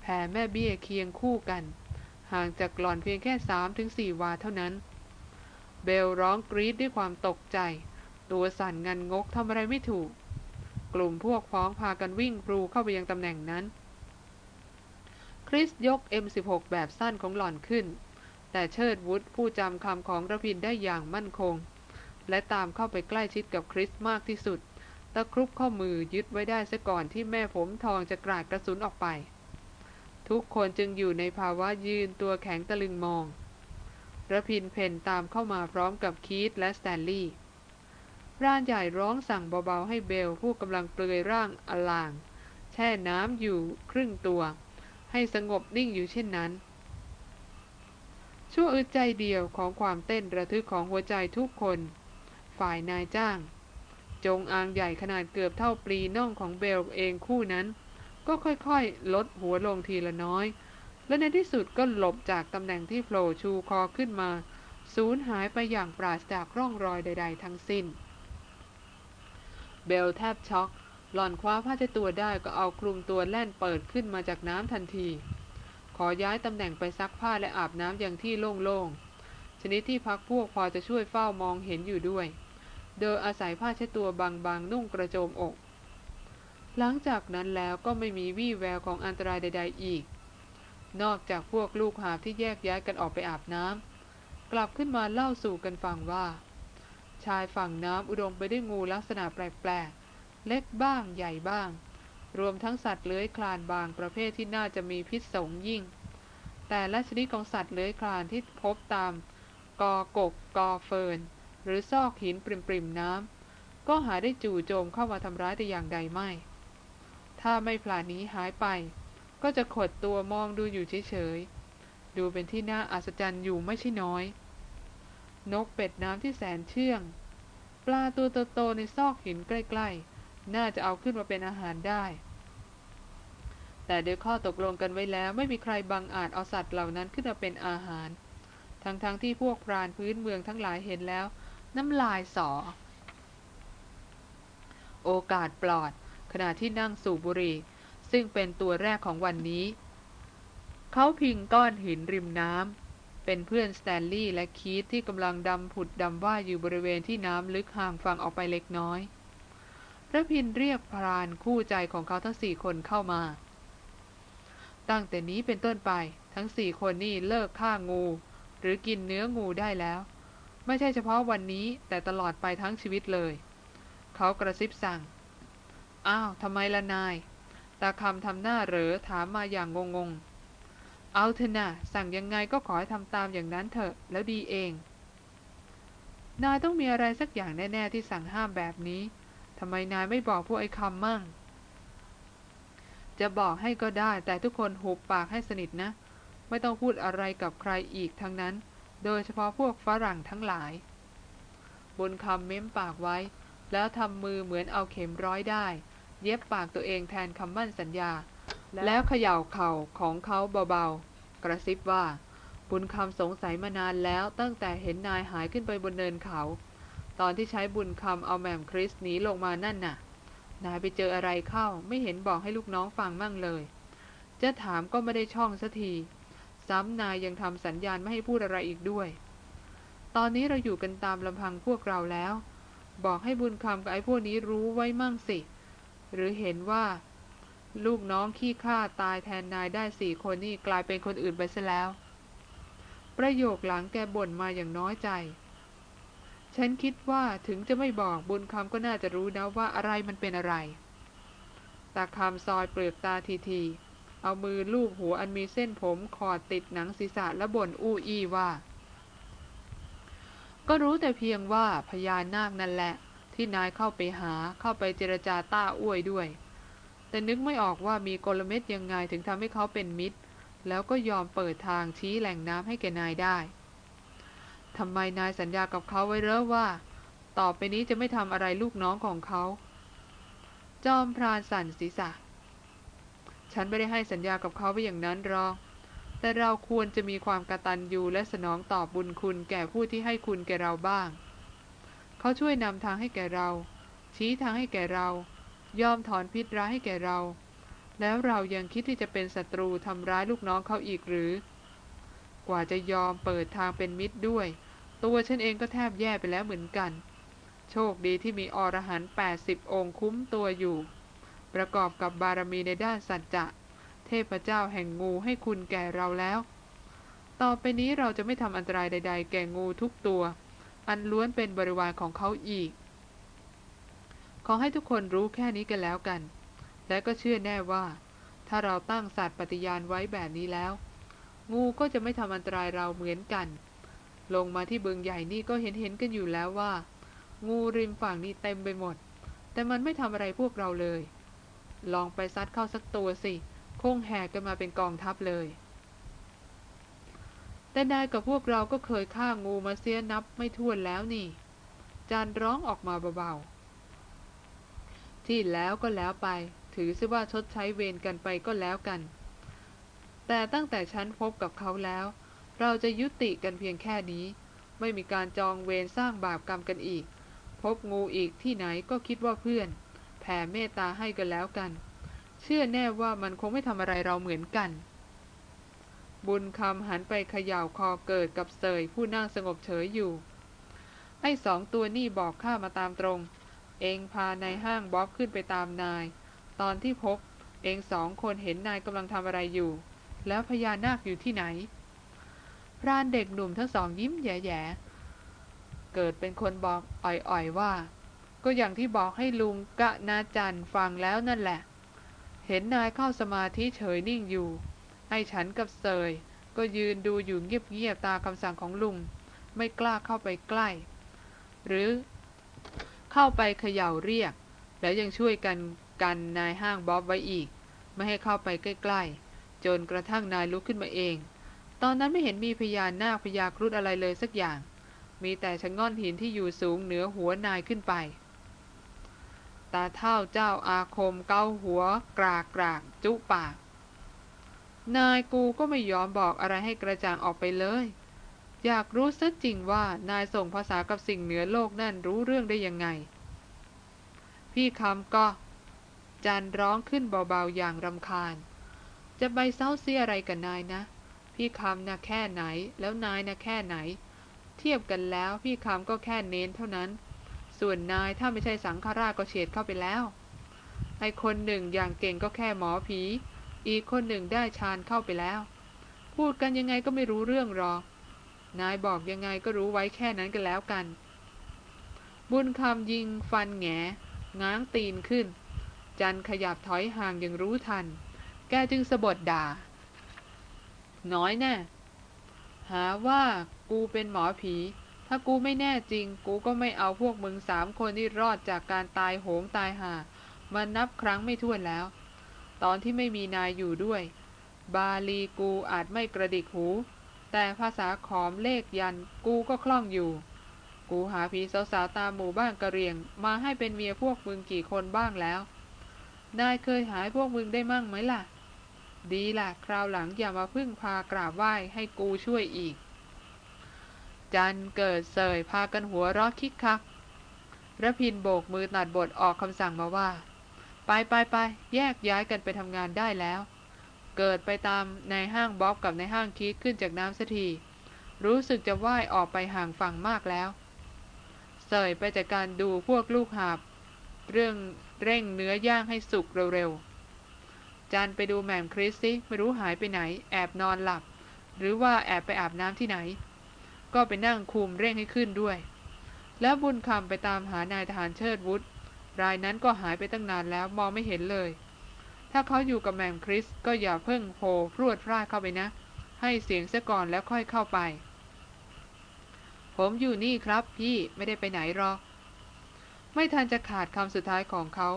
แผ่แม่เบี้ยเคียงคู่กัน ห่างจากหล่อนเพียงแค่สามถึงสี่วาเท่านั้น เบลร้องกรีดด้วยความตกใจ ตัวสั่นงันงกทำอะไรไม่ถูก กลุ่มพวกพ้องพากันวิ่งปรูเข้าไปยังตำแหน่งนั้น คริสยก M16 แบบสั้นของหล่อนขึ้น แต่เชิดวุฒผู้จำคำของระพินได้อย่างมั่นคง และตามเข้าไปใกล้ชิดกับคริสมากที่สุด ตะครุบข้อมือยึดไว้ได้ซะก่อนที่แม่ผมทองจะกราดกระสุนออกไป ทุกคนจึงอยู่ในภาวะยืนตัวแข็งตะลึงมองระพินเพนตามเข้ามาพร้อมกับคีตและสแตนลีย์ร่านใหญ่ร้องสั่งเบาๆให้เบลผู้กำลังเปลือยร่างอลาง แช่น้ำอยู่ครึ่งตัว ให้สงบนิ่งอยู่เช่นนั้น ชั่วอึดใจเดียวของความเต้นระทึกของหัวใจทุกคน ฝ่ายนายจ้าง จงอางใหญ่ขนาดเกือบเท่าปลีน่องของเบลเองคู่นั้น ก็ค่อยๆ ลดหัวลงทีละน้อย และในที่สุดก็หลบจากตำแหน่งที่โผล่ชูคอขึ้นมาสูญหายไปอย่างปราศจากร่องรอยใด ๆ ทั้งสิ้น เบลแทบช็อก หล่อนคว้าผ้าเช็ดตัวได้ก็เอาคลุมตัวแล่นเปิดขึ้นมาจากน้ำทันที ขอย้ายตำแหน่งไปซักผ้าและอาบน้ำอย่างที่โล่งๆ ชนิดที่พักพวกพอจะช่วยเฝ้ามองเห็นอยู่ด้วยโดยอาศัยผ้าเช็ดตัวบางๆ นุ่งกระโจมอก หลังจากนั้นแล้วก็ไม่มีวี่แววของอันตรายใด ๆ อีก นอกจากพวกลูกหาบที่แยกย้ายกันออกไปอาบน้ำกลับขึ้นมาเล่าสู่กันฟังว่า ชายฝั่งน้ำอุดมไปด้วยงูลักษณะแปลกๆ เล็กบ้างใหญ่บ้าง รวมทั้งสัตว์เลื้อยคลานบางประเภทที่น่าจะมีพิษสงยิ่ง แต่ละชนิดของสัตว์เลื้อยคลานที่พบตามกอกกกอเฟิร์นหรือซอกหินปริมๆน้ำก็หาได้จู่โจมเข้ามาทำร้ายแต่อย่างใดไม่ ถ้าไม่พลาดนี้หายไป ก็จะขดตัวมองดูอยู่เฉยๆ ดูเป็นที่น่าอัศจรรย์อยู่ไม่ใช่น้อย นกเป็ดน้ำที่แสนเชื่อง ปลาตัวโตๆในซอกหินใกล้ๆ น่าจะเอาขึ้นมาเป็นอาหารได้ แต่โดยข้อตกลงกันไว้แล้วไม่มีใครบังอาจเอาสัตว์เหล่านั้นขึ้นมาเป็นอาหาร ทั้งๆทที่พวกพรานพื้นเมืองทั้งหลายเห็นแล้ว น้ำลายสอ โอกาสปลอด ขณะที่นั่งสูบบุหรี่ซึ่งเป็นตัวแรกของวันนี้ เขาพิงก้อนหินริมน้ำ เป็นเพื่อนสแตนลีย์และคีตที่กำลังดำผุดดำว่าอยู่บริเวณที่น้ำลึกห่างฝั่งออกไปเล็กน้อย ระพินเรียกพรานคู่ใจของเขาทั้งสี่คนเข้ามา ตั้งแต่นี้เป็นต้นไปทั้งสี่คนนี่เลิกฆ่างู หรือกินเนื้องูได้แล้ว ไม่ใช่เฉพาะวันนี้แต่ตลอดไปทั้งชีวิตเลย เขากระซิบสั่ง อ้าวทำไมละนาย ตาคำทำหน้าเหรอถามมาอย่างงงๆเอาเถอะนะสั่งยังไงก็ขอให้ทำตามอย่างนั้นเถอะแล้วดีเอง นายต้องมีอะไรสักอย่างแน่ ๆ ที่สั่งห้ามแบบนี้ ทำไมนายไม่บอกพวกไอ้คำมั่ง จะบอกให้ก็ได้ แต่ทุกคนหุบปากให้สนิทนะ ไม่ต้องพูดอะไรกับใครอีกทั้งนั้น โดยเฉพาะพวกฝรั่งทั้งหลาย บนคำเม้มปากไว้ แล้วทำมือเหมือนเอาเข็มร้อยได้ เย็บปากตัวเองแทนคำมั่นสัญญา แล้วเขย่าเข่าของเขาเบาๆ กระซิบว่า บุญคำสงสัยมานานแล้วตั้งแต่เห็นนายหายขึ้นไปบนเนินเขา ตอนที่ใช้บุญคำเอาแมมคริสหนีลงมานั่นน่ะ นายไปเจออะไรเข้า ไม่เห็นบอกให้ลูกน้องฟังมั่งเลย จะถามก็ไม่ได้ช่องสักที ซ้ำนายยังทำสัญญาณไม่ให้พูดอะไรอีกด้วย ตอนนี้เราอยู่กันตามลำพังพวกเราแล้ว บอกให้บุญคำกับไอ้พวกนี้รู้ไว้มั่งสิ หรือเห็นว่า ลูกน้องขี้ข้าตายแทนนายได้สี่คนนี่กลายเป็นคนอื่นไปซะแล้ว ประโยคหลังแกบ่นมาอย่างน้อยใจ ฉันคิดว่าถึงจะไม่บอกบุญคำก็น่าจะรู้นะว่าอะไรมันเป็นอะไร ตาคำซอยเปลือกตาทีทีๆเอามือลูบหัวอันมีเส้นผมขอดติดหนังศีรษะและบ่นอู้อี้ว่า ก็รู้แต่เพียงว่าพญานาคนั่นแหละ ที่นายเข้าไปหาเข้าไปเจรจาต้าอ้วยด้วย แต่นึกไม่ออกว่ามีกลเม็ดยังไงถึงทำให้เขาเป็นมิตร แล้วก็ยอมเปิดทางชี้แหล่งน้ำให้แกนายได้ ทำไมนายสัญญากับเขาไว้เรอว่า ต่อไปนี้จะไม่ทำอะไรลูกน้องของเขา จอมพรานสั่นศีรษะ ฉันไม่ได้ให้สัญญากับเขาไว้อย่างนั้นหรอก แต่เราควรจะมีความกตัญญูและสนองตอบบุญคุณแก่ผู้ที่ให้คุณแก่เราบ้าง เขาช่วยนำทางให้แก่เรา ชี้ทางให้แก่เรา ยอมถอนพิษร้ายให้แก่เรา แล้วเรายังคิดที่จะเป็นศัตรูทำร้ายลูกน้องเขาอีกหรือ กว่าจะยอมเปิดทางเป็นมิตรด้วย ตัวฉันเองก็แทบแย่ไปแล้วเหมือนกัน โชคดีที่มีอรหันต์80 องค์คุ้มตัวอยู่ ประกอบกับบารมีในด้านสัจจะเทพเจ้าแห่งงูให้คุณแก่เราแล้ว ต่อไปนี้เราจะไม่ทำอันตรายใด ๆ แก่งูทุกตัว อันล้วนเป็นบริวารของเขาอีก ขอให้ทุกคนรู้แค่นี้กันแล้วกัน และก็เชื่อแน่ว่า ถ้าเราตั้งสัตว์ปฏิญาณไว้แบบนี้แล้ว งูก็จะไม่ทำอันตรายเราเหมือนกัน ลงมาที่บึงใหญ่นี่ก็เห็นเห็นกันอยู่แล้วว่า งูริมฝั่งนี้เต็มไปหมด แต่มันไม่ทำอะไรพวกเราเลย ลองไปซัดเข้าสักตัวสิ คงแหกกันมาเป็นกองทัพเลย แต่นายกับพวกเราก็เคยฆ่างูมาเสียนับไม่ถ้วนแล้วนี่ จานร้องออกมาเบาๆ ที่แล้วก็แล้วไป ถือซะว่าชดใช้เวรกันไปก็แล้วกัน แต่ตั้งแต่ฉันพบกับเขาแล้ว เราจะยุติกันเพียงแค่นี้ ไม่มีการจองเวรสร้างบาปกรรมกันอีก พบงูอีกที่ไหนก็คิดว่าเพื่อน แผ่เมตตาให้กันแล้วกัน เชื่อแน่ว่ามันคงไม่ทำอะไรเราเหมือนกัน บุญคำหันไปเขย่าคอเกิดกับเสยผู้นั่งสงบเฉยอยู่ ไอ้สองตัวนี่บอกข้ามาตามตรง เองพานายห้างบ๊อบขึ้นไปตามนาย ตอนที่พบเองสองคนเห็นนายกำลังทำอะไรอยู่ แล้วพญานาคอยู่ที่ไหน พรานเด็กหนุ่มทั้งสองยิ้มแย่ๆ เกิดเป็นคนบอกอ่อยๆว่า ก็อย่างที่บอกให้ลุงกะนาจันฟังแล้วนั่นแหละ เห็นนายเข้าสมาธิเฉยนิ่งอยู่ไอ้ฉันกับเสยก็ยืนดูอยู่เงียบๆตาคำสั่งของลุง ไม่กล้าเข้าไปใกล้ หรือเข้าไปเขย่าเรียก แล้วยังช่วยกันกันนายห้างบ๊อบไว้อีก ไม่ให้เข้าไปใกล้ๆ จนกระทั่งนายลุกขึ้นมาเอง ตอนนั้นไม่เห็นมีพญานาคพญาครุฑอะไรเลยสักอย่าง มีแต่ชะง่อนหินที่อยู่สูงเหนือหัวนายขึ้นไป ตาเท่าเจ้าอาคมเกาหัว กรากกรากจุปาก นายกูก็ไม่ยอมบอกอะไรให้กระจ่างออกไปเลย อยากรู้ซะจริงว่านายส่งภาษากับสิ่งเหนือโลกนั่นรู้เรื่องได้ยังไง พี่คำก็จันร้องขึ้นเบาๆอย่างรำคาญ จะไปเศร้าเสียอะไรกับนายนะ พี่คำนะแค่ไหน แล้วนายนะแค่ไหน เทียบกันแล้วพี่คำก็แค่เน้นเท่านั้น ส่วนนายถ้าไม่ใช่สังฆราชก็เฉดเข้าไปแล้วไอคนหนึ่งอย่างเก่งก็แค่หมอผี อีกคนหนึ่งได้ฌานเข้าไปแล้ว พูดกันยังไงก็ไม่รู้เรื่องหรอก นายบอกยังไงก็รู้ไว้แค่นั้นกันแล้วกัน บุญคำยิงฟันแงง้างตีนขึ้น จันขยับถอยห่างอย่างรู้ทัน แกจึงสะบดด่า น้อยแน่หาว่ากูเป็นหมอผี ถ้ากูไม่แน่จริง กูก็ไม่เอาพวกมึงสามคนที่รอดจากการตายโหงตายหามานับครั้งไม่ถ้วนแล้ว ตอนที่ไม่มีนายอยู่ด้วย บาลีกูอาจไม่กระดิกหู แต่ภาษาขอมเลขยันกูก็คล่องอยู่ กูหาผีสาวๆตามหมู่บ้านกระเรียง มาให้เป็นเมียพวกมึงกี่คนบ้างแล้ว นายเคยหายพวกมึงได้มั่งไหมล่ะ ดีละคราวหลังอย่ามาพึ่งพากราบไหว้ให้กูช่วยอีก จันเกิดเสยพากันหัวเรอกคิกคักระพินโบกมือตัดบทออกคำสั่งมาว่า ไปไปไปแยกย้ายกันไปทำงานได้แล้ว เกิดไปตามในห้างบ๊อบกับในห้างคิดขึ้นจากน้ำสักทีรู้สึกจะว่ายออกไปห่างฝั่งมากแล้วเสยไปจากการดูพวกลูกหาบ เรื่องเร่งเนื้อย่างให้สุกเร็วๆ จันไปดูแหม่มคริสซิไม่รู้หายไปไหน แอบนอนหลับ หรือว่าแอบไปอาบน้ำที่ไหน ก็ไปนั่งคุมเร่งให้ขึ้นด้วย แล้วบุญคำไปตามหานายทหารเชิดวุฒิรายนั้นก็หายไปตั้งนานแล้วมองไม่เห็นเลย ถ้าเขาอยู่กับแหม่มคริสก็อย่าเพิ่งโผล่พรวดพลาเข้าไปนะ ให้เสียงซะก่อนแล้วค่อยเข้าไป ผมอยู่นี่ครับพี่ไม่ได้ไปไหนหรอก ไม่ทันจะขาดคำสุดท้ายของเขา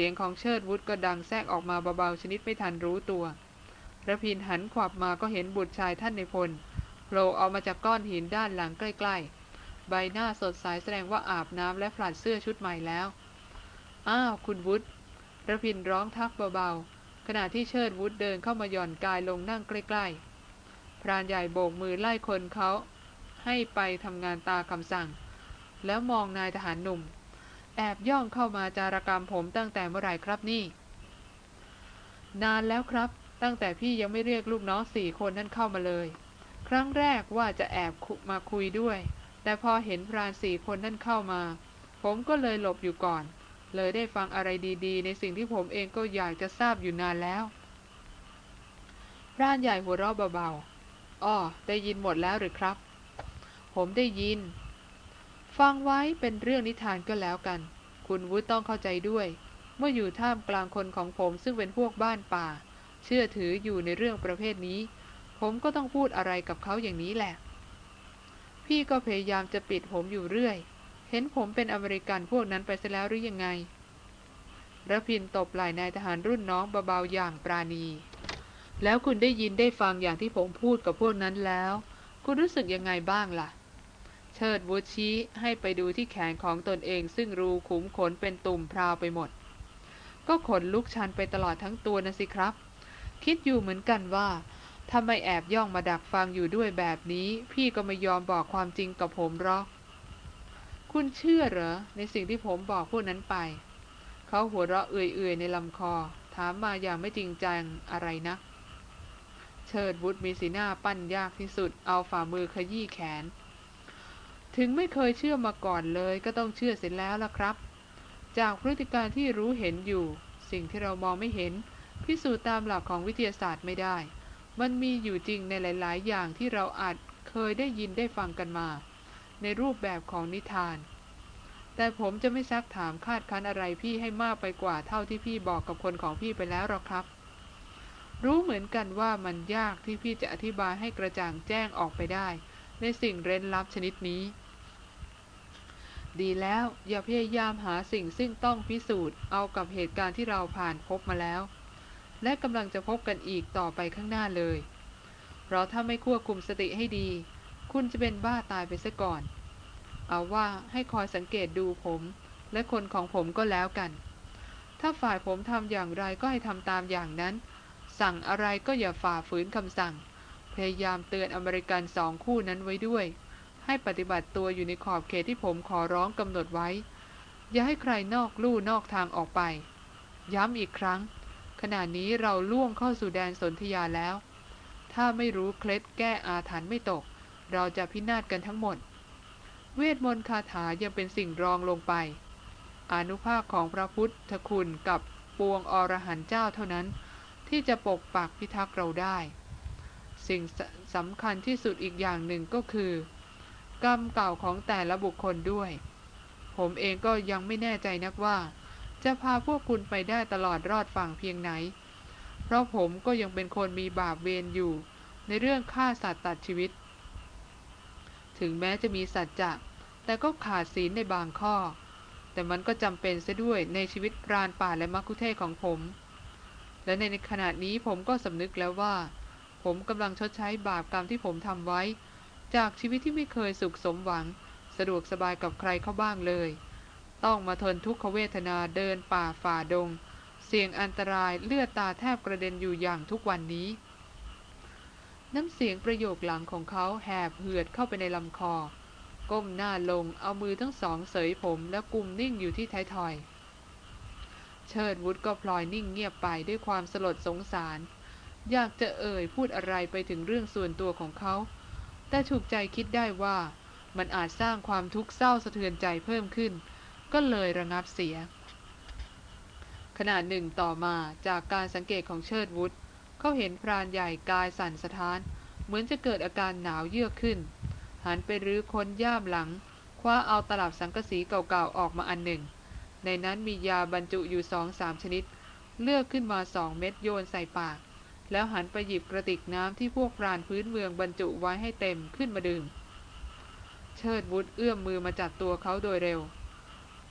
สียงของเชิดวุฒก็ดังแทรกออกมาเบาๆชนิดไม่ทันรู้ตัวระพินหันขวับมาก็เห็นบุตรชายท่านในพลโผล่ออกมาจากก้อนหินด้านหลังใกล้ ๆ ใบหน้าสดใสแสดงว่าอาบน้ำและผลัดเสื้อชุดใหม่แล้ว อ้าว คุณวุฒระพินร้องทักเบาๆ ขณะที่เชิดวุฒเดินเข้ามาหย่อนกายลงนั่งใกล้ ๆ พรานใหญ่โบกมือไล่คนเขาให้ไปทำงานตาคำสั่ง แล้วมองนายทหารหนุ่ม แอบย่องเข้ามาจารกรรมผมตั้งแต่เมื่อไหร่ครับนี่ นานแล้วครับ ตั้งแต่พี่ยังไม่เรียกลูกน้องสี่คนนั่นเข้ามาเลย ครั้งแรกว่าจะแอบมาคุยด้วย แต่พอเห็นพรานสี่คนนั่นเข้ามา ผมก็เลยหลบอยู่ก่อน เลยได้ฟังอะไรดีๆ ในสิ่งที่ผมเองก็อยากจะทราบอยู่นานแล้วพรานใหญ่หัวเราะเบาๆ อ้อ ได้ยินหมดแล้วหรือครับ ผมได้ยิน ฟังไว้เป็นเรื่องนิทานก็แล้วกัน คุณวุฒิต้องเข้าใจด้วย เมื่ออยู่ท่ามกลางคนของผมซึ่งเป็นพวกบ้านป่า เชื่อถืออยู่ในเรื่องประเภทนี้ ผมก็ต้องพูดอะไรกับเขาอย่างนี้แหละ พี่ก็พยายามจะปิดผมอยู่เรื่อย เห็นผมเป็นอเมริกันพวกนั้นไปซะแล้วหรือยังไงระพินตบไหล่นายทหารรุ่นน้องเบาๆอย่างปราณี แล้วคุณได้ยินได้ฟังอย่างที่ผมพูดกับพวกนั้นแล้ว คุณรู้สึกยังไงบ้างล่ะ เชิดวูชี้ให้ไปดูที่แขนของตนเองซึ่งรูขุมขนเป็นตุ่มพราวไปหมด ก็ขนลุกชันไปตลอดทั้งตัวนะสิครับ คิดอยู่เหมือนกันว่าถ้าไม่แอบย่องมาดักฟังอยู่ด้วยแบบนี้ พี่ก็ไม่ยอมบอกความจริงกับผมหรอก คุณเชื่อเหรอ ในสิ่งที่ผมบอกพวกนั้นไป เขาหัวเราะเอื่อยๆในลำคอ ถามมาอย่างไม่จริงจังอะไรนะ เชิดวุฒมีสีหน้าปั้นยากที่สุด เอาฝ่ามือขยี้แขน ถึงไม่เคยเชื่อมาก่อนเลยก็ต้องเชื่อเสร็จแล้วล่ะครับ จากพฤติการที่รู้เห็นอยู่ สิ่งที่เรามองไม่เห็น พิสูจน์ตามหลักของวิทยาศาสตร์ไม่ได้ มันมีอยู่จริงในหลาย ๆ อย่างที่เราอาจเคยได้ยินได้ฟังกันมา ในรูปแบบของนิทาน แต่ผมจะไม่ซักถามคาดคันอะไรพี่ให้มากไปกว่าเท่าที่พี่บอกกับคนของพี่ไปแล้วหรอกครับ รู้เหมือนกันว่ามันยากที่พี่จะอธิบายให้กระจ่างแจ้งออกไปได้ในสิ่งเร้นลับชนิดนี้ ดีแล้ว อย่าพยายามหาสิ่งซึ่งต้องพิสูจน์เอากับเหตุการณ์ที่เราผ่านพบมาแล้ว และกำลังจะพบกันอีกต่อไปข้างหน้าเลย เพราะถ้าไม่ควบคุมสติให้ดี คุณจะเป็นบ้าตายไปซะก่อน เอาว่าให้คอยสังเกตดูผม และคนของผมก็แล้วกัน ถ้าฝ่ายผมทำอย่างไรก็ให้ทำตามอย่างนั้น สั่งอะไรก็อย่าฝ่าฝืนคำสั่ง พยายามเตือนอเมริกันสองคู่นั้นไว้ด้วย ให้ปฏิบัติตัวอยู่ในขอบเขตที่ผมขอร้องกำหนดไว้ อย่าให้ใครนอกลู่นอกทางออกไป ย้ำอีกครั้ง ขณะนี้เราล่วงเข้าสู่แดนสนธยาแล้ว ถ้าไม่รู้เคล็ดแก้อาถรรพ์ไม่ตก เราจะพินาศกันทั้งหมด เวทมนต์คาถายังเป็นสิ่งรองลงไป อนุภาคของพระพุทธคุณกับปวงอรหันเจ้าเท่านั้น ที่จะปกปักพิทักษ์เราได้ สิ่งสำคัญที่สุดอีกอย่างหนึ่งก็คือ กรรมเก่าของแต่ละบุคคลด้วย ผมเองก็ยังไม่แน่ใจนักว่า จะพาพวกคุณไปได้ตลอดรอดฝั่งเพียงไหน เพราะผมก็ยังเป็นคนมีบาปเวรอยู่ ในเรื่องฆ่าสัตว์ตัดชีวิต ถึงแม้จะมีสัจจะแต่ก็ขาดศีลในบางข้อ แต่มันก็จำเป็นซะด้วยในชีวิตพรานป่าและมักคุเทศของผม และในขณะนี้ผมก็สำนึกแล้วว่า ผมกำลังชดใช้บาปกรรมที่ผมทำไว้ จากชีวิตที่ไม่เคยสุขสมหวัง สะดวกสบายกับใครเข้าบ้างเลย ต้องมาทนทุกขเวทนาเดินป่าฝ่าดง เสี่ยงอันตรายเลือดตาแทบกระเด็นอยู่อย่างทุกวันนี้ น้ำเสียงประโยคหลังของเขาแหบเหือดเข้าไปในลำคอ ก้มหน้าลงเอามือทั้งสองเสยผมและกุมนิ่งอยู่ที่ท้ายทอย เชิดวุฒก็พลอยนิ่งเงียบไปด้วยความสลดสงสาร อยากจะเอ่ยพูดอะไรไปถึงเรื่องส่วนตัวของเขา แต่ถูกใจคิดได้ว่า มันอาจสร้างความทุกข์เศร้าสะเทือนใจเพิ่มขึ้น ก็เลยระงับเสีย ขณะหนึ่งต่อมาจากการสังเกตของเชิดวุฒเขาเห็นพรานใหญ่กายสั่นสะท้าน เหมือนจะเกิดอาการหนาวเยือกขึ้น หันไปรื้อค้นย่ามหลัง คว้าเอาตลับสังกะสีเก่าๆออกมาอันหนึ่ง ในนั้นมียาบรรจุอยู่สองสามชนิด เลือกขึ้นมาสองเม็ดโยนใส่ปาก แล้วหันไปหยิบกระติกน้ำที่พวกพรานพื้นเมืองบรรจุไว้ให้เต็มขึ้นมาดื่ม เชิดวุฒเอื้อมมือมาจับตัวเขาโดยเร็ว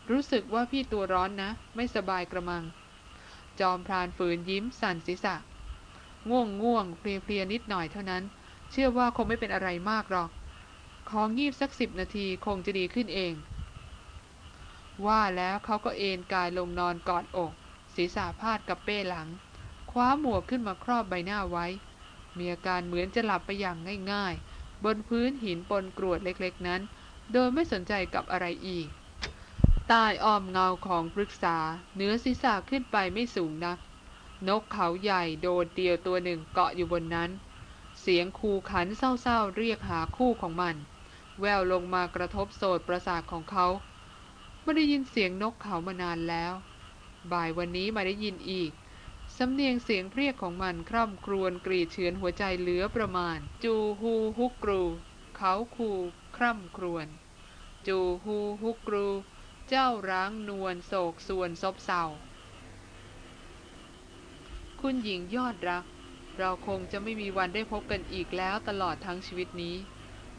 รู้สึกว่าพี่ตัวร้อนนะ ไม่สบายกระมัง จอมพรานฝืนยิ้มสั่นศีรษะ ง่วงง่วงเพลียเพลียนิดหน่อยเท่านั้น เชื่อว่าคงไม่เป็นอะไรมากหรอก ของงีบสักสิบนาทีคงจะดีขึ้นเอง ว่าแล้วเขาก็เอนกายลงนอนกอดอก ศีรษะพาดกับเป้หลัง คว้าหมวกขึ้นมาครอบใบหน้าไว้ มีอาการเหมือนจะหลับไปอย่างง่ายๆ บนพื้นหินปนกรวดเล็กๆนั้น โดยไม่สนใจกับอะไรอีกใต้อ้อมเงาของพฤกษาเนื้อศีรษะขึ้นไปไม่สูงนัก นกเขาใหญ่โดดเดียวตัวหนึ่งเกาะอยู่บนนั้นสสียงคูขันเศร้าๆเรียกหาคู่ของมัน แววลงมากระทบโสดประสาทของเขาไม่ได้ยินเสียงนกเขามานานแล้ว บ่ายวันนี้มาได้ยินอีก สำเนียงเสียงเรียกของมันคร่ำครวญกรีดเฉือนหัวใจเหลือประมาณ จูฮูฮุกรู เขาคูคร่ำครวญจูฮูฮุกรู เจ้าร้างนวลโศกส่วนซบเศร้าคุณหญิงยอดรัก เราคงจะไม่มีวันได้พบกันอีกแล้วตลอดทั้งชีวิตนี้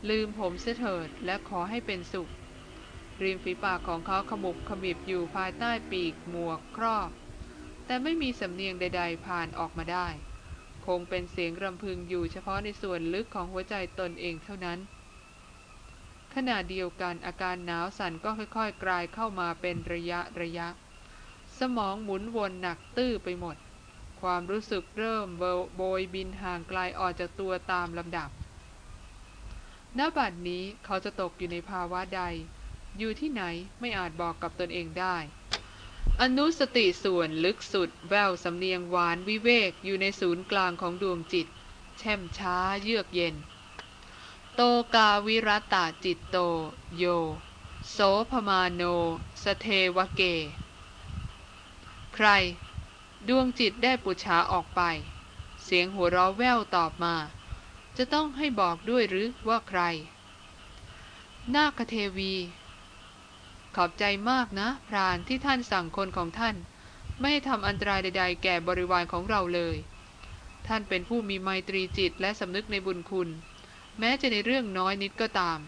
ลืมผมเสเถิดและขอให้เป็นสุข ริมฝีปากของเขาขมุบขมิบอยู่ภายใต้ปีกหมวกครอบ แต่ไม่มีสำเนียงใด ๆ ผ่านออกมาได้ คงเป็นเสียงรำพึงอยู่เฉพาะในส่วนลึกของหัวใจตนเองเท่านั้น ขณะเดียวกันอาการหนาวสั่นก็ค่อยๆ กลายเข้ามาเป็นระยะระยะ สมองหมุนวนหนักตื้อไปหมด ความรู้สึกเริ่มโบยบินห่างไกลออกจากตัวตามลำดับณบัดนี้เขาจะตกอยู่ในภาวะใด อยู่ที่ไหนไม่อาจบอกกับตนเองได้ อนุสติส่วนลึกสุดแววสำเนียงหวานวิเวกอยู่ในศูนย์กลางของดวงจิต แช่มช้าเยือกเย็น โตกาวิรตาจิตโต โย โสพมาโน สเทวเก ใคร ดวงจิตได้ปุจฉาออกไป เสียงหัวเราะแววตอบมา จะต้องให้บอกด้วยหรือว่าใคร นาคเทวี ขอบใจมากนะ พรานที่ท่านสั่งคนของท่าน ไม่ให้ทำอันตรายใด ๆ แก่บริวารของเราเลย ท่านเป็นผู้มีไมตรีจิตและสำนึกในบุญคุณ แม้จะในเรื่องน้อยนิดก็ตาม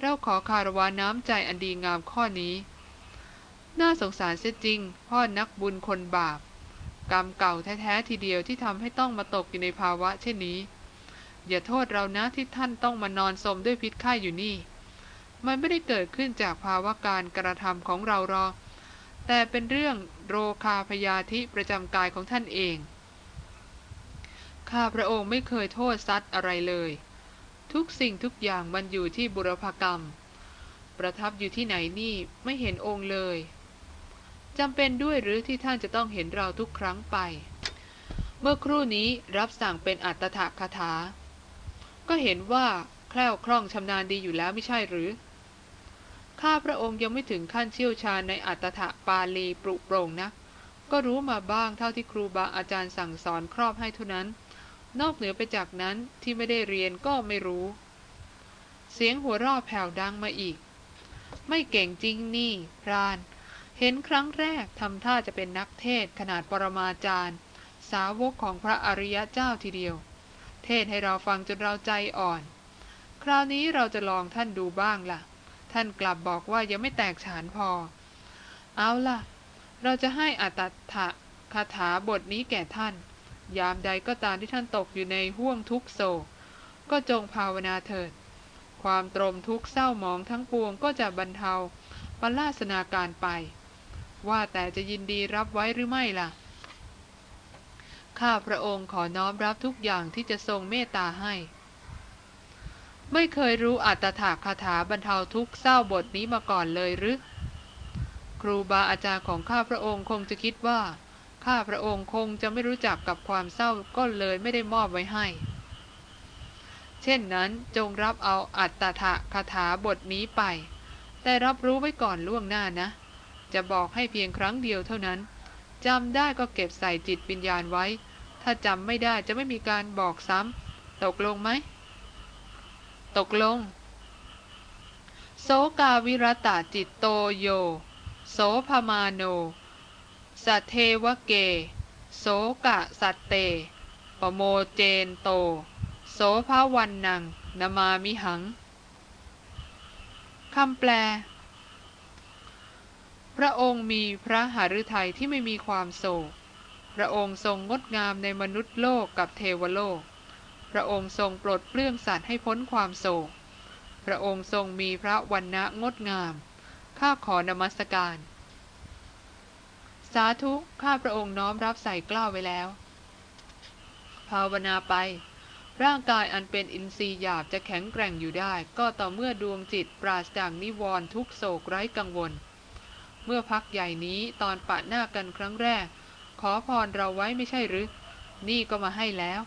เราขอคารวะน้ำใจอันดีงามข้อนี้ น่าสงสารเสียจริง พ่อนักบุญคนบาป กรรมเก่าแท้ๆทีเดียวที่ทำให้ต้องมาตกอยู่ในภาวะเช่นนี้ อย่าโทษเรานะที่ท่านต้องมานอนสมด้วยพิษไข้อยู่นี่ มันไม่ได้เกิดขึ้นจากภาวะการกระทำของเราหรอกแต่เป็นเรื่องโรคาพยาธิประจำกายของท่านเอง ข้าพระองค์ไม่เคยโทษซัดอะไรเลย ทุกสิ่งทุกอย่างมันอยู่ที่บุรพกรรม ประทับอยู่ที่ไหนนี่ไม่เห็นองค์เลยจำเป็นด้วยหรือที่ท่านจะต้องเห็นเราทุกครั้งไป เมื่อครู่นี้รับสั่งเป็นอัตถคาถา ก็เห็นว่าแคล่วคล่องชำนาญดีอยู่แล้วไม่ใช่หรือ ข้าพระองค์ยังไม่ถึงขั้นเชี่ยวชาญในอัตถปาลีปรุโปร่งนะ ก็รู้มาบ้างเท่าที่ครูบาอาจารย์สั่งสอนครอบให้เท่านั้น นอกเหนือไปจากนั้นที่ไม่ได้เรียนก็ไม่รู้ เสียงหัวราะแผ่วดังมาอีก ไม่เก่งจริงนี่พราน เห็นครั้งแรกทำท่าจะเป็นนักเทศขนาดปรมาจารย์ สาวกของพระอริยะเจ้าทีเดียว เทศให้เราฟังจนเราใจอ่อน คราวนี้เราจะลองท่านดูบ้างล่ะ ท่านกลับบอกว่ายังไม่แตกฉานพอ เอาล่ะ เราจะให้อัตถะคาถาบทนี้แก่ท่าน ยามใดก็ตามที่ท่านตกอยู่ในห่วงทุกโศก ก็จงภาวนาเถิด ความตรมทุกเศร้าหมองทั้งปวงก็จะบรรเทาปลาสนาการไป ว่าแต่จะยินดีรับไว้หรือไม่ล่ะ ข้าพระองค์ขอน้อมรับทุกอย่างที่จะทรงเมตตาให้ ไม่เคยรู้อัตถาคาถาบรรเทาทุกข์เศร้าบทนี้มาก่อนเลยหรือ ครูบาอาจารย์ของข้าพระองค์คงจะคิดว่า ข้าพระองค์คงจะไม่รู้จักกับความเศร้าก็เลยไม่ได้มอบไว้ให้ เช่นนั้นจงรับเอาอัตถะคาถาบทนี้ไป แต่รับรู้ไว้ก่อนล่วงหน้านะ จะบอกให้เพียงครั้งเดียวเท่านั้นจำได้ก็เก็บใส่จิตวิญญาณไว้ ถ้าจำไม่ได้จะไม่มีการบอกซ้ำตกลงไหม ตกลง โสกาวิรตาจิตโตโย โสภมาโน สัทเทวเก โสกะสัตเต ปโมเจนโต โสภาวันนังนามามิหัง คำแปล พระองค์มีพระหฤทัยที่ไม่มีความโศก พระองค์ทรงงดงามในมนุษย์โลกกับเทวโลก พระองค์ทรงปลดเปลื้องสัตว์ให้พ้นความโศก พระองค์ทรงมีพระวันณะงดงาม ข้าขอนมัสการ สาธุ ข้าพระองค์น้อมรับใส่กล้าวไว้แล้ว ภาวนาไป ร่างกายอันเป็นอินทรีย์หยาบจะแข็งแกร่งอยู่ได้ ก็ต่อเมื่อดวงจิตปราศจากนิวรณ์ทุกโศกไร้กังวล เมื่อพักใหญ่นี้ตอนปะหน้ากันครั้งแรก ขอพรเราไว้ไม่ใช่หรือ นี่ก็มาให้แล้ว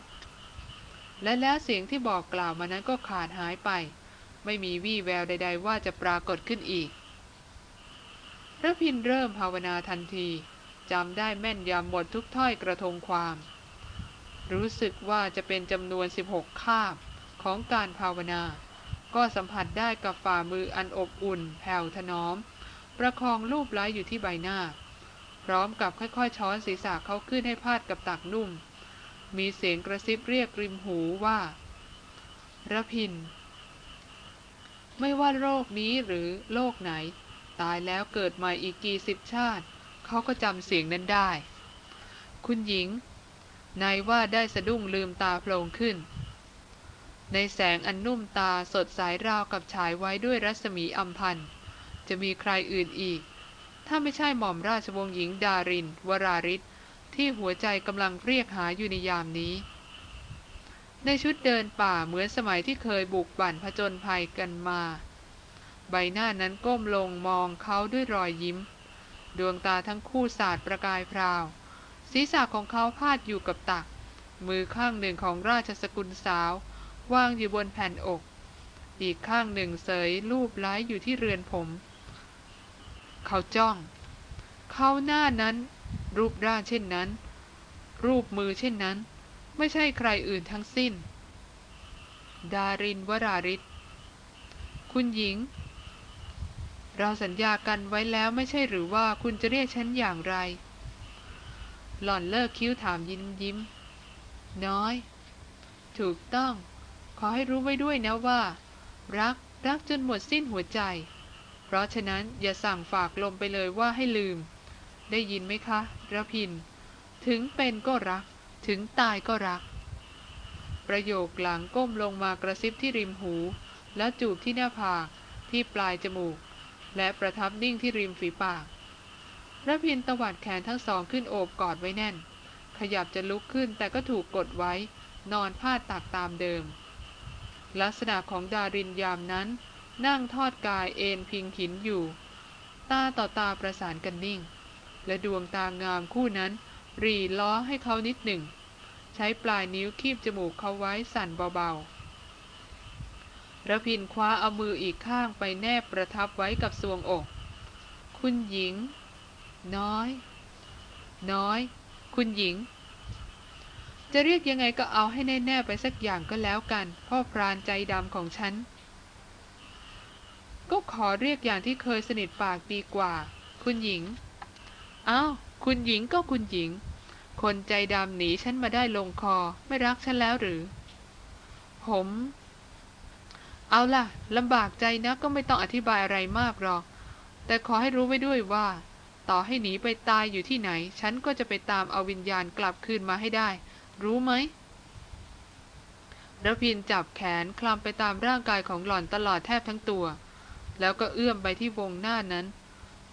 และแล้วเสียงที่บอกกล่าวมานั้นก็ขาดหายไป ไม่มีวี่แววใด ๆ ว่าจะปรากฏขึ้นอีกระพินเริ่มภาวนาทันทีจำได้แม่นยำหมดทุกถ้อยกระทงความ รู้สึกว่าจะเป็นจำนวน 16 คาบของการภาวนา ก็สัมผัสได้กับฝ่ามืออันอบอุ่น แผ่วถนอม ประคองรูปไล้อยู่ที่ใบหน้า พร้อมกับค่อยๆ ช้อนศีรษะเขาขึ้นให้พาดกับตักนุ่ม มีเสียงกระซิบเรียกริมหูว่าระพิน ไม่ว่าโรคนี้หรือโรคไหน ตายแล้วเกิดใหม่อีกกี่สิบชาติ เขาก็จำเสียงนั้นได้ คุณหญิง นายว่าได้สะดุ้งลืมตาโพลงขึ้น ในแสงอันนุ่มตาสดใสราวกับฉายไว้ด้วยรัศมีอัมพันธ์จะมีใครอื่นอีก ถ้าไม่ใช่หม่อมราชวงศ์หญิงดาริน วราริศ ที่หัวใจกำลังเรียกหาอยู่ในยามนี้ ในชุดเดินป่าเหมือนสมัยที่เคยบุกบั่นผจญภัยกันมา ใบหน้านั้นก้มลงมองเขาด้วยรอยยิ้ม ดวงตาทั้งคู่สาดประกายพราว ศีรษะของเขาพาดอยู่กับตัก มือข้างหนึ่งของราชสกุลสาววางอยู่บนแผ่นอก อีกข้างหนึ่งเสยรูปไล้อยู่ที่เรือนผม เขาจ้อง เขาหน้านั้น รูปร่างเช่นนั้น รูปมือเช่นนั้น ไม่ใช่ใครอื่นทั้งสิ้น ดารินวราริศคุณหญิง เราสัญญากันไว้แล้วไม่ใช่หรือว่าคุณจะเรียกฉันอย่างไร หล่อนเลิกคิ้วถามยิ้มยิ้ม น้อย ถูกต้อง ขอให้รู้ไว้ด้วยนะว่า รักรักจนหมดสิ้นหัวใจ เพราะฉะนั้นอย่าสั่งฝากลมไปเลยว่าให้ลืม ได้ยินไหมคะระพิน ถึงเป็นก็รัก ถึงตายก็รัก ประโยคหลังก้มลงมากระซิบที่ริมหู แล้วจูบที่หน้าผากที่ปลายจมูก และประทับนิ่งที่ริมฝีปากระพินตวัดแขนทั้งสองขึ้นโอบกอดไว้แน่น ขยับจะลุกขึ้นแต่ก็ถูกกดไว้ นอนพาตักตามเดิม ลักษณะของดารินยามนั้น นั่งทอดกายเอนพิงหินอยู่ ตาต่อตาประสานกันนิ่ง และดวงตางามคู่นั้น รีล้อให้เขานิดหนึ่ง ใช้ปลายนิ้วคีบจมูกเขาไว้สั่นเบาๆระพินคว้าเอามืออีกข้างไปแนบประทับไว้กับสวงอก คุณหญิง น้อย น้อย คุณหญิง จะเรียกยังไงก็เอาให้แน่ๆไปสักอย่างก็แล้วกัน พ่อพรานใจดำของฉันก็ขอเรียกอย่างที่เคยสนิทปากดีกว่า คุณหญิง อ้าวคุณหญิงก็คุณหญิง คนใจดำหนีฉันมาได้ลงคอไม่รักฉันแล้วหรือ ผม เอาล่ะลำบากใจนะก็ไม่ต้องอธิบายอะไรมากหรอก แต่ขอให้รู้ไว้ด้วยว่า ต่อให้หนีไปตายอยู่ที่ไหน ฉันก็จะไปตามเอาวิญญาณกลับคืนมาให้ได้ รู้ไหมระพินจับแขนคลำไปตามร่างกายของหล่อนตลอดแทบทั้งตัว แล้วก็เอื้อมไปที่วงหน้านั้น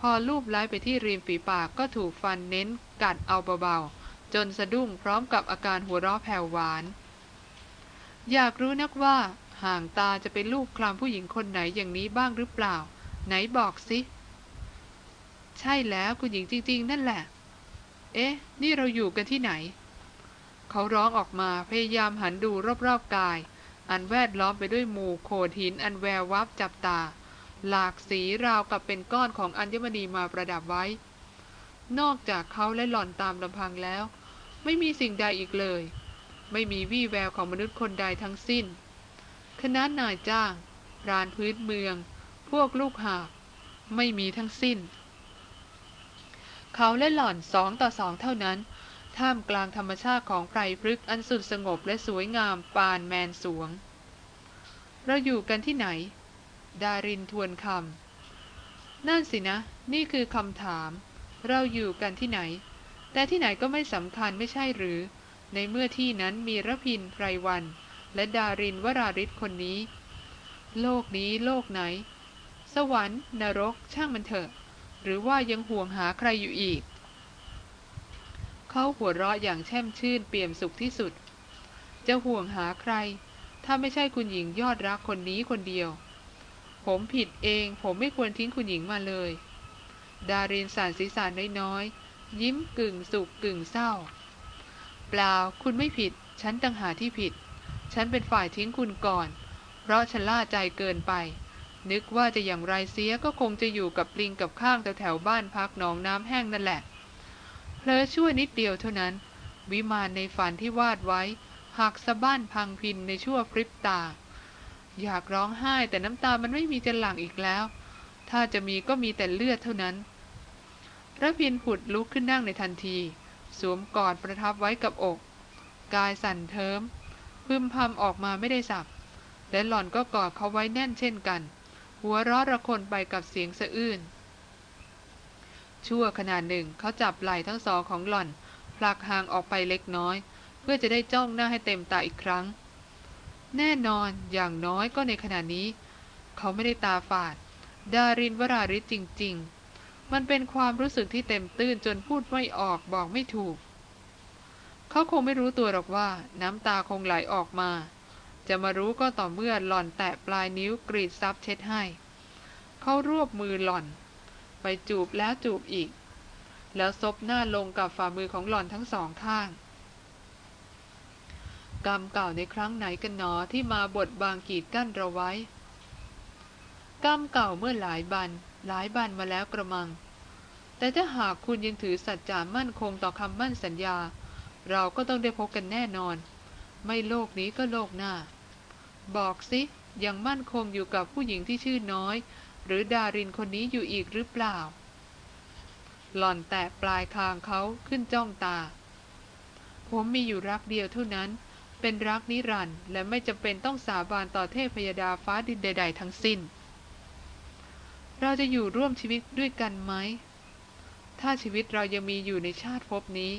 พอลูบไล้ไปที่ริมฝีปากก็ถูกฟันเน้นกัดเอาเบาๆ จนสะดุ้งพร้อมกับอาการหัวเราะแผ่วหวาน อยากรู้นักว่าห่างตาจะเป็นลูกคลำผู้หญิงคนไหนอย่างนี้บ้างหรือเปล่า ไหนบอกสิ ใช่แล้วคุณหญิงจริง ๆ นั่นแหละ เอ๊ะ นี่เราอยู่กันที่ไหน เขาร้องออกมาพยายามหันดูรอบๆกาย อันแวดล้อมไปด้วยหมู่โขดหินอันแวววับจับตา หลากสีราวกับเป็นก้อนของอัญมณีมาประดับไว้ นอกจากเขาและหล่อนตามลำพังแล้ว ไม่มีสิ่งใดอีกเลย ไม่มีวี่แววของมนุษย์คนใดทั้งสิ้น คณะนายจ้างรานพื้นเมือง พวกลูกหาบไม่มีทั้งสิ้น เขาและหล่อนสองต่อสองเท่านั้น ท่ามกลางธรรมชาติของไพรพฤกษ์อันสุดสงบและสวยงามปานแมนสวง เราอยู่กันที่ไหน ดารินทวนคำนั่นสินะ นี่คือคำถาม เราอยู่กันที่ไหน แต่ที่ไหนก็ไม่สำคัญไม่ใช่หรือ ในเมื่อที่นั้นมีระพินไพรวัน และดารินวราริศคนนี้ โลกนี้โลกไหน สวรรค์นรกช่างมันเถอะ หรือว่ายังห่วงหาใครอยู่อีกเขาหัวเราะอย่างแช่มชื่นเปี่ยมสุขที่สุด จะห่วงหาใคร ถ้าไม่ใช่คุณหญิงยอดรักคนนี้คนเดียว ผมผิดเอง ผมไม่ควรทิ้งคุณหญิงมาเลย ดารินสานศีรษะน้อยๆ ยิ้มกึ่งสุขกึ่งเศร้า เปล่าคุณไม่ผิด ฉันต่างหากที่ผิด ฉันเป็นฝ่ายทิ้งคุณก่อน เพราะฉันล่าใจเกินไป นึกว่าจะอย่างไรเสียก็คงจะอยู่กับปลิงกับข้างแถวแถวบ้านพักหนองน้ำแห้งนั่นแหละ เพลอชั่วนิดเดียวเท่านั้น วิมานในฝันที่วาดไว้หักสะบ้านพังพินในชั่วพริบตา อยากร้องไห้แต่น้ำตามันไม่มีจะหลั่งอีกแล้ว ถ้าจะมีก็มีแต่เลือดเท่านั้นระพินผุดลุกขึ้นนั่งในทันที สวมกอดประทับไว้กับอก กายสั่นเทิมพึมพำออกมาไม่ได้สับ และหล่อนก็กอดเขาไว้แน่นเช่นกัน หัวเราะระคนไปกับเสียงสะอื้น ชั่วขนาดหนึ่งเขาจับไหล่ทั้งสองของหล่อนผลักห่างออกไปเล็กน้อย เพื่อจะได้จ้องหน้าให้เต็มตาอีกครั้ง แน่นอนอย่างน้อยก็ในขณะนี้ เขาไม่ได้ตาฝาด ดารินวราริศจริง ๆ มันเป็นความรู้สึกที่เต็มตื้นจนพูดไม่ออกบอกไม่ถูก เขาคงไม่รู้ตัวหรอกว่าน้ำตาคงไหลออกมา จะมารู้ก็ต่อเมื่อหล่อนแตะปลายนิ้วกรีดซับเช็ดให้ เขารวบมือหล่อน ไปจูบแล้วจูบอีก แล้วซบหน้าลงกับฝ่ามือของหล่อนทั้งสองข้าง กรรมเก่าในครั้งไหนกันหนอที่มาบดบางกีดกั้นเราไว้ กรรมเก่าเมื่อหลายบัน หลายบันมาแล้วกระมัง แต่ถ้าหากคุณยังถือสัจจามั่นคงต่อคำมั่นสัญญา เราก็ต้องได้พบกันแน่นอน ไม่โลกนี้ก็โลกหน้า บอกสิยังมั่นคงอยู่กับผู้หญิงที่ชื่อน้อย หรือดารินคนนี้อยู่อีกหรือเปล่า หล่อนแตะปลายคางเขาขึ้นจ้องตา ผมมีอยู่รักเดียวเท่านั้น เป็นรักนิรันดร์และไม่จำเป็นต้องสาบานต่อเทพยดาฟ้าดินใด ๆ ทั้งสิ้น เราจะอยู่ร่วมชีวิตด้วยกันไหม ถ้าชีวิตเรายังมีอยู่ในชาติภพนี้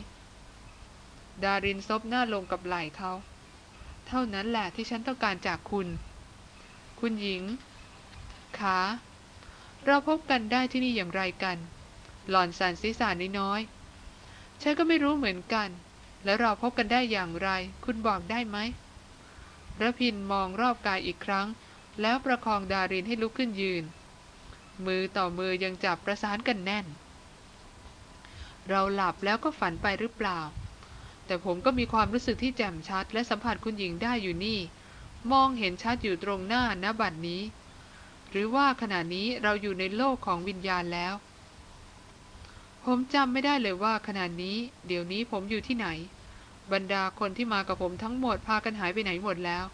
ดารินซบหน้าลงกับไหล่เขา เท่านั้นแหละที่ฉันต้องการจากคุณ คุณหญิงขาเราพบกันได้ที่นี่อย่างไรกัน หล่อนสันศีรษะน้อยๆฉันก็ไม่รู้เหมือนกัน แล้วเราพบกันได้อย่างไร คุณบอกได้ไหมระพินมองรอบกายอีกครั้ง แล้วประคองดารินให้ลุกขึ้นยืน มือต่อมือยังจับประสานกันแน่น เราหลับแล้วก็ฝันไปหรือเปล่า แต่ผมก็มีความรู้สึกที่แจ่มชัด และสัมผัสคุณหญิงได้อยู่นี่ มองเห็นชัดอยู่ตรงหน้าณบัดนี้ หรือว่าขณะนี้เราอยู่ในโลกของวิญญาณแล้ว ผมจำไม่ได้เลยว่าขณะนี้ เดี๋ยวนี้ผมอยู่ที่ไหน บรรดาคนที่มากับผมทั้งหมดพากันหายไปไหนหมดแล้ว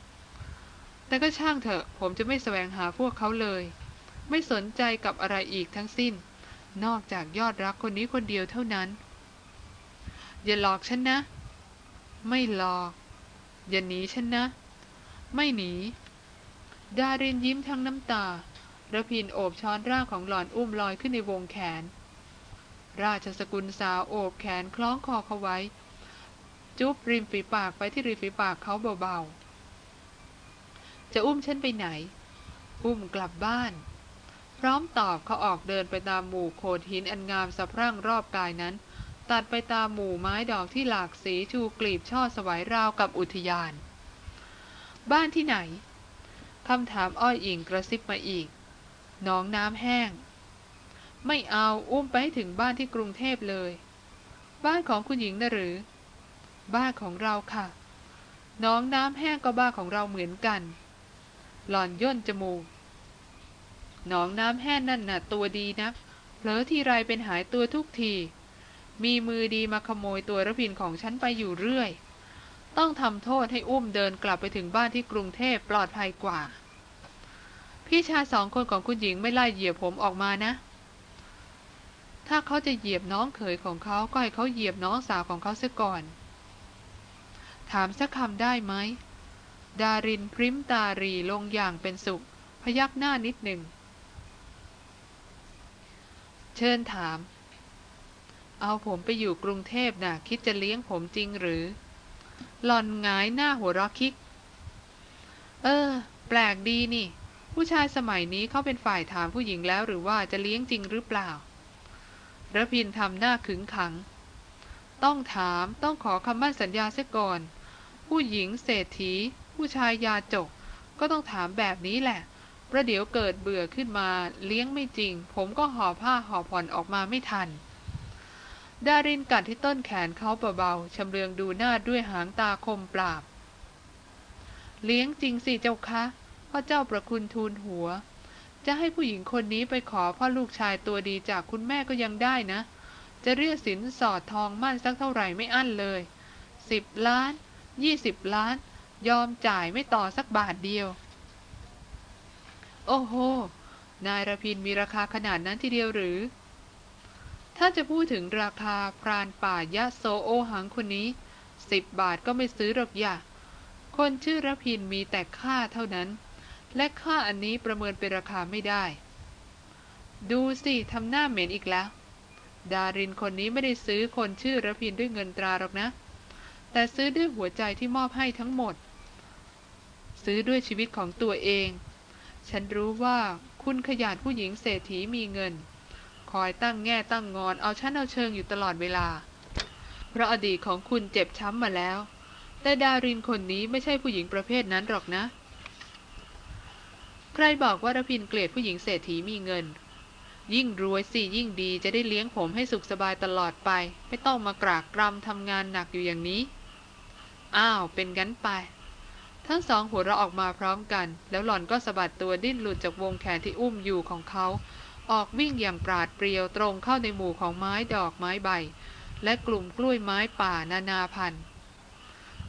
แต่ก็ช่างเถอะ ผมจะไม่แสวงหาพวกเขาเลย ไม่สนใจกับอะไรอีกทั้งสิ้น นอกจากยอดรักคนนี้คนเดียวเท่านั้น อย่าหลอกฉันนะ ไม่หลอก อย่าหนีฉันนะ ไม่หนี ดารินยิ้มทั้งน้ำตาระพินโอบช้อนร่างของหล่อนอุ้มลอยขึ้นในวงแขน ราชสกุลสาวโอบแขนคล้องคอเขาไว้ จุ๊บริมฝีปากไปที่ริมฝีปากเขาเบาๆ จะอุ้มฉันไปไหน อุ้มกลับบ้าน พร้อมตอบเขาออกเดินไปตามหมู่โขดหินอันงามสะพรั่งรอบกายนั้น ตัดไปตามหมู่ไม้ดอกที่หลากสีชูกลีบช่อสวายราวกับอุทยาน บ้านที่ไหนคำถามอ้อยอิงกระซิบมาอีก น้องน้ำแห้ง ไม่เอาอุ้มไปให้ถึงบ้านที่กรุงเทพเลย บ้านของคุณหญิงนะหรือ บ้านของเราค่ะ น้องน้ำแห้งก็บ้านของเราเหมือนกัน หล่อนย่นจมูกน้องน้ำแห้งนั่นน่ะตัวดีนักเผลอทีไรเป็นหายตัวทุกที มีมือดีมาขโมยตัวระพินของฉันไปอยู่เรื่อย ต้องทำโทษให้อุ้มเดินกลับไปถึงบ้านที่กรุงเทพปลอดภัยกว่า พี่ชายสองคนของคุณหญิงไม่ไล่เหยียบผมออกมานะ ถ้าเขาจะเหยียบน้องเขยของเขาก็ให้เขาเหยียบน้องสาวของเขาเสียก่อน ถามสักคำได้ไหม ดารินพริมตารีลงอย่างเป็นสุข พยักหน้านิดหนึ่ง เชิญถาม เอาผมไปอยู่กรุงเทพนะ่ะ คิดจะเลี้ยงผมจริงหรือ หล่อนงายหน้าหัวเราะคิก เออ แปลกดีนี่ ผู้ชายสมัยนี้เขาเป็นฝ่ายถามผู้หญิงแล้วหรือว่าจะเลี้ยงจริงหรือเปล่า ระพินทำหน้าขึงขัง ต้องถามต้องขอคำมั่นสัญญาเสียก่อน ผู้หญิงเศรษฐี ผู้ชายยาจก ก็ต้องถามแบบนี้แหละ ประเดี๋ยวเกิดเบื่อขึ้นมาเลี้ยงไม่จริง ผมก็ห่อผ้าห่อผ่อนออกมาไม่ทัน ดารินกัดที่ต้นแขนเขาเบาๆชำเลืองดูหน้าด้วยหางตาคมปราบ เลี้ยงจริงสิเจ้าคะพ่อเจ้าประคุณทูลหัว จะให้ผู้หญิงคนนี้ไปขอพ่อลูกชายตัวดีจากคุณแม่ก็ยังได้นะ จะเรียกสินสอดทองมั่นสักเท่าไหร่ไม่อั้นเลยสิบล้านยี่สิบล้าน ยอมจ่ายไม่ต่อสักบาทเดียว โอ้โห นายระพินมีราคาขนาดนั้นทีเดียวหรือ ถ้าจะพูดถึงราคาพรานป่ายะโซโอหังคนนี้สิบบาทก็ไม่ซื้อหรอกอย่าคนชื่อระพินมีแต่ค่าเท่านั้น และค่าอันนี้ประเมินเป็นราคาไม่ได้ ดูสิทำหน้าเหม็นอีกแล้ว ดารินคนนี้ไม่ได้ซื้อคนชื่อระพินด้วยเงินตราหรอกนะ แต่ซื้อด้วยหัวใจที่มอบให้ทั้งหมด ซื้อด้วยชีวิตของตัวเอง ฉันรู้ว่าคุณขยาดผู้หญิงเศรษฐีมีเงิน คอยตั้งแง่ตั้งงอนเอาชั้นเอาเชิงอยู่ตลอดเวลา เพราะอดีตของคุณเจ็บช้ำมาแล้ว แต่ดารินคนนี้ไม่ใช่ผู้หญิงประเภทนั้นหรอกนะ ใครบอกว่าระพินเกลียดผู้หญิงเศรษฐีมีเงิน ยิ่งรวยสิยิ่งดีจะได้เลี้ยงผมให้สุขสบายตลอดไป ไม่ต้องมากรากกรำทำงานหนักอยู่อย่างนี้ อ้าวเป็นงั้นไป ทั้งสองหัวเราะออกมาพร้อมกัน แล้วหล่อนก็สะบัดตัวดิ้นหลุดจากวงแขนที่อุ้มอยู่ของเขา ออกวิ่งอย่างปราดเปรียวตรงเข้าในหมู่ของไม้ดอกไม้ใบ และกลุ่มกล้วยไม้ป่านานาพันธุ์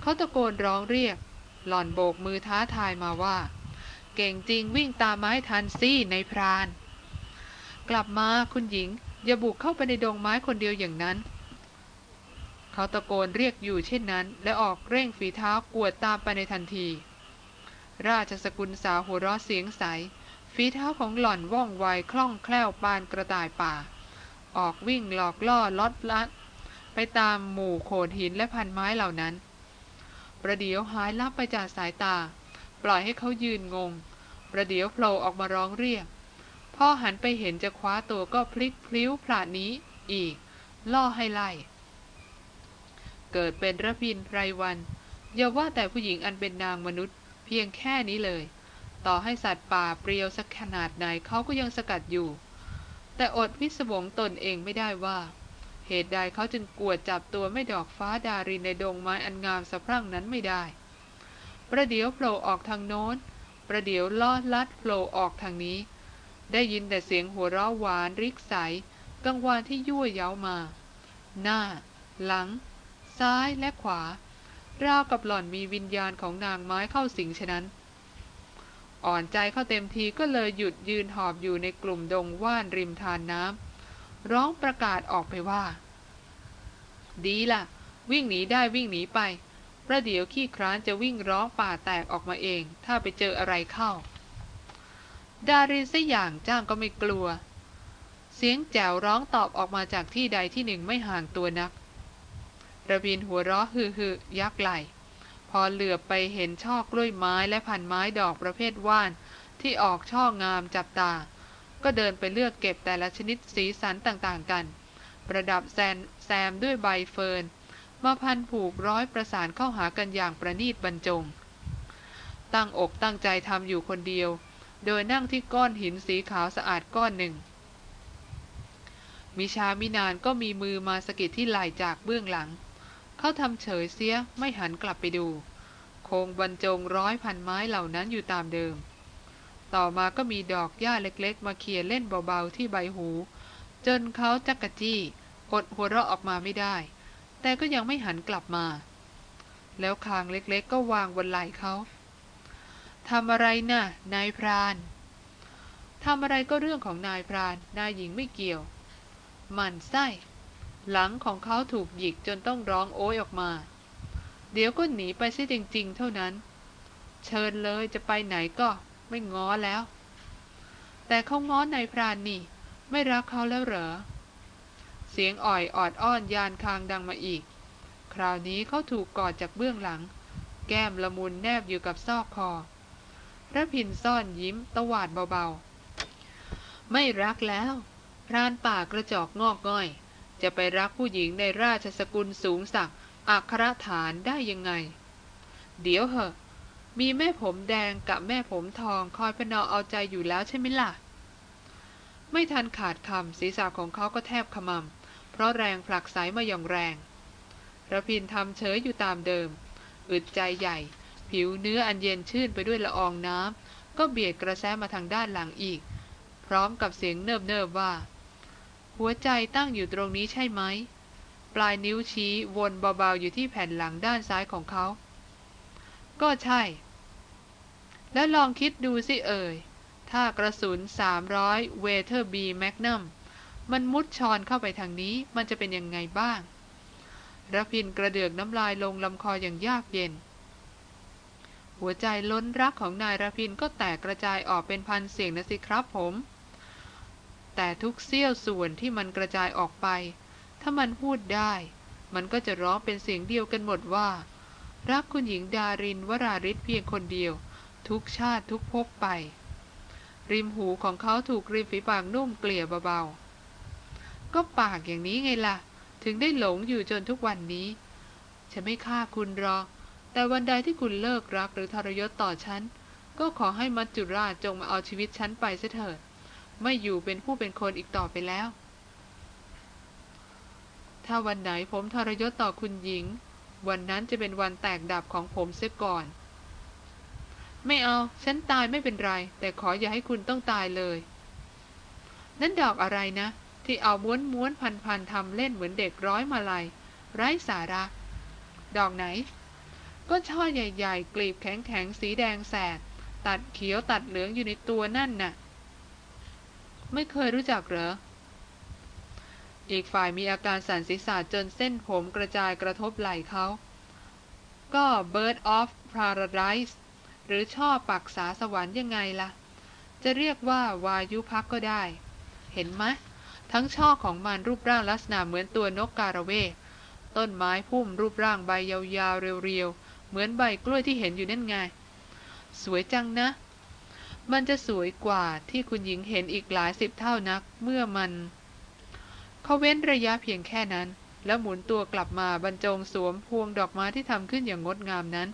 เขาตะโกนร้องเรียก หล่อนโบกมือท้าทายมาว่า เก่งจริงวิ่งตามไม้ทันซี่ในพราน กลับมาคุณหญิง อย่าบุกเข้าไปในดงไม้คนเดียวอย่างนั้น เขาตะโกนเรียกอยู่เช่นนั้น และออกเร่งฝีเท้ากวดตามไปในทันที ราชสกุลสาวหัวเราะเสียงใส ฝีเท้าของหล่อนว่องไวคล่องแคล่วปานกระต่ายป่า ออกวิ่งหลอกล่อลอดลัดไปตามหมู่โขดหินและพันไม้เหล่านั้น ประเดี๋ยวหายลับไปจากสายตา ปล่อยให้เขายืนงง ประเดี๋ยวโผล่ออกมาร้องเรียกพ่อหันไปเห็นจะคว้าตัวก็พลิกพลิ้วพลาดนี้อีก ล่อให้ไล่ เกิดเป็นระพินไพรวัน อย่าว่าแต่ผู้หญิงอันเป็นนางมนุษย์ เพียงแค่นี้เลย ต่อให้สัตว์ป่าเปรียวสักขนาดไหนเขาก็ยังสกัดอยู่ แต่อดวิสวงตนเองไม่ได้ว่า เหตุใดเขาจึงกวดจับตัวไม่ดอกฟ้าดารินในดงไม้อันงามสะพรั่งนั้นไม่ได้ ประเดี๋ยวโผล่ออกทางโน้น ประเดี๋ยวลอดลัดโผล่ออกทางนี้ ได้ยินแต่เสียงหัวเราะหวานริกใสกังวานที่ยั่วเย้ามา หน้า หลัง ซ้ายและขวา ราวกับหล่อนมีวิญญาณของนางไม้เข้าสิงฉะนั้น อ่อนใจเข้าเต็มทีก็เลยหยุดยืนหอบอยู่ในกลุ่มดงว่านริมทานน้ำร้องประกาศออกไปว่า ดีล่ะ วิ่งหนีได้วิ่งหนีไป ประเดี๋ยวขี้คร้านจะวิ่งร้องป่าแตกออกมาเอง ถ้าไปเจออะไรเข้า ดารินสอย่างจ้างก็ไม่กลัว เสียงแจ๋วร้องตอบออกมาจากที่ใดที่หนึ่งไม่ห่างตัวนัก ระบินหัวเราะฮือฮือยักไหล พอเหลือบไปเห็นช่อกล้วยไม้และพันไม้ดอกประเภทว่านที่ออกช่องามจับตา ก็เดินไปเลือกเก็บแต่ละชนิดสีสันต่างๆกัน ประดับแซแซมด้วยใบเฟิร์น มาพันผูกร้อยประสานเข้าหากันอย่างประนีตบรรจง ตั้งอกตั้งใจทำอยู่คนเดียว โดยนั่งที่ก้อนหินสีขาวสะอาดก้อนหนึ่ง มิชามินานก็มีมือมาสะกิดที่ไหล่จากเบื้องหลัง เขาทำเฉยเสียไม่หันกลับไปดู โคงบรรจงร้อยพันไม้เหล่านั้นอยู่ตามเดิม ต่อมาก็มีดอกหญ้าเล็กๆ มาเขี่ยเล่นเบาๆที่ใบหู จนเขาจักกะจี้อดหัวเราะออกมาไม่ได้ แต่ก็ยังไม่หันกลับมา แล้วคางเล็กๆ ก็วางบนไหล่เขาทำอะไรนะ่ะ นายพรานทำอะไรก็เรื่องของนายพราน นายหญิงไม่เกี่ยว มันไส้ หลังของเขาถูกหยิกจนต้องร้องโอยออกมา เดี๋ยวก็หนีไปซิจริง ๆ เท่านั้น เชิญเลยจะไปไหนก็ไม่ง้อแล้ว แต่เขาง้อนายพรานนี่ ไม่รักเขาแล้วเหรอ สียงอ่อยออดอ้อนยานคางดังมาอีก คราวนี้เขาถูกกอดจากเบื้องหลัง แก้มละมุนแนบอยู่กับซอกคอระพินซ่อนยิ้มตวาดเบาๆ ไม่รักแล้ว พรานป่ากระจอกงอกง่อย จะไปรักผู้หญิงในราชสกุลสูงสักอัครฐานได้ยังไง เดี๋ยวเหอะ มีแม่ผมแดงกับแม่ผมทองคอยพนอเอาใจอยู่แล้วใช่ไหมล่ะ ไม่ทันขาดคำศีรษะของเขาก็แทบขมำ ราะแรงผลักไสมาอย่างแรงระพินทำเฉยอยู่ตามเดิม อึดใจใหญ่ ผิวเนื้ออันเย็นชื่นไปด้วยละอองน้ำก็เบียดกระแสมาทางด้านหลังอีก พร้อมกับเสียงเนิบๆว่า หัวใจตั้งอยู่ตรงนี้ใช่ไหม ปลายนิ้วชี้วนเบาๆอยู่ที่แผ่นหลังด้านซ้ายของเขา ก็ใช่ แล้วลองคิดดูสิเอ่ย ถ้ากระสุน 300 เวเทอร์บีแมกนัม มันมุดชอนเข้าไปทางนี้มันจะเป็นยังไงบ้างระพินกระเดือกน้ำลายลงลำคออย่างยากเย็น หัวใจล้นรักของนายระพินก็แตกกระจายออกเป็นพันเสียงนะสิครับผม แต่ทุกเสี้ยวส่วนที่มันกระจายออกไป ถ้ามันพูดได้ มันก็จะร้องเป็นเสียงเดียวกันหมดว่า รักคุณหญิงดารินวราริศเพียงคนเดียว ทุกชาติทุกภพไป ริมหูของเขาถูกริมฝีปากนุ่มเกลี่ยเบาๆ ก็ปากอย่างนี้ไงล่ะ ถึงได้หลงอยู่จนทุกวันนี้ ฉันไม่ฆ่าคุณหรอก แต่วันใดที่คุณเลิกรักหรือทรยศต่อฉัน ก็ขอให้มัจจุราชจงมาเอาชีวิตฉันไปเสเถิด ไม่อยู่เป็นผู้เป็นคนอีกต่อไปแล้ว ถ้าวันไหนผมทรยศต่อคุณหญิง วันนั้นจะเป็นวันแตกดับของผมเสียก่อน ไม่เอา ฉันตายไม่เป็นไร แต่ขออย่าให้คุณต้องตายเลย นั่นดอกอะไรนะ ที่เอาม้วนม้วนพันพันทำเล่นเหมือนเด็กร้อยมาลัย ไร้สาระ ดอกไหน ก็ช่อใหญ่ๆ กลีบแข็งๆ สีแดงแสด ตัดเขียวตัดเหลืองอยู่ในตัวนั่นน่ะ ไม่เคยรู้จักเหรอ อีกฝ่ายมีอาการสั่นศีรษะจนเส้นผมกระจายกระทบไหล่เขา ก็ Bird of Paradise หรือช่อปักษาสวรรค์ยังไงล่ะ จะเรียกว่าวายุพักก็ได้ เห็นไหม ทั้งช่อของมันรูปร่างลักษณะเหมือนตัวนกการะเวกต้นไม้พุ่มรูปร่างใบยาวๆ เรียวๆ เหมือนใบกล้วยที่เห็นอยู่นั่นไง สวยจังนะ มันจะสวยกว่าที่คุณหญิงเห็นอีกหลายสิบเท่านักเมื่อมันเขาเว้นระยะเพียงแค่นั้น แล้วหมุนตัวกลับมาบรรจงสวมพวงดอกไม้ที่ทำขึ้นอย่างงดงามนั้น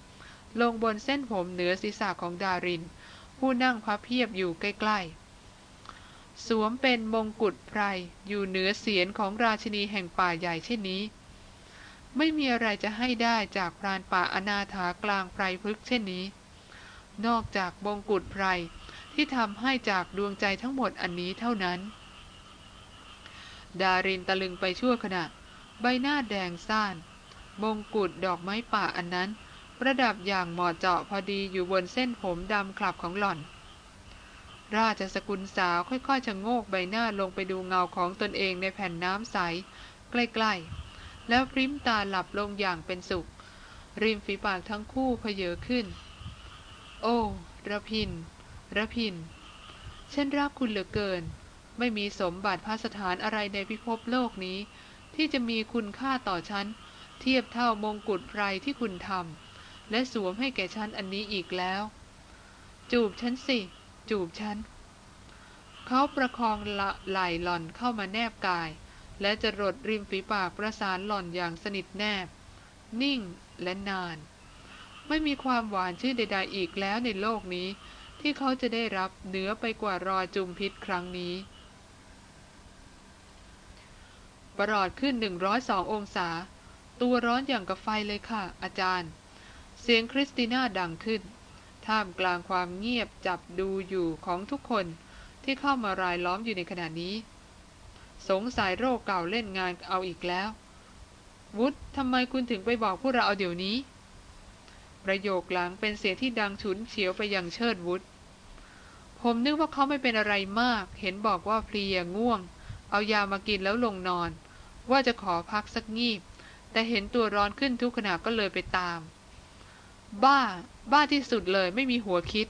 ลงบนเส้นผมเหนือศีรษะของดาริน ผู้นั่งพับเพียบอยู่ใกล้ๆ สวมเป็นมงกุฎไพรอยู่เหนือเสียนของราชินีแห่งป่าใหญ่เช่นนี้ ไม่มีอะไรจะให้ได้จากพรานป่าอนาถากลางไพรพฤกเช่นนี้ นอกจากมงกุฎไพรที่ทำให้จากดวงใจทั้งหมดอันนี้เท่านั้น ดารินตะลึงไปชั่วขณะ ใบหน้าแดงซ่าน มงกุฎดอกไม้ป่าอันนั้น ประดับอย่างเหมาะเจาะพอดีอยู่บนเส้นผมดำคลับของหล่อน ราชสกุลสาวค่อยๆชะโงกใบหน้าลงไปดูเงาของตนเองในแผ่นน้ำใส ใกล้ๆ แล้วพริมตาหลับลงอย่างเป็นสุข ริมฝีปากทั้งคู่เพเยอขึ้น โอ้ระพินระพิน ฉันรักคุณเหลือเกิน ไม่มีสมบัติพาสถานอะไรในพิภพโลกนี้ ที่จะมีคุณค่าต่อฉัน เทียบเท่ามงกุฎไพรที่คุณทำและสวมให้แก่ฉันอันนี้อีกแล้ว จูบฉันสิ จูบฉัน เขาประคองไหล่หล่อนเข้ามาแนบกาย และจะรดริมฝีปากประสานหล่อนอย่างสนิทแนบ นิ่งและนาน ไม่มีความหวานชื่นใดๆอีกแล้วในโลกนี้ ที่เขาจะได้รับเหนือไปกว่ารอยจุมพิษครั้งนี้ ประหลอดขึ้นหนึ่งร้ององศา ตัวร้อนอย่างกับไฟเลยค่ะ อาจารย์ เสียงคริสติน่าดังขึ้น ท่ามกลางความเงียบจับดูอยู่ของทุกคนที่เข้ามารายล้อมอยู่ในขณะนี้ สงสัยโรคเก่าเล่นงานเอาอีกแล้ว วุฒทำไมคุณถึงไปบอกพวกเราเอาเดี๋ยวนี้ ประโยคหลังเป็นเสียงที่ดังฉุนเฉียวไปยังเชิดวุฒผมนึกว่าเขาไม่เป็นอะไรมาก เห็นบอกว่าเพลียง่วง เอายามากินแล้วลงนอน ว่าจะขอพักสักงีบ แต่เห็นตัวร้อนขึ้นทุกขณะก็เลยไปตาม บ้า บ้าที่สุดเลยไม่มีหัวคิด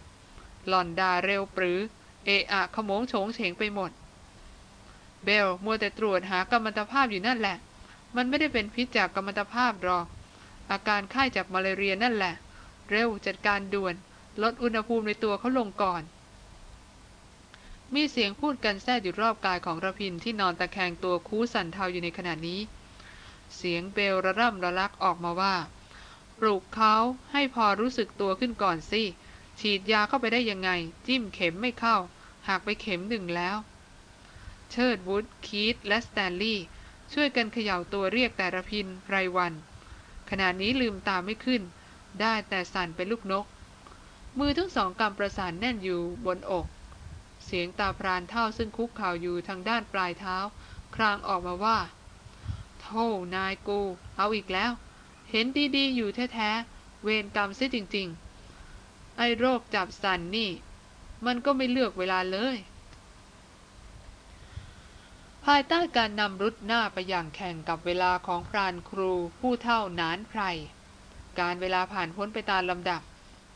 หล่อนดาเร็วปรือ เอะอะขโมงโฉงเฉงไปหมด เบลมัวแต่ตรวจหากรรมตภาพอยู่นั่นแหละ มันไม่ได้เป็นพิษจากกรรมตภาพหรอก อาการไข้จากมาลเรียนั่นแหละ เร็วจัดการด่วน ลดอุณหภูมิในตัวเขาลงก่อน มีเสียงพูดกันแทรกอยู่รอบกายของระพินที่นอนตะแคงตัวคูสั่นเทาอยู่ในขณะนี้ เสียงเบลระร่ำระลักออกมาว่า ปลุกเขาให้พอรู้สึกตัวขึ้นก่อนสิ ฉีดยาเข้าไปได้ยังไง จิ้มเข็มไม่เข้า หากไปเข็มหนึ่งแล้ว เชิดวุฒคีตและสแตนลีย์ช่วยกันเขย่าตัวเรียกแต่ระพินไรวัน ขณะนี้ลืมตาไม่ขึ้น ได้แต่สั่นเป็นลูกนก มือทั้งสองกำประสานแน่นอยู่บนอก เสียงตาพรานเท่าซึ่งคุกเข่าอยู่ทางด้านปลายเท้า ครางออกมาว่าโธ่นายกู เอาอีกแล้ว เห็นดีๆอยู่แท้ๆ เวรกรรมเสียจริง ๆ ไอ้โรคจับสันนี่ มันก็ไม่เลือกเวลาเลย ภายใต้การนำรุดหน้าไปอย่างแข่งกับเวลาของพรานครูผู้เท่านานไพร การเวลาผ่านพ้นไปตามลำดับ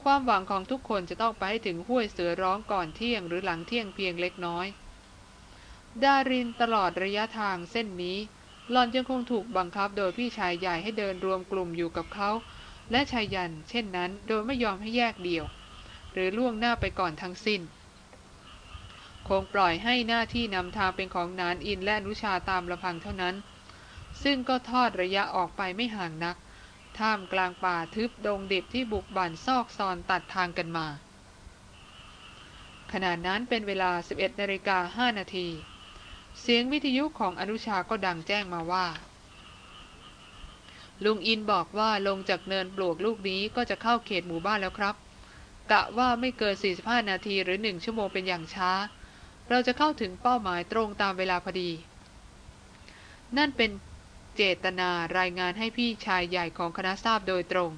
ความหวังของทุกคนจะต้องไปให้ถึงห้วยเสือร้องก่อนเที่ยงหรือหลังเที่ยงเพียงเล็กน้อย ดารินตลอดระยะทางเส้นนี้ หล่อนยังคงถูกบังคับโดยพี่ชายใหญ่ให้เดินรวมกลุ่มอยู่กับเขา และชายยัน เช่นนั้น โดยไม่ยอมให้แยกเดี่ยว หรือล่วงหน้าไปก่อนทั้งสิ้น คงปล่อยให้หน้าที่นำทางเป็นของนานอินและอนุชาตามลำพังเท่านั้น ซึ่งก็ทอดระยะออกไปไม่ห่างนัก ท่ามกลางป่าทึบดงดิบที่บุกบั่นซอกซอนตัดทางกันมาขณะนั้นเป็นเวลา 11นาฬิกา5นาที เสียงวิทยุของอนุชาก็ดังแจ้งมาว่า ลุงอินบอกว่าลงจากเนินปลวกลูกนี้ก็จะเข้าเขตหมู่บ้านแล้วครับกะว่าไม่เกิน 45 นาทีหรือ 1 ชั่วโมงเป็นอย่างช้า เราจะเข้าถึงเป้าหมายตรงตามเวลาพอดี นั่นเป็นเจตนารายงานให้พี่ชายใหญ่ของคณะทราบโดยตรง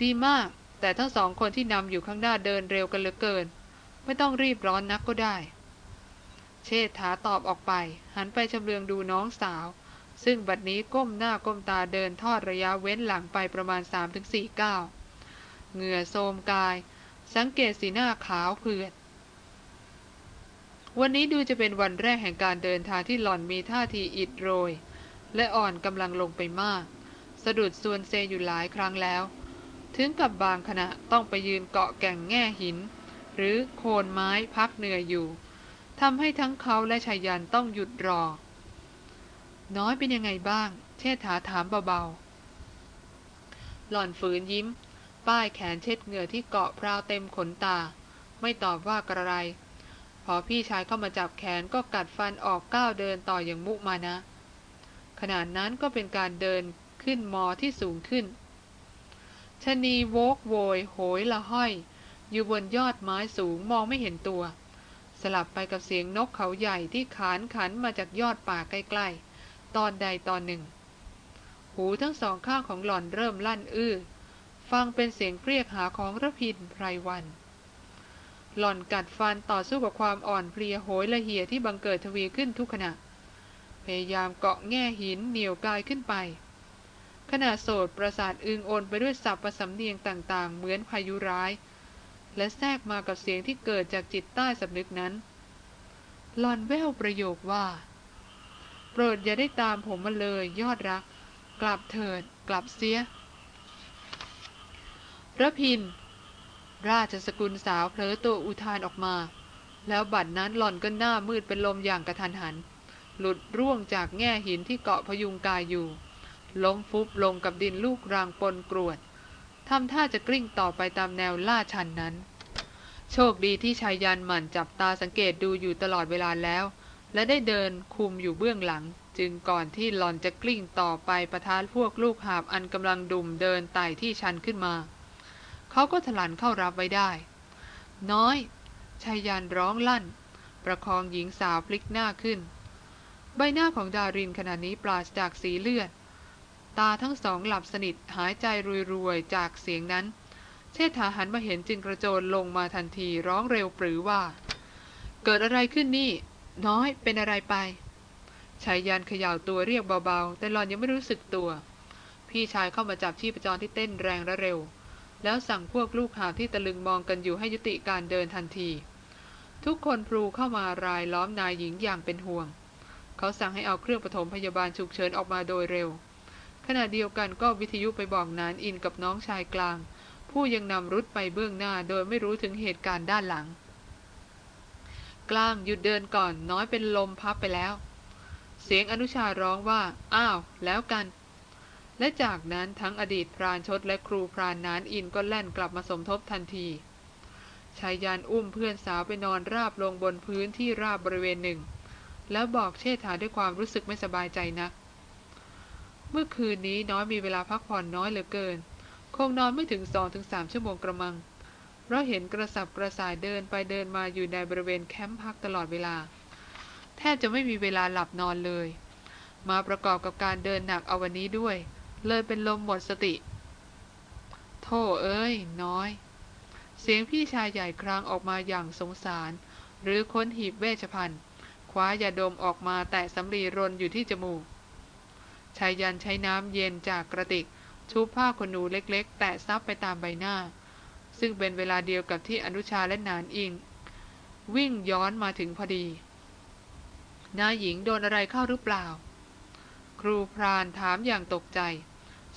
ดีมาก แต่ทั้งสองคนที่นำอยู่ข้างหน้าเดินเร็วกันเหลือเกิน ไม่ต้องรีบร้อนนักก็ได้ เชษฐาตอบออกไป หันไปชำเลืองดูน้องสาว ซึ่งบัดนี้ก้มหน้าก้มตาเดินทอดระยะเว้นหลังไปประมาณ 3-4ก้าวเหงื่อโทมกาย สังเกตสีหน้าขาวเผือด วันนี้ดูจะเป็นวันแรกแห่งการเดินทางที่หล่อนมีท่าทีอิดโรย และอ่อนกำลังลงไปมาก สะดุดส่วนเซอยู่หลายครั้งแล้ว ถึงกับบางขณะต้องไปยืนเกาะแก่งแง่หิน หรือโคนไม้พักเหนื่อยอยู่ ทำให้ทั้งเขาและชายันต้องหยุดรอ น้อยเป็นยังไงบ้าง เชษฐาถามเบาๆ หล่อนฝืนยิ้ม ป้ายแขนเช็ดเหงื่อที่เกาะพราวเต็มขนตา ไม่ตอบว่ากระไร พอพี่ชายเข้ามาจับแขนก็กัดฟันออกก้าวเดินต่ออย่างมุมานะ ขนาดนั้นก็เป็นการเดินขึ้นมอที่สูงขึ้นชนีโวกโวย โหยละห้อย อยู่บนยอดไม้สูงมองไม่เห็นตัว ลับไปกับเสียงนกเขาใหญ่ที่ขานขันมาจากยอดป่าใกล้ๆ ตอนใดตอนหนึ่ง หูทั้งสองข้างของหล่อนเริ่มลั่นอื้อ ฟังเป็นเสียงเรียกหาของระพินไพรวัน หล่อนกัดฟันต่อสู้กับความอ่อนเพลียโหยละเหี่ยที่บังเกิดทวีขึ้นทุกขณะ พยายามเกาะแง่หินเหนียวกายขึ้นไป ขณะโสดประสาทอึงโอนไปด้วยสับประสำเนียงต่างๆ เหมือนพายุร้าย และแทรกมากับเสียงที่เกิดจากจิตใต้สำนึกนั้นหลอนแววประโยคว่า โปรดอย่าได้ตามผมมาเลยยอดรัก กลับเถิด กลับเสียระพิน ราชสกุลสาวเผลอตัวอุทานออกมา แล้วบัดนั้นหล่อนก็หน้ามืดเป็นลมอย่างกระทันหัน หลุดร่วงจากแง่หินที่เกาะพยุงกายอยู่ ล้มฟุบลงกับดินลูกรางปนกรวด ทำท่าจะกลิ้งต่อไปตามแนวล่าชันนั้น โชคดีที่ชายยันหมั่นจับตาสังเกตดูอยู่ตลอดเวลาแล้ว และได้เดินคุมอยู่เบื้องหลัง จึงก่อนที่หลอนจะกลิ้งต่อไปประทานพวกลูกหาบอันกำลังดุ่มเดินไต่ที่ชันขึ้นมา เขาก็ถลันเข้ารับไว้ได้ น้อยชายยันร้องลั่น ประคองหญิงสาวพลิกหน้าขึ้น ใบหน้าของดารินขณะนี้ปราศจากสีเลือด ตาทั้งสองหลับสนิทหายใจรวยๆ จากเสียงนั้น เชษฐาหันมาเห็นจึงกระโจนลงมาทันทีร้องเร็วปรือว่า เกิดอะไรขึ้นนี่ น้อยเป็นอะไรไปชายยันเขย่าตัวเรียกเบาๆ แต่หลอนยังไม่รู้สึกตัว พี่ชายเข้ามาจับชีพจรที่เต้นแรงและเร็ว แล้วสั่งพวกลูกหาที่ตะลึงมองกันอยู่ให้ยุติการเดินทันที ทุกคนพลูเข้ามารายล้อมนายหญิงอย่างเป็นห่วง เขาสั่งให้เอาเครื่องปฐมพยาบาลฉุกเฉินออกมาโดยเร็ว ขณะเดียวกันก็วิทยุไปบอกนานอินกับน้องชายกลาง ผู้ยังนำรุดไปเบื้องหน้าโดยไม่รู้ถึงเหตุการณ์ด้านหลัง กลางหยุดเดินก่อนน้อยเป็นลมพับไปแล้ว เสียงอนุชาร้องว่า อ้าว แล้วกัน และจากนั้นทั้งอดีตพรานชดและครูพรานนานอินก็แล่นกลับมาสมทบทันทีชายยานอุ้มเพื่อนสาวไปนอนราบลงบนพื้นที่ราบบริเวณหนึ่ง แล้วบอกเชษฐาด้วยความรู้สึกไม่สบายใจนัก มื่อคืนนี้น้อยมีเวลาพักผ่อนน้อยเหลือเกิน คงนอนไม่ถึงสองถึงสามชั่วโมงกระมัง เราเห็นกระสับกระส่ายเดินไปเดินมาอยู่ในบริเวณแคมป์พักตลอดเวลา แทบจะไม่มีเวลาหลับนอนเลย มาประกอบกับการเดินหนักเอาวันนี้ด้วย เลยเป็นลมหมดสติ โธ่เอ้ย น้อย เสียงพี่ชายใหญ่ครางออกมาอย่างสงสาร หรือค้นหีบเวชภัณฑ์คว้ายาดมออกมาแตะสำลีรนอยู่ที่จมูก ชายยันใช้น้ำเย็นจากกระติก ชุบผ้าขนหนูเล็กๆ แตะซับไปตามใบหน้า ซึ่งเป็นเวลาเดียวกับที่อนุชาและนานอิง วิ่งย้อนมาถึงพอดีนายหญิงโดนอะไรเข้าหรือเปล่า ครูพรานถามอย่างตกใจ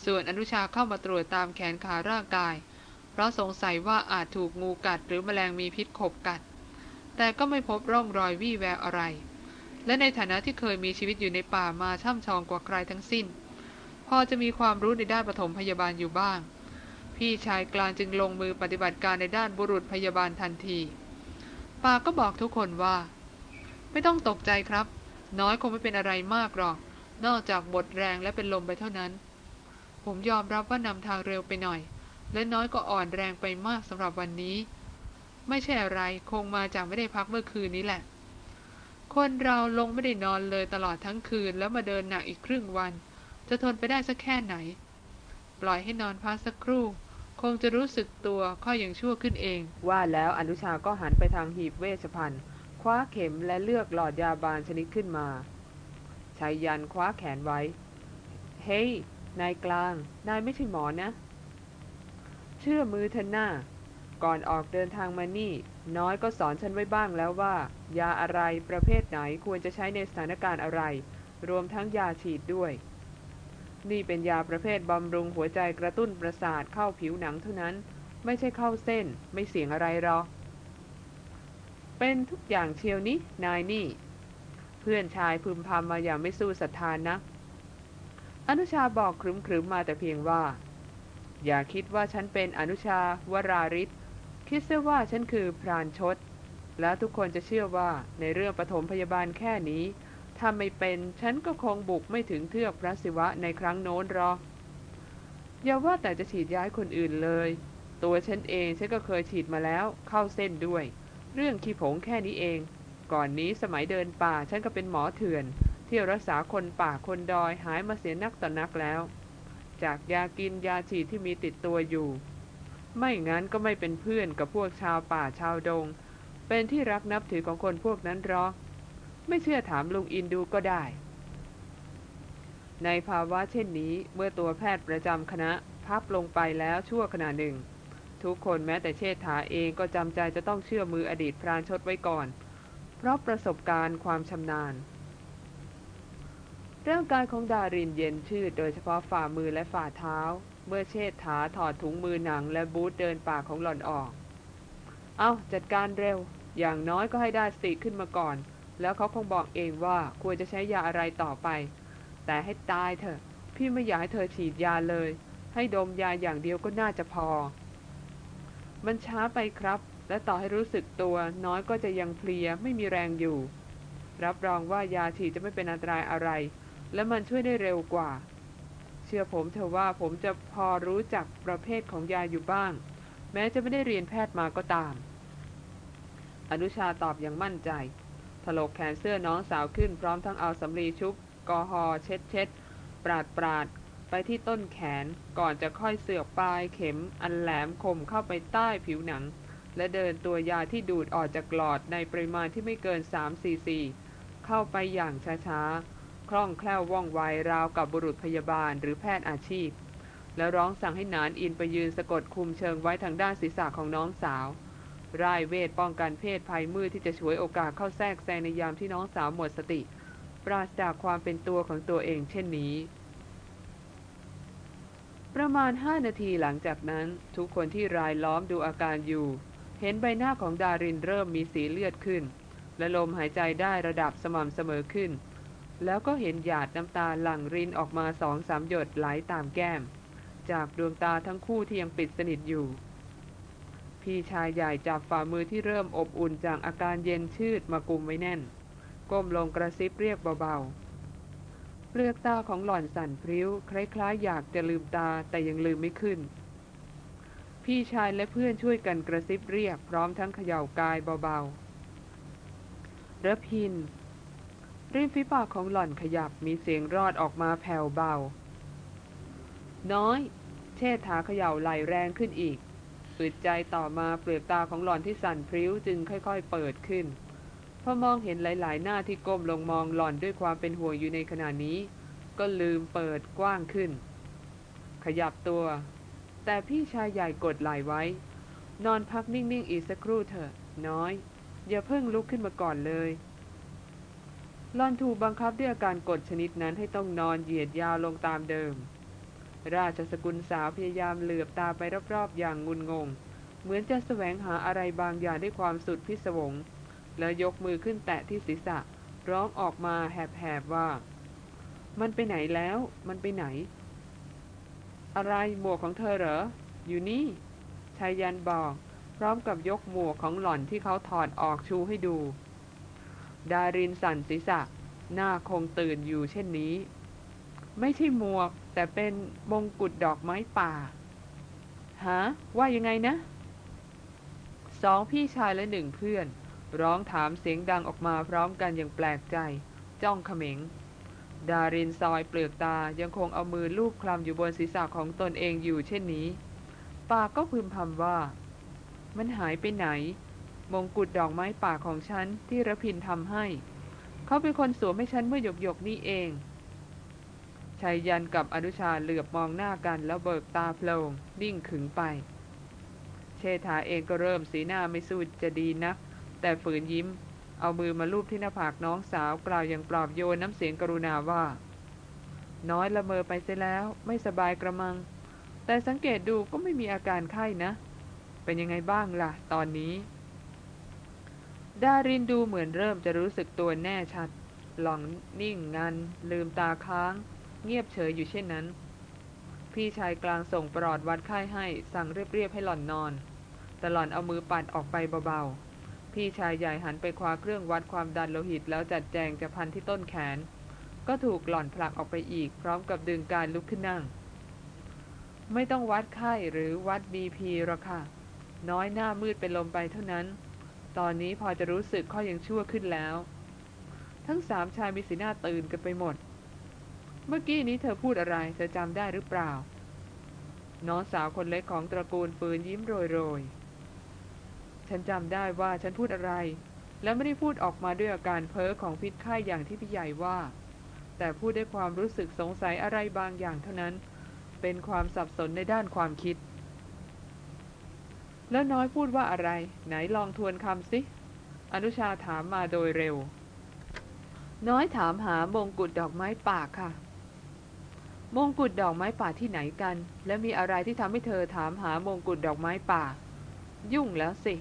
ส่วนอนุชาเข้ามาตรวจตามแขนขาร่างกาย เพราะสงสัยว่าอาจถูกงูกัดหรือแมลงมีพิษขบกัด แต่ก็ไม่พบร่องรอยวี่แววอะไร และในฐานะที่เคยมีชีวิตอยู่ในป่ามาช่ำชองกว่าใครทั้งสิ้น พอจะมีความรู้ในด้านปฐมพยาบาลอยู่บ้าง พี่ชายกลางจึงลงมือปฏิบัติการในด้านบุรุษพยาบาลทันทีปาก็บอกทุกคนว่า ไม่ต้องตกใจครับ น้อยคงไม่เป็นอะไรมากหรอก นอกจากบทแรงและเป็นลมไปเท่านั้น ผมยอมรับว่านำทางเร็วไปหน่อย และน้อยก็อ่อนแรงไปมากสำหรับวันนี้ ไม่ใช่อะไรคงมาจากไม่ได้พักเมื่อคืนนี้แหละ คนเราลงไม่ได้นอนเลยตลอดทั้งคืนแล้วมาเดินหนักอีกครึ่งวัน จะทนไปได้สักแค่ไหน ปล่อยให้นอนพักสักครู่ คงจะรู้สึกตัวค่อยยังชั่วขึ้นเอง ว่าแล้วอนุชาก็หันไปทางหีบเวชภัณฑ์คว้าเข็มและเลือกหลอดยาบาลชนิดขึ้นมาชายยันคว้าแขนไว้ เฮ้ย นายกลาง นายไม่ใช่หมอนะ เชื่อมือเธอหน้า ก่อนออกเดินทางมานี่ น้อยก็สอนฉันไว้บ้างแล้วว่า ยาอะไรประเภทไหนควรจะใช้ในสถานการณ์อะไร รวมทั้งยาฉีดด้วย นี่เป็นยาประเภทบำรุงหัวใจกระตุ้นประสาทเข้าผิวหนังเท่านั้น ไม่ใช่เข้าเส้น ไม่เสี่ยงอะไรหรอกเป็นทุกอย่างเชียวนี้นายนี่ เพื่อนชายพึมพำมาอย่างไม่สู้ศรัทธานะอนุชาบอกครึมๆมาแต่เพียงว่า อย่าคิดว่าฉันเป็นอนุชาวราริศ คิดเสียว่าฉันคือพรานชด แล้วทุกคนจะเชื่อว่าในเรื่องปฐมพยาบาลแค่นี้ ถ้าไม่เป็นฉันก็คงบุกไม่ถึงเทือกพระศิวะในครั้งโน้นหรอกอย่าว่าแต่จะฉีดย้ายคนอื่นเลย ตัวฉันเองฉันก็เคยฉีดมาแล้วเข้าเส้นด้วย เรื่องขี้ผงแค่นี้เอง ก่อนนี้สมัยเดินป่าฉันก็เป็นหมอเถื่อน เที่ยวรักษาคนป่าคนดอยหายมาเสียนักต่อนักแล้ว จากยากินยาฉีดที่มีติดตัวอยู่ ไม่งั้นก็ไม่เป็นเพื่อนกับพวกชาวป่าชาวดง เป็นที่รักนับถือของคนพวกนั้นหรอกไม่เชื่อถามลุงอินดูก็ได้ ในภาวะเช่นนี้เมื่อตัวแพทย์ประจำคณะพับลงไปแล้วชั่วขณะหนึ่ง ทุกคนแม้แต่เชษฐาเองก็จำใจจะต้องเชื่อมืออดีตพรานชดไว้ก่อน เพราะประสบการณ์ความชำนาญร่างกายของดารินเย็นชืดโดยเฉพาะฝ่ามือและฝ่าเท้าเมื่อเชษฐาถอดถุงมือหนังและบูทเดินป่าของหล่อนออก เอาจัดการเร็ว อย่างน้อยก็ให้ได้สติขึ้นมาก่อน แล้วเขาคงบอกเองว่าควรจะใช้ยาอะไรต่อไป แต่ให้ตายเถอะ พี่ไม่อยากให้เธอฉีดยาเลย ให้ดมยาอย่างเดียวก็น่าจะพอ มันช้าไปครับ และต่อให้รู้สึกตัว น้อยก็จะยังเพลียไม่มีแรงอยู่ รับรองว่ายาฉีดจะไม่เป็นอันตรายอะไร และมันช่วยได้เร็วกว่า ชื่อผมเถอะว่าผมจะพอรู้จักประเภทของยาอยู่บ้าง แม้จะไม่ได้เรียนแพทย์มาก็ตาม อนุชาตอบอย่างมั่นใจ ถลกแขนเสื้อน้องสาวขึ้นพร้อมทั้งเอาสำลีชุบกอฮอเช็ดเช็ดปราดปราดไปที่ต้นแขนก่อนจะค่อยเสือกปลายเข็มอันแหลมคมเข้าไปใต้ผิวหนัง และเดินตัวยาที่ดูดออกจากหลอดในปริมาณที่ไม่เกิน3ซีซีเข้าไปอย่างช้าๆ คล่องแคล่วว่องไวราวกับบุรุษพยาบาลหรือแพทย์อาชีพ แล้วร้องสั่งให้นานอินไปยืนสะกดคุมเชิงไว้ทางด้านศีรษะของน้องสาวร่ายเวทป้องกันเพศภัยมืดที่จะฉวยโอกาสเข้าแทรกแซงในยามที่น้องสาวหมดสติ ปราศจากความเป็นตัวของตัวเองเช่นนี้ ประมาณห้านาทีหลังจากนั้น ทุกคนที่รายล้อมดูอาการอยู่ เห็นใบหน้าของดารินเริ่มมีสีเลือดขึ้น และลมหายใจได้ระดับสม่ำเสมอขึ้น แล้วก็เห็นหยาดน้ำตาหลั่งรินออกมาสองสามหยดไหลตามแก้ม จากดวงตาทั้งคู่ที่ยังปิดสนิทอยู่ พี่ชายใหญ่จับฝ่ามือที่เริ่มอบอุ่นจากอาการเย็นชืดมากุมไว้แน่น ก้มลงกระซิบเรียกเบาๆเปลือกตาของหล่อนสั่นพริ้ว คล้ายๆ อยากจะลืมตาแต่ยังลืมไม่ขึ้น พี่ชายและเพื่อนช่วยกันกระซิบเรียกพร้อมทั้งเขย่ากายเบาๆระพิน ริมฝีปากของหล่อนขยับมีเสียงรอดออกมาแผ่วเบา น้อย เชษฐาเขย่าไหลแรงขึ้นอีกอึดใจต่อมาเปลือกตาของหล่อนที่สั่นพริ้วจึงค่อยๆเปิดขึ้นพอมองเห็นหลาย ๆ หน้าที่ก้มลงมองหล่อนด้วยความเป็นห่วงอยู่ในขณะนี้ ก็ลืมเปิดกว้างขึ้น ขยับตัว แต่พี่ชายใหญ่กดไหลไว้ นอนพักนิ่ง ๆ อีกสักครู่เถอะ น้อย อย่าเพิ่งลุกขึ้นมาก่อนเลย หลอนถูกบังคับด้วยอาการกดชนิดนั้นให้ต้องนอนเหยียดยาวลงตามเดิม ราชสกุลสาวพยายามเหลือบตาไปรอบๆอย่างงุนงง เหมือนจะแสวงหาอะไรบางอย่างด้วยความสุดพิศวง แล้วยกมือขึ้นแตะที่ศีรษะ ร้องออกมาแหบๆว่า มันไปไหนแล้ว มันไปไหน อะไรหมวกของเธอเหรอ อยู่นี่ชายยันบอก พร้อมกับยกหมวกของหล่อนที่เขาถอดออกชูให้ดู ดารินสันศีรษะหน้าคงตื่นอยู่เช่นนี้ ไม่ใช่หมวก แต่เป็นมงกุฎดอกไม้ป่าฮะว่ายังไงนะ สองพี่ชายและหนึ่งเพื่อน ร้องถามเสียงดังออกมาพร้อมกันอย่างแปลกใจ จ้องเขม็ง ดารินซอยเปลือกตายังคงเอามือลูบคลำอยู่บนศีรษะของตนเองอยู่เช่นนี้ ปากก็พึมพำว่า มันหายไปไหน มงกุฎดอกไม้ป่าของฉันที่ระพินทำให้ เขาเป็นคนสวมให้ฉันเมื่อหยกหยกๆนี่เองชายยันกับอนุชาเหลือบมองหน้ากันแล้วเบิกตาโพลงนิ่งขึงไป เชษฐาเองก็เริ่มสีหน้าไม่สู้จะดีนัก แต่ฝืนยิ้ม เอามือมาลูบที่หน้าผากน้องสาวกล่าวอย่างปลอบโยนน้ำเสียงกรุณาว่า น้อยละเมอไปเสียแล้ว ไม่สบายกระมัง แต่สังเกตดูก็ไม่มีอาการไข้นะ เป็นยังไงบ้างล่ะ ตอนนี้ ดารินดูเหมือนเริ่มจะรู้สึกตัวแน่ชัด หล่องนิ่งงัน ลืมตาค้าง เงียบเฉยอยู่เช่นนั้น พี่ชายกลางส่งปลอดวัดไข้ให้ สั่งเรียบๆให้หล่อนนอน แต่หล่อนเอามือปัดออกไปเบาๆ พี่ชายใหญ่หันไปคว้าเครื่องวัดความดันโลหิตแล้วจัดแจงจะพันที่ต้นแขน ก็ถูกหล่อนผลักออกไปอีก พร้อมกับดึงการลุกขึ้นนั่ง ไม่ต้องวัดไข้หรือวัดบีพีหรอกค่ะ น้อยหน้ามืดเป็นลมไปเท่านั้น ตอนนี้พอจะรู้สึกข้อยังชั่วขึ้นแล้ว ทั้งสามชายมีสีหน้าตื่นกันไปหมด เมื่อกี้นี้เธอพูดอะไร เธอจำได้หรือเปล่า น้องสาวคนเล็กของตระกูลปืนยิ้มโรยๆ ฉันจำได้ว่าฉันพูดอะไร และไม่ได้พูดออกมาด้วยอาการเพ้อของพิษไข้อย่างที่พี่ใหญ่ว่า แต่พูดด้วยความรู้สึกสงสัยอะไรบางอย่างเท่านั้น เป็นความสับสนในด้านความคิด แล้วน้อยพูดว่าอะไร ไหนลองทวนคำสิ อนุชาถามมาโดยเร็ว น้อยถามหามงกุฎดอกไม้ป่าค่ะ มงกุฎดอกไม้ป่าที่ไหนกัน และมีอะไรที่ทำให้เธอถามหามงกุฎดอกไม้ป่า ยุ่งแล้วสิ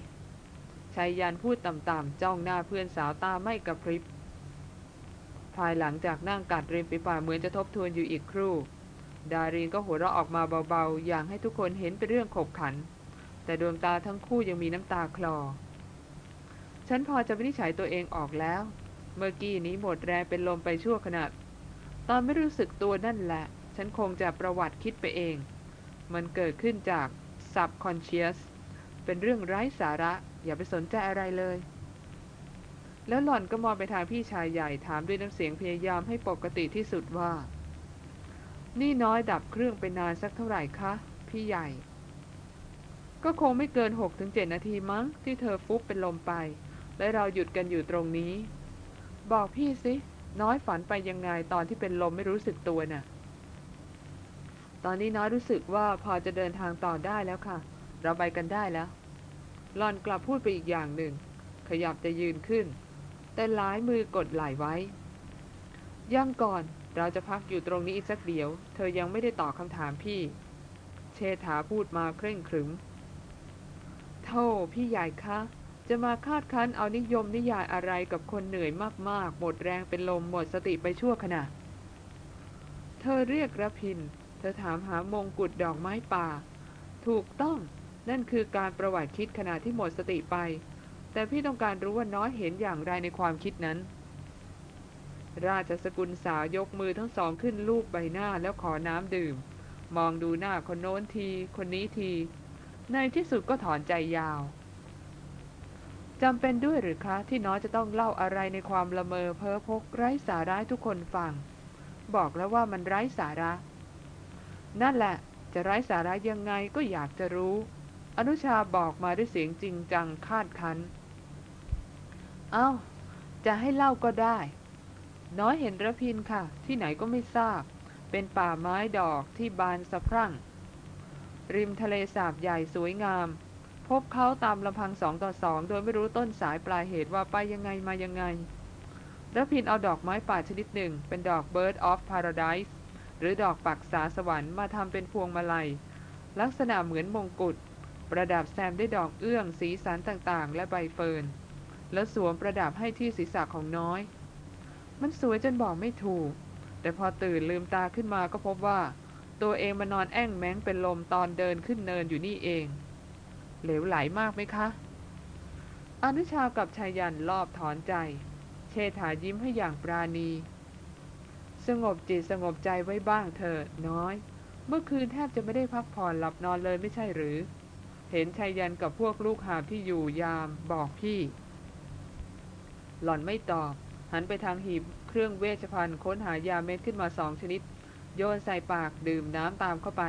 ชายยันพูดต่ำๆจ้องหน้าเพื่อนสาวตาไม่กระพริบ ภายหลังจากนั่งกัดริมฝีปากเหมือนจะทบทวนอยู่อีกครู่ ดารินก็หัวเราะออกมาเบาๆ อย่างให้ทุกคนเห็นเป็นเรื่องขบขัน แต่ดวงตาทั้งคู่ยังมีน้ำตาคลอ ฉันพอจะวินิจฉัยตัวเองออกแล้ว เมื่อกี้นี้หมดแรงเป็นลมไปชั่วขณะตอนไม่รู้สึกตัวนั่นแหละ ฉันคงจะประวัติคิดไปเอง มันเกิดขึ้นจาก subconscious เป็นเรื่องไร้สาระ อย่าไปสนใจอะไรเลย แล้วหล่อนก็มองไปทางพี่ชายใหญ่ถามด้วยน้ำเสียงพยายามให้ปกติที่สุดว่า นี่น้อยดับเครื่องไปนานสักเท่าไหร่คะ พี่ใหญ่ ก็คงไม่เกิน6กถึงเนาทีมั้งที่เธอฟุบเป็นลมไป และเราหยุดกันอยู่ตรงนี้ บอกพี่สิ น้อยฝันไปยังไงตอนที่เป็นลมไม่รู้สึกตัวน่ะ ตอนนี้น้อยรู้สึกว่าพอจะเดินทางต่อได้แล้วค่ะ เราไปกันได้แล้วหลอนกลับพูดไปอีกอย่างหนึ่ง ขยับจะยืนขึ้น แต่หลายมือกดไหล่ไว้ ย่างก่อนเราจะพักอยู่ตรงนี้อีกสักเดียว เธอยังไม่ได้ตอบคำถามพี่ เชษฐาพูดมาเคร่งขรึม โธ่พี่ใหญ่คะ จะมาคาดคั้นเอานิยมนิยายอะไรกับคนเหนื่อยมากๆ หมดแรงเป็นลมหมดสติไปชั่วขณะ เธอเรียกระพิน เธอถามหามงกุฎดอกไม้ป่า ถูกต้อง นั่นคือการประวัติคิดขณะที่หมดสติไป แต่พี่ต้องการรู้ว่าน้อยเห็นอย่างไรในความคิดนั้น ราชสกุลสาวยกมือทั้งสองขึ้นลูบใบหน้าแล้วขอน้ำดื่ม มองดูหน้าคนโน้นที คนนี้ที ในที่สุดก็ถอนใจยาวจำเป็นด้วยหรือคะที่น้อยจะต้องเล่าอะไรในความละเมอเพ้อพกไร้สาระทุกคนฟัง บอกแล้วว่ามันไร้สาระ นั่นแหละ จะไร้สาระยังไงก็อยากจะรู้ อนุชาบอกมาด้วยเสียงจริงจังคาดคันเอา้า จะให้เล่าก็ได้ น้อยเห็นระพินค่ะ ที่ไหนก็ไม่ทราบ เป็นป่าไม้ดอกที่บานสะพรั่ง ริมทะเลสาบใหญ่สวยงาม พบเขาตามลำพังสองต่อสองโดยไม่รู้ต้นสายปลายเหตุว่าไปยังไงมายังไงระพินเอาดอกไม้ป่าชนิดหนึ่ง เป็นดอก Bird of Paradise หรือดอกปักษาสวรรค์มาทำเป็นพวงมาลัย ลักษณะเหมือนมงกุฎประดับแซมด้วยดอกเอื้องสีสันต่างๆ และใบเฟิร์นแล้วสวมประดับให้ที่ศีรษะของน้อย มันสวยจนบอกไม่ถูก แต่พอตื่นลืมตาขึ้นมาก็พบว่า ตัวเองมานอนแอ่งแม้งเป็นลมตอนเดินขึ้นเนินอยู่นี่เอง เหลวไหลมากไหมคะ อนุชากับชายันรอบถอนใจ เชษฐายิ้มให้อย่างปราณี สงบจิตสงบใจไว้บ้างเถอะน้อย เมื่อคืนแทบจะไม่ได้พักผ่อนหลับนอนเลยไม่ใช่หรือ เห็นชายันกับพวกลูกหาบที่อยู่ยามบอกพี่ หล่อนไม่ตอบ หันไปทางหีบเครื่องเวชภัณฑ์ค้นหายาเม็ดขึ้นมาสองชนิด โยนใส่ปากดื่มน้ำตามเข้าไป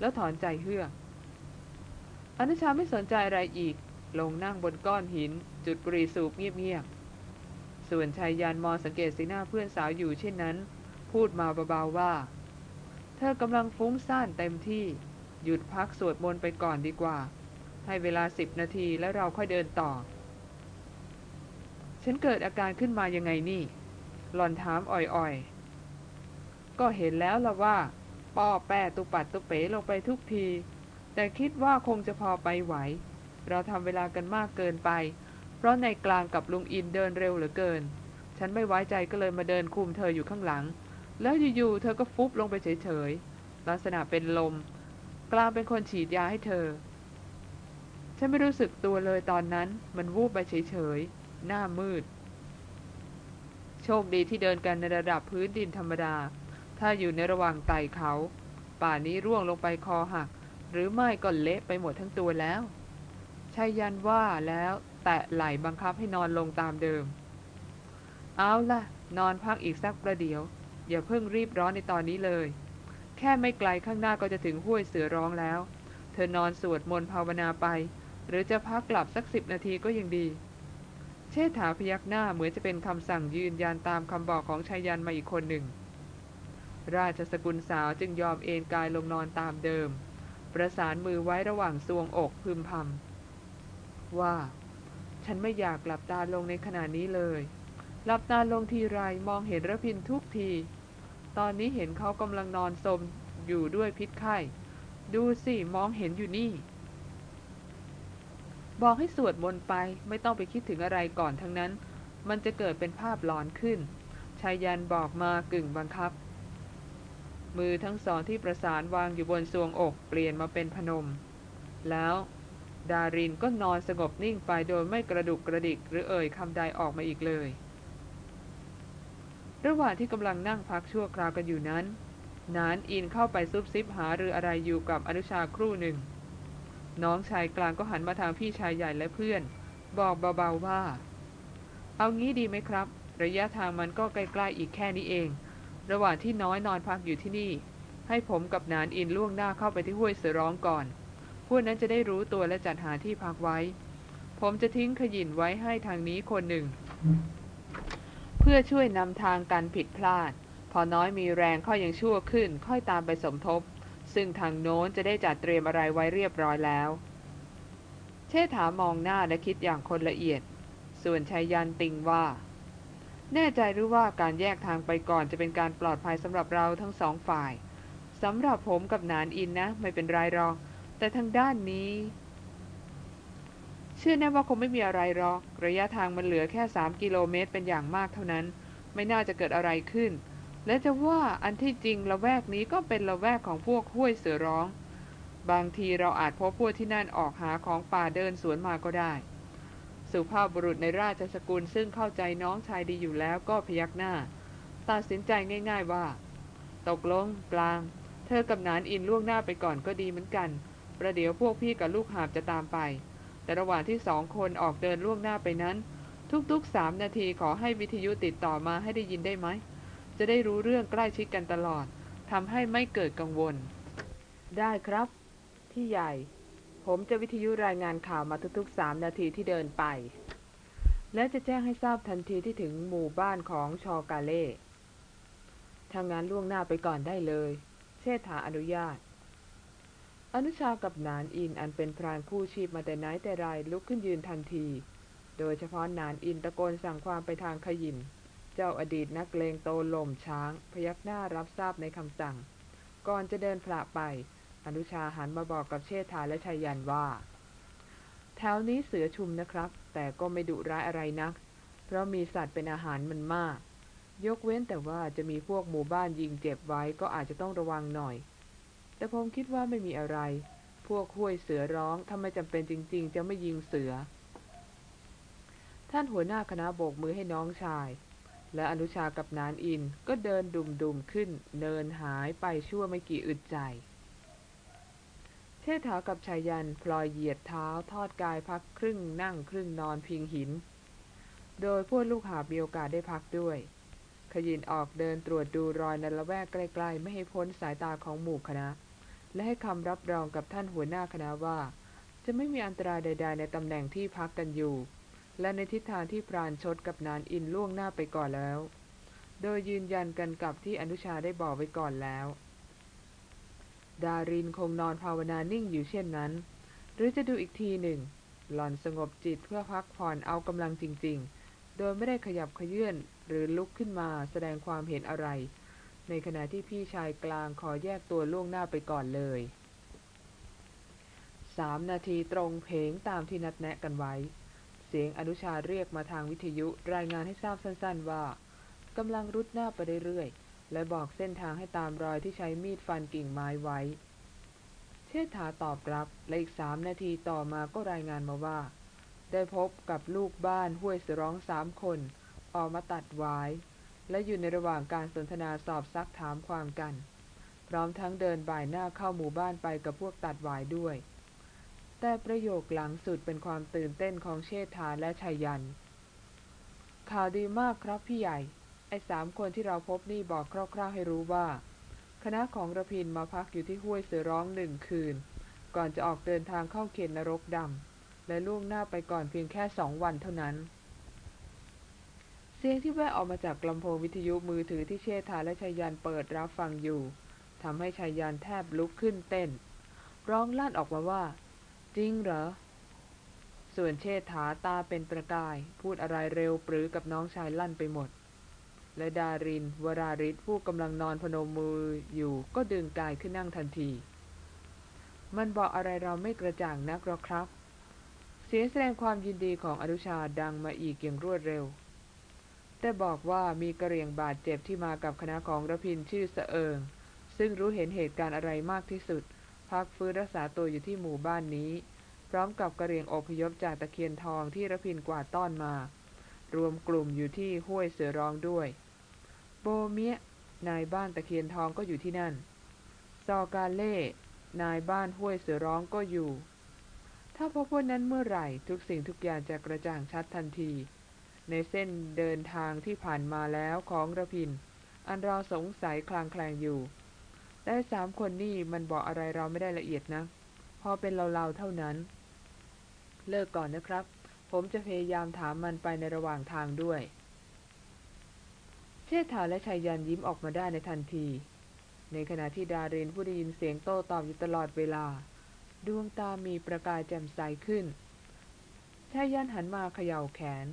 แล้วถอนใจเฮือกอนุชาไม่สนใจอะไรอีก ลงนั่งบนก้อนหิน จุดบุหรี่สูบเงียบๆ ส่วนชายยานมองสังเกตสีหน้าเพื่อนสาวอยู่เช่นนั้น พูดมาเบาๆว่า เธอกำลังฟุ้งซ่านเต็มที่ หยุดพักสวดมนต์ไปก่อนดีกว่า ให้เวลาสิบนาทีแล้วเราค่อยเดินต่อ ฉันเกิดอาการขึ้นมายังไงนี่ หล่อนถามอ่อยๆ ก็เห็นแล้วละว่าป้อแป้ตุปัดตุเป๋ลงไปทุกที แต่คิดว่าคงจะพอไปไหว เราทำเวลากันมากเกินไป เพราะในกลางกับลุงอินเดินเร็วเหลือเกิน ฉันไม่ไว้ใจก็เลยมาเดินคุมเธออยู่ข้างหลัง แล้วอยู่ๆเธอก็ฟุบลงไปเฉยๆ ลักษณะเป็นลม กลางเป็นคนฉีดยาให้เธอ ฉันไม่รู้สึกตัวเลยตอนนั้น มันวูบไปเฉยๆ หน้ามืด โชคดีที่เดินกันในระดับพื้นดินธรรมดา ถ้าอยู่ในระหว่างไต่เขา ป่านี้ร่วงลงไปคอหัก หรือไม่ก็เละไปหมดทั้งตัวแล้วชายันว่าแล้วแตะไหล่บังคับให้นอนลงตามเดิม เอาล่ะ นอนพักอีกสักประเดี๋ยว อย่าเพิ่งรีบร้อนในตอนนี้เลย แค่ไม่ไกลข้างหน้าก็จะถึงห้วยเสือร้องแล้ว เธอนอนสวดมนต์ภาวนาไป หรือจะพักกลับสักสิบนาทีก็ยังดี เชษฐาพยักหน้าเหมือนจะเป็นคำสั่งยืนยันตามคำบอกของชายันมาอีกคนหนึ่ง ราชสกุลสาวจึงยอมเอนกายลงนอนตามเดิม ประสานมือไว้ระหว่างซวงอกพึมพำว่า ฉันไม่อยากหลับตาลงในขณะนี้เลย หลับตาลงทีไรมองเห็นระพินทุกที ตอนนี้เห็นเขากำลังนอนสมอยู่ด้วยพิษไข้ ดูสิมองเห็นอยู่นี่ บอกให้สวดมนต์ไปไม่ต้องไปคิดถึงอะไรก่อนทั้งนั้น มันจะเกิดเป็นภาพหลอนขึ้นชายยันบอกมากึ่งบังคับ มือทั้งสองที่ประสานวางอยู่บนทรวงอกเปลี่ยนมาเป็นพนม แล้ว ดารินก็นอนสงบนิ่งไปโดยไม่กระดุกกระดิกหรือเอ่ยคำใดออกมาอีกเลย ระหว่างที่กำลังนั่งพักชั่วคราวกันอยู่นั้น นานอินเข้าไปซุบซิบหาหรืออะไรอยู่กับอนุชาครู่หนึ่ง น้องชายกลางก็หันมาทางพี่ชายใหญ่และเพื่อน บอกเบาๆว่า เอางี้ดีไหมครับ ระยะทางมันก็ใกล้ๆอีกแค่นี้เอง ระหว่างที่น้อยนอนพักอยู่ที่นี่ ให้ผมกับนานอินล่วงหน้าเข้าไปที่ห้วยเสือร้องก่อน พวกนั้นจะได้รู้ตัวและจัดหาที่พักไว้ ผมจะทิ้งขยินไว้ให้ทางนี้คนหนึ่ง เพื่อช่วยนำทางการผิดพลาด พอน้อยมีแรงข้อยังชั่วขึ้น ค่อยตามไปสมทบ ซึ่งทางโน้นจะได้จัดเตรียมอะไรไว้เรียบร้อยแล้ว เชษฐามองหน้าและคิดอย่างคนละเอียด ส่วนชายยันติงว่า แน่ใจหรือว่าการแยกทางไปก่อนจะเป็นการปลอดภัยสำหรับเราทั้งสองฝ่ายสำหรับผมกับนานอินนะ ไม่เป็นไรหรอก แต่ทางด้านนี้ เชื่อแน่ว่าคงไม่มีอะไรหรอก ระยะทางมันเหลือแค่สามกิโลเมตรเป็นอย่างมากเท่านั้น ไม่น่าจะเกิดอะไรขึ้น และจะว่าอันที่จริงละแวกนี้ก็เป็นละแวกของพวกห้วยเสือร้อง บางทีเราอาจพบพวกที่นั่นออกหาของป่าเดินสวนมาก็ได้ สุภาพบุรุษในราชสกุลซึ่งเข้าใจน้องชายดีอยู่แล้วก็พยักหน้า ตัดสินใจง่าย ๆว่า ตกลงกลาง เธอกับนานอินล่วงหน้าไปก่อนก็ดีเหมือนกัน ประเดี๋ยวพวกพี่กับลูกหาบจะตามไป แต่ระหว่างที่สองคนออกเดินล่วงหน้าไปนั้น ทุกๆสามนาทีขอให้วิทยุติดต่อมาให้ได้ยินได้ไหม จะได้รู้เรื่องใกล้ชิดกันตลอดทำให้ไม่เกิดกังวล ได้ครับ พี่ใหญ่ ผมจะวิทยุรายงานข่าวมาทุกๆสามนาทีที่เดินไป และจะแจ้งให้ทราบทันทีที่ถึงหมู่บ้านของชอกาเล่ทางงานล่วงหน้าไปก่อนได้เลย เชษฐาอนุญาต อนุชากับนานอินอันเป็นพรานคู่ชีพมาแต่ไหนแต่ไรลุกขึ้นยืนทันที โดยเฉพาะนานอินตะโกนสั่งความไปทางขยินเจ้าอดีตนักเลงโตลมช้าง พยักหน้ารับทราบในคำสั่ง ก่อนจะเดินพละไป อนุชาหันมาบอกกับเชษฐาและชัยยันว่า แถวนี้เสือชุมนะครับ แต่ก็ไม่ดุร้ายอะไรนัก เพราะมีสัตว์เป็นอาหารมันมาก ยกเว้นแต่ว่าจะมีพวกหมู่บ้านยิงเจ็บไว้ก็อาจจะต้องระวังหน่อย แต่ผมคิดว่าไม่มีอะไร พวกห้วยเสือร้องถ้าไม่จำเป็นจริง ๆ จะไม่ยิงเสือ ท่านหัวหน้าคณะโบกมือให้น้องชายและอนุชากับนานอินก็เดินดุมๆขึ้น เนินหายไปชั่วไม่กี่อึดใจ เชษฐากับชายันพลอยเหยียดเท้าทอดกายพักครึ่งนั่งครึ่งนอนพิงหิน โดยพวกลูกหาบมีโอกาสได้พักด้วย ขยินออกเดินตรวจดูรอยในละแวกใกล้ๆ ไม่ให้พ้นสายตาของหมู่คณะ และให้คำรับรองกับท่านหัวหน้าคณะว่า จะไม่มีอันตรายใด ๆ ในตำแหน่งที่พักกันอยู่ และในทิศทางที่พรานชดกับนานอินล่วงหน้าไปก่อนแล้ว โดยยืนยันกันกับที่อนุชาได้บอกไว้ก่อนแล้ว ดารินคงนอนภาวนานิ่งอยู่เช่นนั้น หรือจะดูอีกทีหนึ่ง หล่อนสงบจิตเพื่อพักผ่อนเอากำลังจริง ๆ โดยไม่ได้ขยับขยื่นหรือลุกขึ้นมาแสดงความเห็นอะไร ในขณะที่พี่ชายกลางขอแยกตัวล่วงหน้าไปก่อนเลยสามนาทีตรงเพงตามที่นัดแนะกันไว้ เสียงอนุชาเรียกมาทางวิทยุรายงานให้ทราบสั้นๆว่ากำลังรุดหน้าไปเรื่อยๆ และบอกเส้นทางให้ตามรอยที่ใช้มีดฟันกิ่งไม้ไว้ เชษฐาตอบรับ และอีกสามนาทีต่อมาก็รายงานมาว่า ได้พบกับลูกบ้านห้วยสร้องสามคน ออกมาตัดไว้และอยู่ในระหว่างการสนทนาสอบซักถามความกัน พร้อมทั้งเดินบ่ายหน้าเข้าหมู่บ้านไปกับพวกตัดไว้ด้วย แต่ประโยคหลังสุดเป็นความตื่นเต้นของเชษฐาและชัยยันข่าวดีมากครับพี่ใหญ่ อ้สามคนที่เราพบนี่บอกคร่าวๆให้รู้ว่า คณะของระพินมาพักอยู่ที่ห้วยเสือร้องหนึ่งคืน ก่อนจะออกเดินทางเข้าเขตนรกดำและล่วงหน้าไปก่อนเพียงแค่สองวันเท่านั้น เสียงที่แว่วออกมาจากลำโพงวิทยุมือถือที่เชษฐาและชัยยันเปิดรับฟังอยู่ทำให้ชัยยันแทบลุกขึ้นเต้น ร้องลั่นออกมาว่า จริงเหรอ ส่วนเชษฐาตาเป็นประกาย พูดอะไรเร็วปรือกับน้องชายลั่นไปหมด และดาริน วราริศผู้กำลังนอนพนมมืออยู่ก็ดึงกายขึ้นนั่งทันที มันบอกอะไรเราไม่กระจ่างนักหรอกครับ เสียงแสดงความยินดีของอนุชาดังมาอีกอย่างรวดเร็ว แต่บอกว่ามีกระเรียงบาดเจ็บที่มากับคณะของระพินชื่อเสเอิง ซึ่งรู้เห็นเหตุการณ์อะไรมากที่สุด พักฟื้นรักษาตัวอยู่ที่หมู่บ้านนี้ พร้อมกับกระเรียงอพยพจากตะเคียนทองที่ระพินกวาดต้อนมา รวมกลุ่มอยู่ที่ห้วยเสือร้องด้วย โบเมียนายบ้านตะเคียนทองก็อยู่ที่นั่น ซอกาเล่ นายบ้านห้วยเสือร้องก็อยู่ ถ้าพบวันนั้นเมื่อไหร่ทุกสิ่งทุกอย่างจะกระจ่างชัดทันที ในเส้นเดินทางที่ผ่านมาแล้วของระพิน อันเราสงสัยคลางแคลงอยู่ แต่สามคนนี่มันบอกอะไรเราไม่ได้ละเอียดนะ พอเป็นเราๆเท่านั้น เลิกก่อนนะครับ ผมจะพยายามถามมันไปในระหว่างทางด้วย เชษฐาและชายยันยิ้มออกมาได้ในทันที ในขณะที่ดารินผู้ได้ยินเสียงโต้ตอบอยู่ตลอดเวลา ดวงตามีประกายแจ่มใสขึ้นชายยันหันมาเขย่าแขน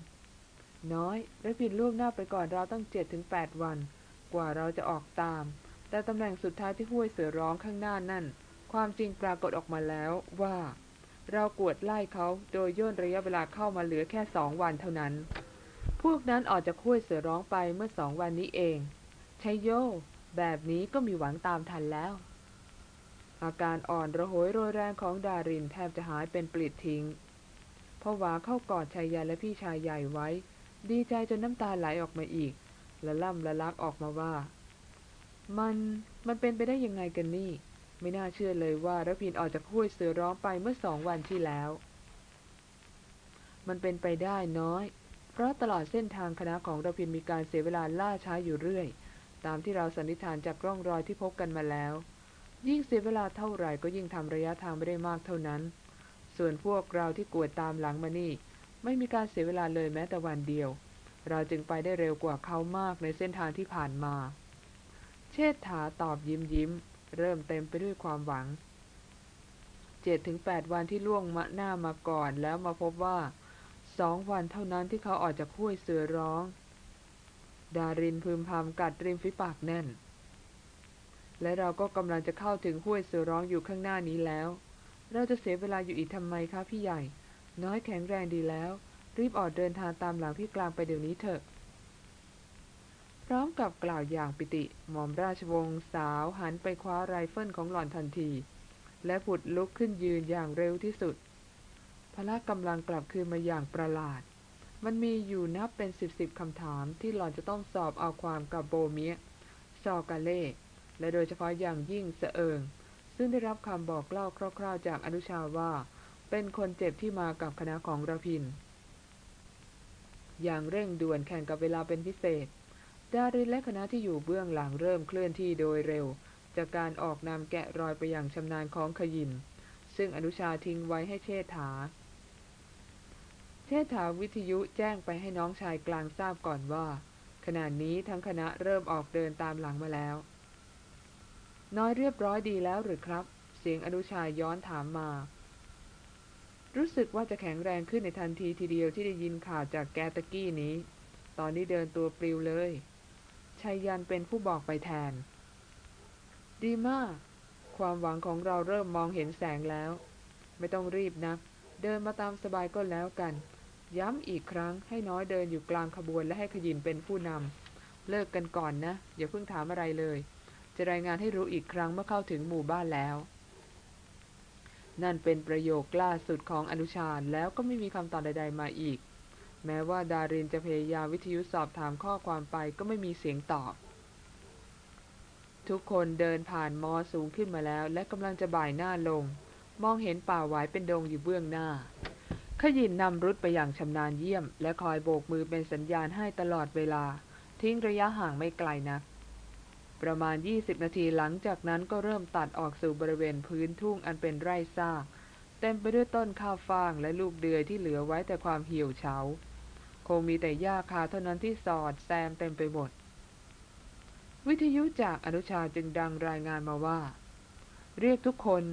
น้อยระพินล่วงหน้าไปก่อนเราตั้งเจ็ดถึงแปดวัน กว่าเราจะออกตาม แต่ตำแหน่งสุดท้ายที่ห้วยเสือร้องข้างหน้านั่น ความจริงปรากฏออกมาแล้วว่า เรากวดไล่เขาโดยย่นระยะเวลาเข้ามาเหลือแค่สองวันเท่านั้น พวกนั้นออกจากห้วยเสือร้องไปเมื่อสองวันนี้เองชัยโย แบบนี้ก็มีหวังตามทันแล้ว อาการอ่อนระโหยโรยแรงของดารินแทบจะหายเป็นปลิดทิ้งพอหวาเข้ากอดชายยันและพี่ชายใหญ่ไว้ ดีใจจนน้ำตาไหลออกมาอีกและล่ำละลักออกมาว่า มันมันเป็นไปได้ยังไงกันนี่ ไม่น่าเชื่อเลยว่าระพินออกจากห้วยเสือร้องไปเมื่อสองวันที่แล้ว มันเป็นไปได้น้อย เพราะตลอดเส้นทางคณะของระพินมีการเสียเวลาล่าช้าอยู่เรื่อย ตามที่เราสันนิษฐานจากร่องรอยที่พบกันมาแล้ว ยิ่งเสียเวลาเท่าไหร่ก็ยิ่งทำระยะทางไม่ได้มากเท่านั้น ส่วนพวกเราที่กวดตามหลังมานี่ ไม่มีการเสียเวลาเลยแม้แต่วันเดียว เราจึงไปได้เร็วกว่าเขามากในเส้นทางที่ผ่านมา เชษฐาตอบยิ้มยิ้ม เริ่มเต็มไปด้วยความหวังเจ็ดถึงแปดวันที่ล่วงมาหน้ามาก่อนแล้วมาพบว่า สองวันเท่านั้นที่เขาออกจากห้วยเสือร้อง ดารินพึมพำกัดริมฝีปากแน่น และเราก็กำลังจะเข้าถึงห้วยเสือร้องอยู่ข้างหน้านี้แล้ว เราจะเสียเวลาอยู่อีกทำไมคะพี่ใหญ่ น้อยแข็งแรงดีแล้ว รีบออกเดินทางตามหลังพี่กลางไปเดี๋ยวนี้เถอะ พร้อมกับกล่าวอย่างปิติ หม่อมราชวงศ์สาวหันไปคว้าไรเฟิลของหล่อนทันที และผุดลุกขึ้นยืนอย่างเร็วที่สุด พละกำลังกลับคืนมาอย่างประหลาด มันมีอยู่นับเป็นสิบสิบคำถามที่หล่อนจะต้องสอบเอาความกับโบเมียซอกาเล่และโดยเฉพาะอย่างยิ่งเสเอิง ซึ่งได้รับคำบอกเล่าคร่าว ๆ จากอนุชาว่า เป็นคนเจ็บที่มากับคณะของระพิน อย่างเร่งด่วนแข่งกับเวลาเป็นพิเศษ ดารินและคณะที่อยู่เบื้องหลังเริ่มเคลื่อนที่โดยเร็ว จากการออกนำแกะรอยไปอย่างชำนาญของขยิน ซึ่งอนุชาทิ้งไว้ให้เชษฐา ชษฐาวิทยุแจ้งไปให้น้องชายกลางทราบก่อนว่า ขณะนี้ทั้งคณะเริ่มออกเดินตามหลังมาแล้ว น้อยเรียบร้อยดีแล้วหรือครับ เสียงอนุชาย้อนถามมา รู้สึกว่าจะแข็งแรงขึ้นในทันทีทีเดียวที่ได้ยินข่าวจากแกตะกี้นี้ ตอนนี้เดินตัวปลิวเลยชัยยันเป็นผู้บอกไปแทน ดีมาก ความหวังของเราเริ่มมองเห็นแสงแล้ว ไม่ต้องรีบนะ เดินมาตามสบายก็แล้วกัน ย้ำอีกครั้งให้น้อยเดินอยู่กลางขบวนและให้ขยินเป็นผู้นำเลิกกันก่อนนะ อย่าเพิ่งถามอะไรเลย จะรายงานให้รู้อีกครั้งเมื่อเข้าถึงหมู่บ้านแล้ว นั่นเป็นประโยคล่าสุดของอนุชาแล้วก็ไม่มีคำตอบใด ๆ มาอีก แม้ว่าดารินจะพยายามวิทยุสอบถามข้อความไปก็ไม่มีเสียงตอบ ทุกคนเดินผ่านมอสูงขึ้นมาแล้ว และกำลังจะบ่ายหน้าลง มองเห็นป่าหวายเป็นดงอยู่เบื้องหน้า ขยินนำรุดไปอย่างชำนาญเยี่ยม และคอยโบกมือเป็นสัญญาณให้ตลอดเวลา ทิ้งระยะห่างไม่ไกลนัก ประมาณ 20 นาทีหลังจากนั้นก็เริ่มตัดออกสู่บริเวณพื้นทุ่งอันเป็นไร่ซากเต็มไปด้วยต้นข้าวฟ่างและลูกเดือยที่เหลือไว้แต่ความเหี่ยวเฉา คงมีแต่หญ้าคาเท่านั้นที่สอดแซมเต็มไปหมด วิทยุจากอนุชาจึงดังรายงานมาว่า เรียกทุกคน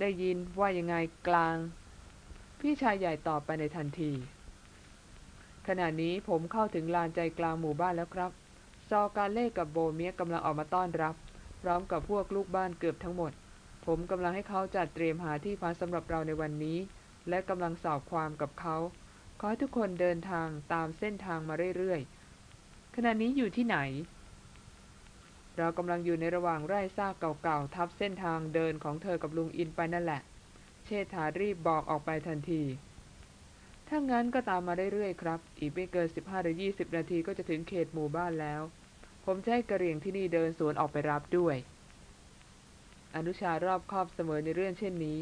ได้ยินว่ายังไงกลาง พี่ชายใหญ่ตอบไปในทันที ขณะนี้ผมเข้าถึงลานใจกลางหมู่บ้านแล้วครับ ซอกาเล่กับโบเมียกำลังออกมาต้อนรับ พร้อมกับพวกลูกบ้านเกือบทั้งหมด ผมกำลังให้เขาจัดเตรียมหาที่พักสำหรับเราในวันนี้ และกำลังสอบความกับเขา ขอให้ทุกคนเดินทางตามเส้นทางมาเรื่อยๆ ขณะนี้อยู่ที่ไหน เรากำลังอยู่ในระหว่างไร่ซากเก่าๆทับเส้นทางเดินของเธอกับลุงอินไปนั่นแหละ ชษฐารีบบอกออกไปทันที ถ้างั้นก็ตามมาเรื่อยๆครับ อีกไม่เกิน 15 หรือ 20 นาทีก็จะถึงเขตหมู่บ้านแล้ว ผมจะให้กระเรียงที่นี่เดินสวนออกไปรับด้วย อนุชารอบคอบเสมอในเรื่องเช่นนี้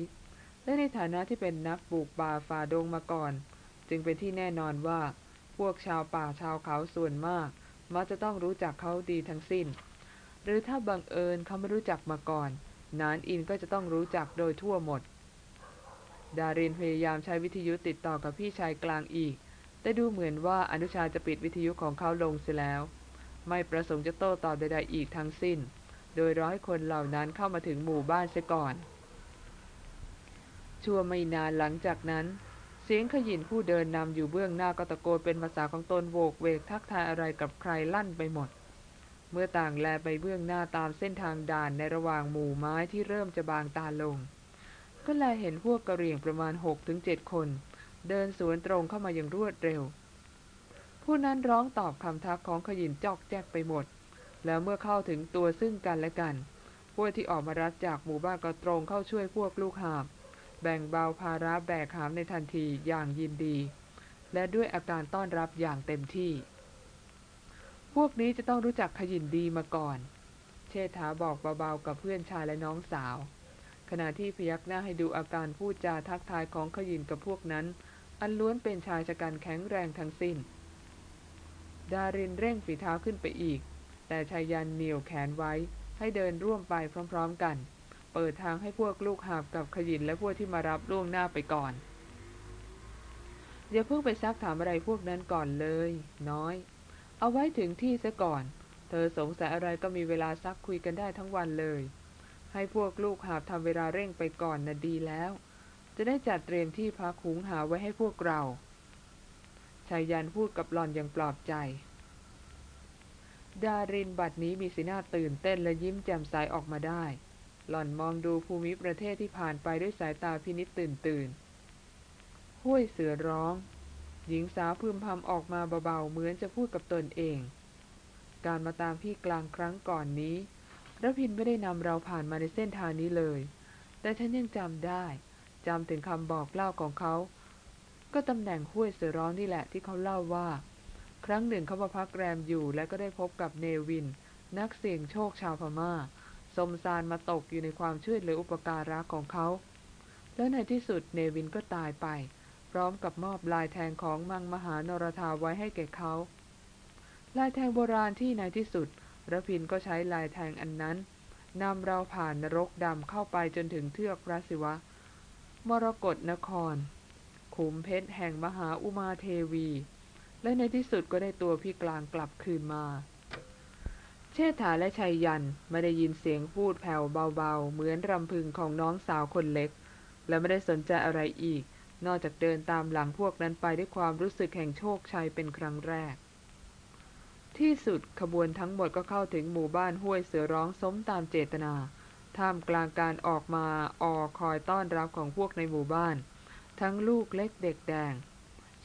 และในฐานะที่เป็นนักปลูกป่าฝ่าดงมาก่อน จึงเป็นที่แน่นอนว่า พวกชาวป่าชาวเขาส่วนมาก มักจะต้องรู้จักเขาดีทั้งสิ้น หรือถ้าบังเอิญเขาไม่รู้จักมาก่อน นานอินก็จะต้องรู้จักโดยทั่วหมด ดารินพยายามใช้วิทยุติดต่อกับพี่ชายกลางอีก แต่ดูเหมือนว่าอนุชาจะปิดวิทยุของเขาลงเสียแล้ว ไม่ประสงค์จะโต้ตอบใดๆอีกทั้งสิ้น โดยรอให้คนเหล่านั้นเข้ามาถึงหมู่บ้านเสียก่อน ชั่วไม่นานหลังจากนั้น เสียงขยินผู้เดินนำอยู่เบื้องหน้าก็ตะโกนเป็นภาษาของตนโวกเวกทักทายอะไรกับใครลั่นไปหมด เมื่อต่างแลไปเบื้องหน้าตามเส้นทางด่านในระหว่างหมู่ไม้ที่เริ่มจะบางตาลง ก็แลเห็นพวกกระเรียงประมาณหกถึงเจ็ดคน เดินสวนตรงเข้ามาอย่างรวดเร็ว ผู้นั้นร้องตอบคำทักของขยินจอกแจ๊กไปหมด แล้วเมื่อเข้าถึงตัวซึ่งกันและกัน พวกที่ออกมารับจากหมู่บ้านก็ตรงเข้าช่วยพวกลูกหาบ แบ่งเบาภาระแบกหามในทันทีอย่างยินดี และด้วยอาการต้อนรับอย่างเต็มที่ พวกนี้จะต้องรู้จักขยินดีมาก่อน เชษฐาบอกเบาๆกับเพื่อนชายและน้องสาว ขณะที่พยักหน้าให้ดูอาการพูดจาทักทายของขยินกับพวกนั้น อันล้วนเป็นชายชะกันแข็งแรงทั้งสิ้น ดารินเร่งฝีเท้าขึ้นไปอีก แต่ชายยันเหนียวแขนไว้ให้เดินร่วมไปพร้อมๆกัน เปิดทางให้พวกลูกหาบกับขยินและพวกที่มารับล่วงหน้าไปก่อนอย่าเพิ่งไปซักถามอะไรพวกนั้นก่อนเลย น้อย เอาไว้ถึงที่ซะก่อน เธอสงสัยอะไรก็มีเวลาซักคุยกันได้ทั้งวันเลย ให้พวกลูกหาบทำเวลาเร่งไปก่อนนะดีแล้ว จะได้จัดเตรียมที่พักหุงหาไว้ให้พวกเราชายยันพูดกับหล่อนอย่างปลอบใจ ดารินบัดนี้มีสีหน้าตื่นเต้นและยิ้มแจ่มใสออกมาได้ หล่อนมองดูภูมิประเทศที่ผ่านไปด้วยสายตาพินิจตื่นตื่นห้วยเสือร้อง หญิงสาวพึมพำออกมาเบาๆเหมือนจะพูดกับตนเอง การมาตามพี่กลางครั้งก่อนนี้ ระพินไม่ได้นำเราผ่านมาในเส้นทางนี้เลย แต่ฉันยังจำได้จำถึงคำบอกเล่าของเขา ก็ตำแหน่งห้วยเสือร้องนี่แหละที่เขาเล่าว่า ครั้งหนึ่งเขามาพักแรมอยู่และก็ได้พบกับเนวิน นักเสี่ยงโชคชาวพมา่า สมซานมาตกอยู่ในความช่วยเหลืออุปการะของเขา แล้วในที่สุดเนวินก็ตายไป พร้อมกับมอบลายแทงของมังมหานรธาไว้ให้แก่เขาลายแทงโบราณที่ในที่สุด ระพินก็ใช้ลายแทงอันนั้นนำเราผ่านนรกดำเข้าไปจนถึงเทือกพระศิวะ มรกรนคร ขุมเพชรแห่งมหาอุมาเทวี และในที่สุดก็ได้ตัวพี่กลางกลับคืนมา เชษฐาและชัยยันไม่ได้ยินเสียงพูดแผ่วเบาๆ เหมือนรำพึงของน้องสาวคนเล็ก และไม่ได้สนใจอะไรอีก นอกจากเดินตามหลังพวกนั้นไปด้วยความรู้สึกแห่งโชคชัยเป็นครั้งแรก ที่สุดขบวนทั้งหมดก็เข้าถึงหมู่บ้านห้วยเสือร้องสมตามเจตนา ท่ามกลางการออกมาออคอยต้อนรับของพวกในหมู่บ้าน ทั้งลูกเล็กเด็กแดง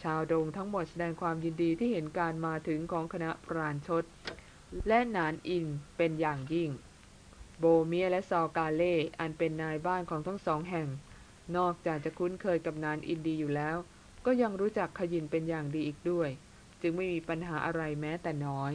ชาวดงทั้งหมดแสดงความยินดีที่เห็นการมาถึงของคณะปราณชด และนานอินเป็นอย่างยิ่ง โบเมียและซอกาเล่อันเป็นนายบ้านของทั้งสองแห่ง นอกจากจะคุ้นเคยกับนานอินดีอยู่แล้ว ก็ยังรู้จักขยินเป็นอย่างดีอีกด้วย จึงไม่มีปัญหาอะไรแม้แต่น้อย